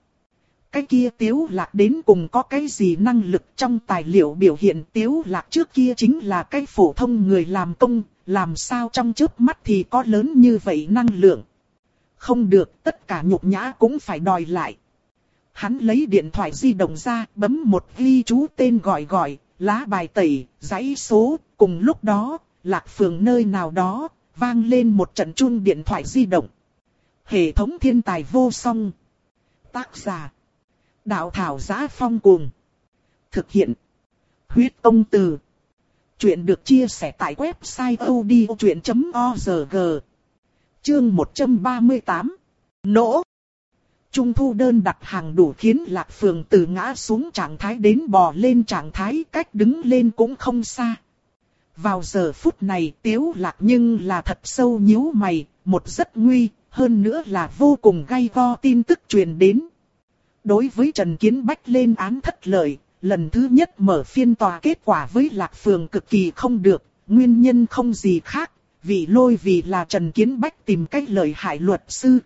Speaker 1: Cái kia tiếu lạc đến cùng có cái gì năng lực trong tài liệu biểu hiện tiếu lạc trước kia chính là cái phổ thông người làm công, làm sao trong trước mắt thì có lớn như vậy năng lượng. Không được, tất cả nhục nhã cũng phải đòi lại. Hắn lấy điện thoại di động ra, bấm một ghi chú tên gọi gọi, lá bài tẩy, giấy số, cùng lúc đó, lạc phường nơi nào đó, vang lên một trận chuông điện thoại di động. Hệ thống thiên tài vô song. Tác giả. Đạo thảo giá phong cuồng. Thực hiện. Huyết công từ. Chuyện được chia sẻ tại website odchuyện.org Chương 138 Nỗ Trung thu đơn đặt hàng đủ khiến Lạc Phường từ ngã xuống trạng thái đến bò lên trạng thái cách đứng lên cũng không xa. Vào giờ phút này tiếu lạc nhưng là thật sâu nhíu mày, một rất nguy, hơn nữa là vô cùng gay go tin tức truyền đến. Đối với Trần Kiến Bách lên án thất lợi, lần thứ nhất mở phiên tòa kết quả với Lạc Phường cực kỳ không được, nguyên nhân không gì khác, vì lôi vì là Trần Kiến Bách tìm cách lợi hại luật sư.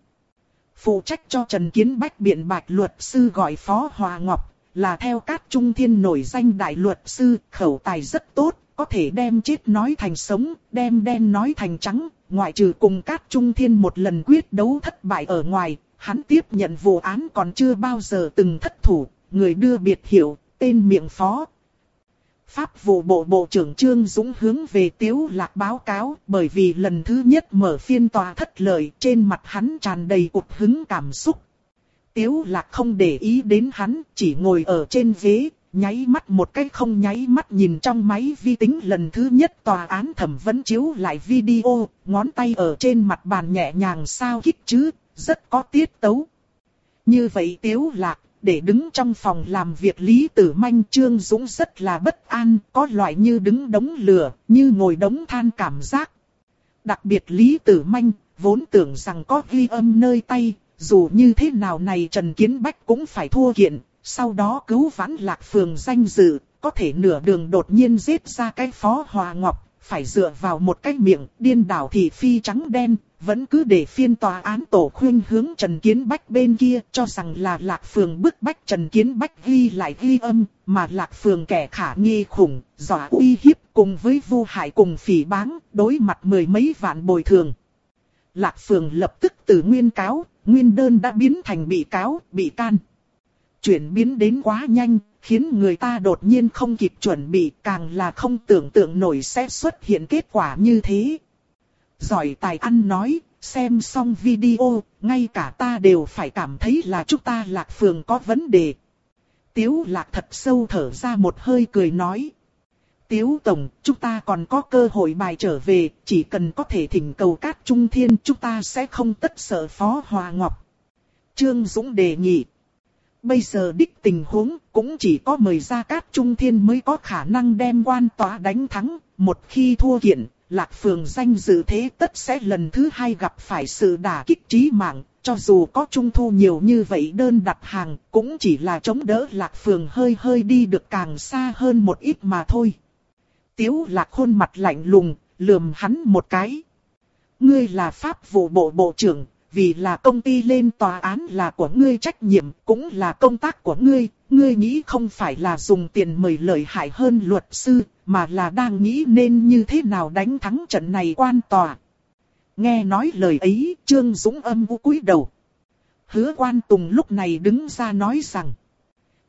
Speaker 1: Phụ trách cho Trần Kiến Bách biện bạch luật sư gọi Phó Hòa Ngọc, là theo các trung thiên nổi danh đại luật sư, khẩu tài rất tốt, có thể đem chết nói thành sống, đem đen nói thành trắng, ngoại trừ cùng các trung thiên một lần quyết đấu thất bại ở ngoài, hắn tiếp nhận vụ án còn chưa bao giờ từng thất thủ, người đưa biệt hiệu, tên miệng phó. Pháp vụ bộ bộ trưởng Trương Dũng hướng về Tiếu Lạc báo cáo bởi vì lần thứ nhất mở phiên tòa thất lợi trên mặt hắn tràn đầy ụt hứng cảm xúc. Tiếu Lạc không để ý đến hắn, chỉ ngồi ở trên ghế, nháy mắt một cái không nháy mắt nhìn trong máy vi tính lần thứ nhất tòa án thẩm vấn chiếu lại video, ngón tay ở trên mặt bàn nhẹ nhàng sao kích chứ, rất có tiết tấu. Như vậy Tiếu Lạc để đứng trong phòng làm việc Lý Tử Manh Trương Dũng rất là bất an, có loại như đứng đống lửa, như ngồi đống than cảm giác. Đặc biệt Lý Tử Manh, vốn tưởng rằng có ghi âm nơi tay, dù như thế nào này Trần Kiến Bách cũng phải thua kiện, sau đó cứu vãn lạc phường danh dự, có thể nửa đường đột nhiên giết ra cái phó hòa ngọc, phải dựa vào một cái miệng điên đảo thị phi trắng đen, vẫn cứ để phiên tòa án tổ khuyên hướng Trần Kiến Bách bên kia cho rằng là Lạc Phường bức bách Trần Kiến Bách ghi lại ghi âm, mà Lạc Phường kẻ khả nghi khủng, dọa uy hiếp cùng với vu hại cùng phỉ báng, đối mặt mười mấy vạn bồi thường. Lạc Phường lập tức từ nguyên cáo, nguyên đơn đã biến thành bị cáo, bị can. Chuyển biến đến quá nhanh, khiến người ta đột nhiên không kịp chuẩn bị, càng là không tưởng tượng nổi sẽ xuất hiện kết quả như thế. Giỏi tài ăn nói, xem xong video, ngay cả ta đều phải cảm thấy là chúng ta lạc phường có vấn đề. Tiếu lạc thật sâu thở ra một hơi cười nói. Tiếu Tổng, chúng ta còn có cơ hội bài trở về, chỉ cần có thể thỉnh cầu các trung thiên chúng ta sẽ không tất sợ Phó Hòa Ngọc. Trương Dũng đề nghị. Bây giờ đích tình huống cũng chỉ có mời ra các trung thiên mới có khả năng đem quan tòa đánh thắng, một khi thua kiện, Lạc Phường danh dự thế tất sẽ lần thứ hai gặp phải sự đả kích trí mạng, cho dù có trung thu nhiều như vậy đơn đặt hàng, cũng chỉ là chống đỡ Lạc Phường hơi hơi đi được càng xa hơn một ít mà thôi. Tiếu Lạc khuôn mặt lạnh lùng, lườm hắn một cái. Ngươi là pháp vụ bộ bộ trưởng, vì là công ty lên tòa án là của ngươi trách nhiệm, cũng là công tác của ngươi, ngươi nghĩ không phải là dùng tiền mời lợi hại hơn luật sư, mà là đang nghĩ nên như thế nào đánh thắng trận này quan tòa. Nghe nói lời ấy, Trương Dũng âm u cúi đầu. Hứa quan tùng lúc này đứng ra nói rằng,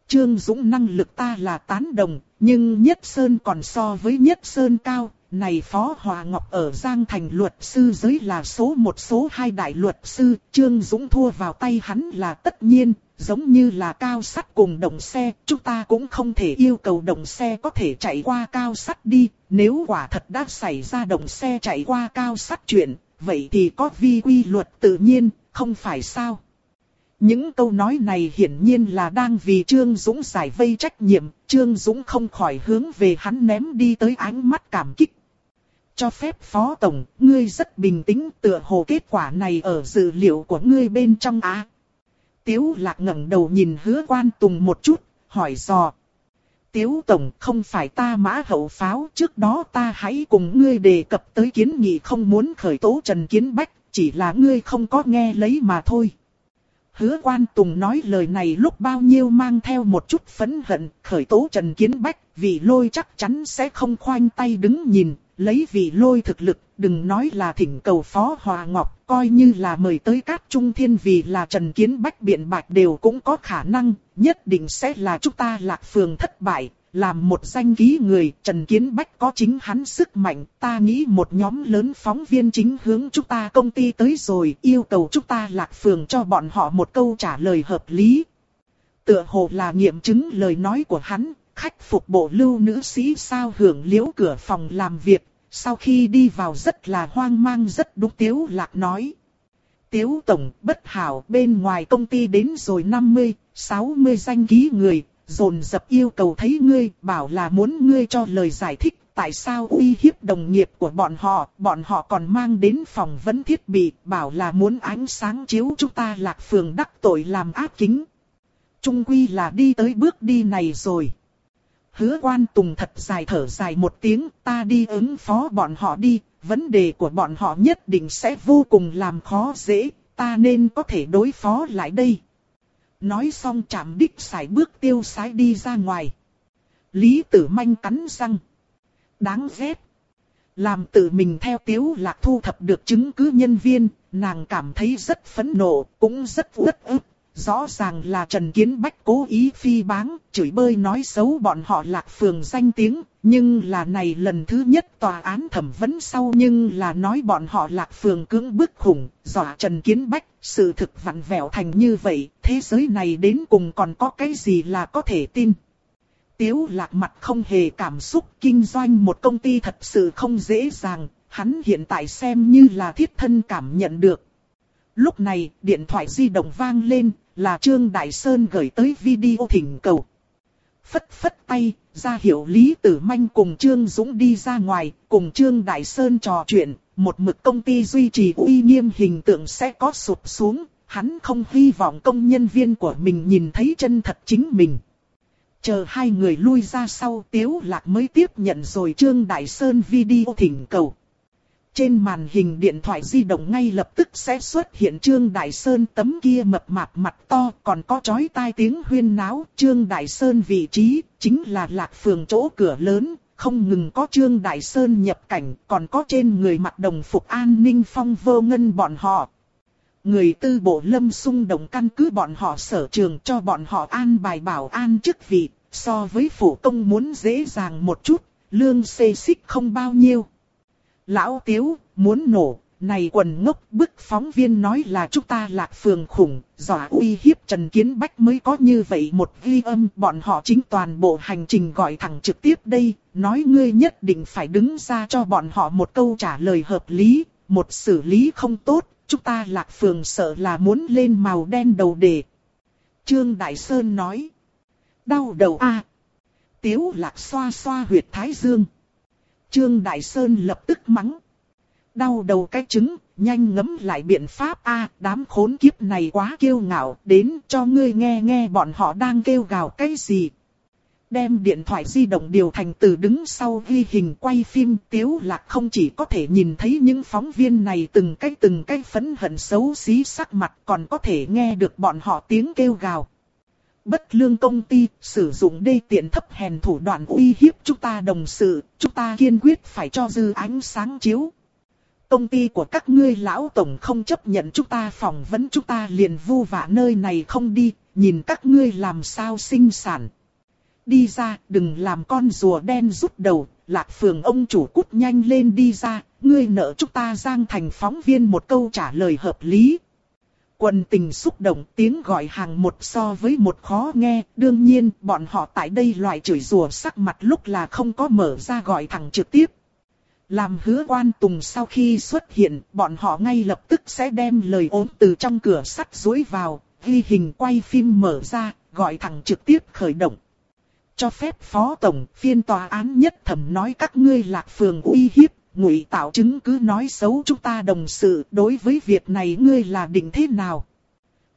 Speaker 1: Trương Dũng năng lực ta là tán đồng, nhưng Nhất Sơn còn so với Nhất Sơn cao, này Phó Hòa Ngọc ở Giang Thành luật sư giới là số một số hai đại luật sư, Trương Dũng thua vào tay hắn là tất nhiên, giống như là cao sắt cùng đồng xe, chúng ta cũng không thể yêu cầu đồng xe có thể chạy qua cao sắt đi, nếu quả thật đã xảy ra đồng xe chạy qua cao sắt chuyện, vậy thì có vi quy luật tự nhiên, không phải sao? Những câu nói này hiển nhiên là đang vì Trương Dũng giải vây trách nhiệm, Trương Dũng không khỏi hướng về hắn ném đi tới ánh mắt cảm kích. Cho phép Phó Tổng, ngươi rất bình tĩnh tựa hồ kết quả này ở dữ liệu của ngươi bên trong á. Tiếu lạc ngẩng đầu nhìn hứa quan tùng một chút, hỏi dò. Tiếu Tổng không phải ta mã hậu pháo, trước đó ta hãy cùng ngươi đề cập tới kiến nghị không muốn khởi tố Trần Kiến Bách, chỉ là ngươi không có nghe lấy mà thôi. Hứa quan Tùng nói lời này lúc bao nhiêu mang theo một chút phẫn hận, khởi tố Trần Kiến Bách, vì lôi chắc chắn sẽ không khoanh tay đứng nhìn, lấy vì lôi thực lực, đừng nói là thỉnh cầu Phó Hòa Ngọc, coi như là mời tới các trung thiên vì là Trần Kiến Bách biện bạch đều cũng có khả năng, nhất định sẽ là chúng ta lạc phường thất bại, làm một danh ký người, Trần Kiến Bách có chính hắn sức mạnh, ta nghĩ một nhóm lớn phóng viên chính hướng chúng ta công ty tới rồi, yêu cầu chúng ta lạc phường cho bọn họ một câu trả lời hợp lý. Tựa hồ là nghiệm chứng lời nói của hắn, khách phục bộ lưu nữ sĩ sao hưởng liễu cửa phòng làm việc, sau khi đi vào rất là hoang mang rất đúng tiếu lạc nói. Tiếu tổng bất hảo bên ngoài công ty đến rồi 50, 60 danh ký người, dồn dập yêu cầu thấy ngươi, bảo là muốn ngươi cho lời giải thích, tại sao uy hiếp đồng nghiệp của bọn họ, bọn họ còn mang đến phòng vấn thiết bị, bảo là muốn ánh sáng chiếu chúng ta lạc phường đắc tội làm ác kính. Trung quy là đi tới bước đi này rồi. Hứa quan tùng thật dài thở dài một tiếng, ta đi ứng phó bọn họ đi, vấn đề của bọn họ nhất định sẽ vô cùng làm khó dễ, ta nên có thể đối phó lại đây. Nói xong chạm đích sải bước tiêu sái đi ra ngoài. Lý tử manh cắn răng. Đáng ghét. Làm tự mình theo tiếu lạc thu thập được chứng cứ nhân viên, nàng cảm thấy rất phẫn nộ, cũng rất uất ức. Rõ ràng là Trần Kiến Bách cố ý phi báng, chửi bơi nói xấu bọn họ lạc phường danh tiếng, nhưng là này lần thứ nhất tòa án thẩm vấn sau nhưng là nói bọn họ lạc phường cưỡng bức khủng, dọa Trần Kiến Bách, sự thực vặn vẹo thành như vậy, thế giới này đến cùng còn có cái gì là có thể tin. Tiếu lạc mặt không hề cảm xúc, kinh doanh một công ty thật sự không dễ dàng, hắn hiện tại xem như là thiết thân cảm nhận được. Lúc này, điện thoại di động vang lên, là Trương Đại Sơn gửi tới video thỉnh cầu. Phất phất tay, ra hiệu Lý Tử Manh cùng Trương Dũng đi ra ngoài, cùng Trương Đại Sơn trò chuyện, một mực công ty duy trì uy nghiêm hình tượng sẽ có sụp xuống, hắn không hy vọng công nhân viên của mình nhìn thấy chân thật chính mình. Chờ hai người lui ra sau Tiếu Lạc mới tiếp nhận rồi Trương Đại Sơn video thỉnh cầu. Trên màn hình điện thoại di động ngay lập tức sẽ xuất hiện Trương Đại Sơn tấm kia mập mạp mặt to còn có chói tai tiếng huyên náo. Trương Đại Sơn vị trí chính là lạc phường chỗ cửa lớn, không ngừng có Trương Đại Sơn nhập cảnh còn có trên người mặt đồng phục an ninh phong vô ngân bọn họ. Người tư bộ lâm sung động căn cứ bọn họ sở trường cho bọn họ an bài bảo an chức vị, so với phủ công muốn dễ dàng một chút, lương xê xích không bao nhiêu. Lão Tiếu, muốn nổ, này quần ngốc bức phóng viên nói là chúng ta lạc phường khủng, dọa uy hiếp Trần Kiến Bách mới có như vậy một ghi âm. Bọn họ chính toàn bộ hành trình gọi thẳng trực tiếp đây, nói ngươi nhất định phải đứng ra cho bọn họ một câu trả lời hợp lý, một xử lý không tốt, chúng ta lạc phường sợ là muốn lên màu đen đầu đề. Trương Đại Sơn nói, đau đầu a Tiếu lạc xoa xoa huyệt thái dương. Trương Đại Sơn lập tức mắng. Đau đầu cái trứng, nhanh ngấm lại biện pháp a đám khốn kiếp này quá kiêu ngạo, đến cho ngươi nghe nghe bọn họ đang kêu gào cái gì. Đem điện thoại di động điều thành từ đứng sau ghi hình quay phim tiếu lạc không chỉ có thể nhìn thấy những phóng viên này từng cái từng cái phấn hận xấu xí sắc mặt còn có thể nghe được bọn họ tiếng kêu gào. Bất lương công ty sử dụng đê tiện thấp hèn thủ đoạn uy hiếp chúng ta đồng sự, chúng ta kiên quyết phải cho dư ánh sáng chiếu. Công ty của các ngươi lão tổng không chấp nhận chúng ta phỏng vấn chúng ta liền vu vạ nơi này không đi, nhìn các ngươi làm sao sinh sản. Đi ra, đừng làm con rùa đen rút đầu, lạc phường ông chủ cút nhanh lên đi ra, ngươi nợ chúng ta giang thành phóng viên một câu trả lời hợp lý. Quần tình xúc động tiếng gọi hàng một so với một khó nghe, đương nhiên bọn họ tại đây loại chửi rùa sắc mặt lúc là không có mở ra gọi thẳng trực tiếp. Làm hứa quan tùng sau khi xuất hiện, bọn họ ngay lập tức sẽ đem lời ốm từ trong cửa sắt dối vào, ghi hình quay phim mở ra, gọi thẳng trực tiếp khởi động. Cho phép phó tổng, phiên tòa án nhất thẩm nói các ngươi lạc phường uy hiếp, ngụy tạo chứng cứ nói xấu chúng ta đồng sự, đối với việc này ngươi là định thế nào?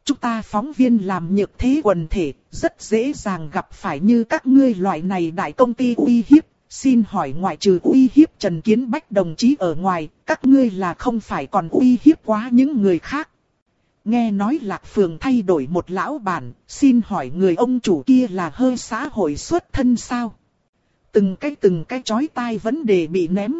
Speaker 1: Chúng ta phóng viên làm nhược thế quần thể, rất dễ dàng gặp phải như các ngươi loại này đại công ty uy hiếp. Xin hỏi ngoại trừ uy hiếp Trần Kiến Bách đồng chí ở ngoài, các ngươi là không phải còn uy hiếp quá những người khác. Nghe nói Lạc Phường thay đổi một lão bản, xin hỏi người ông chủ kia là hơi xã hội xuất thân sao? Từng cái từng cái chói tai vấn đề bị ném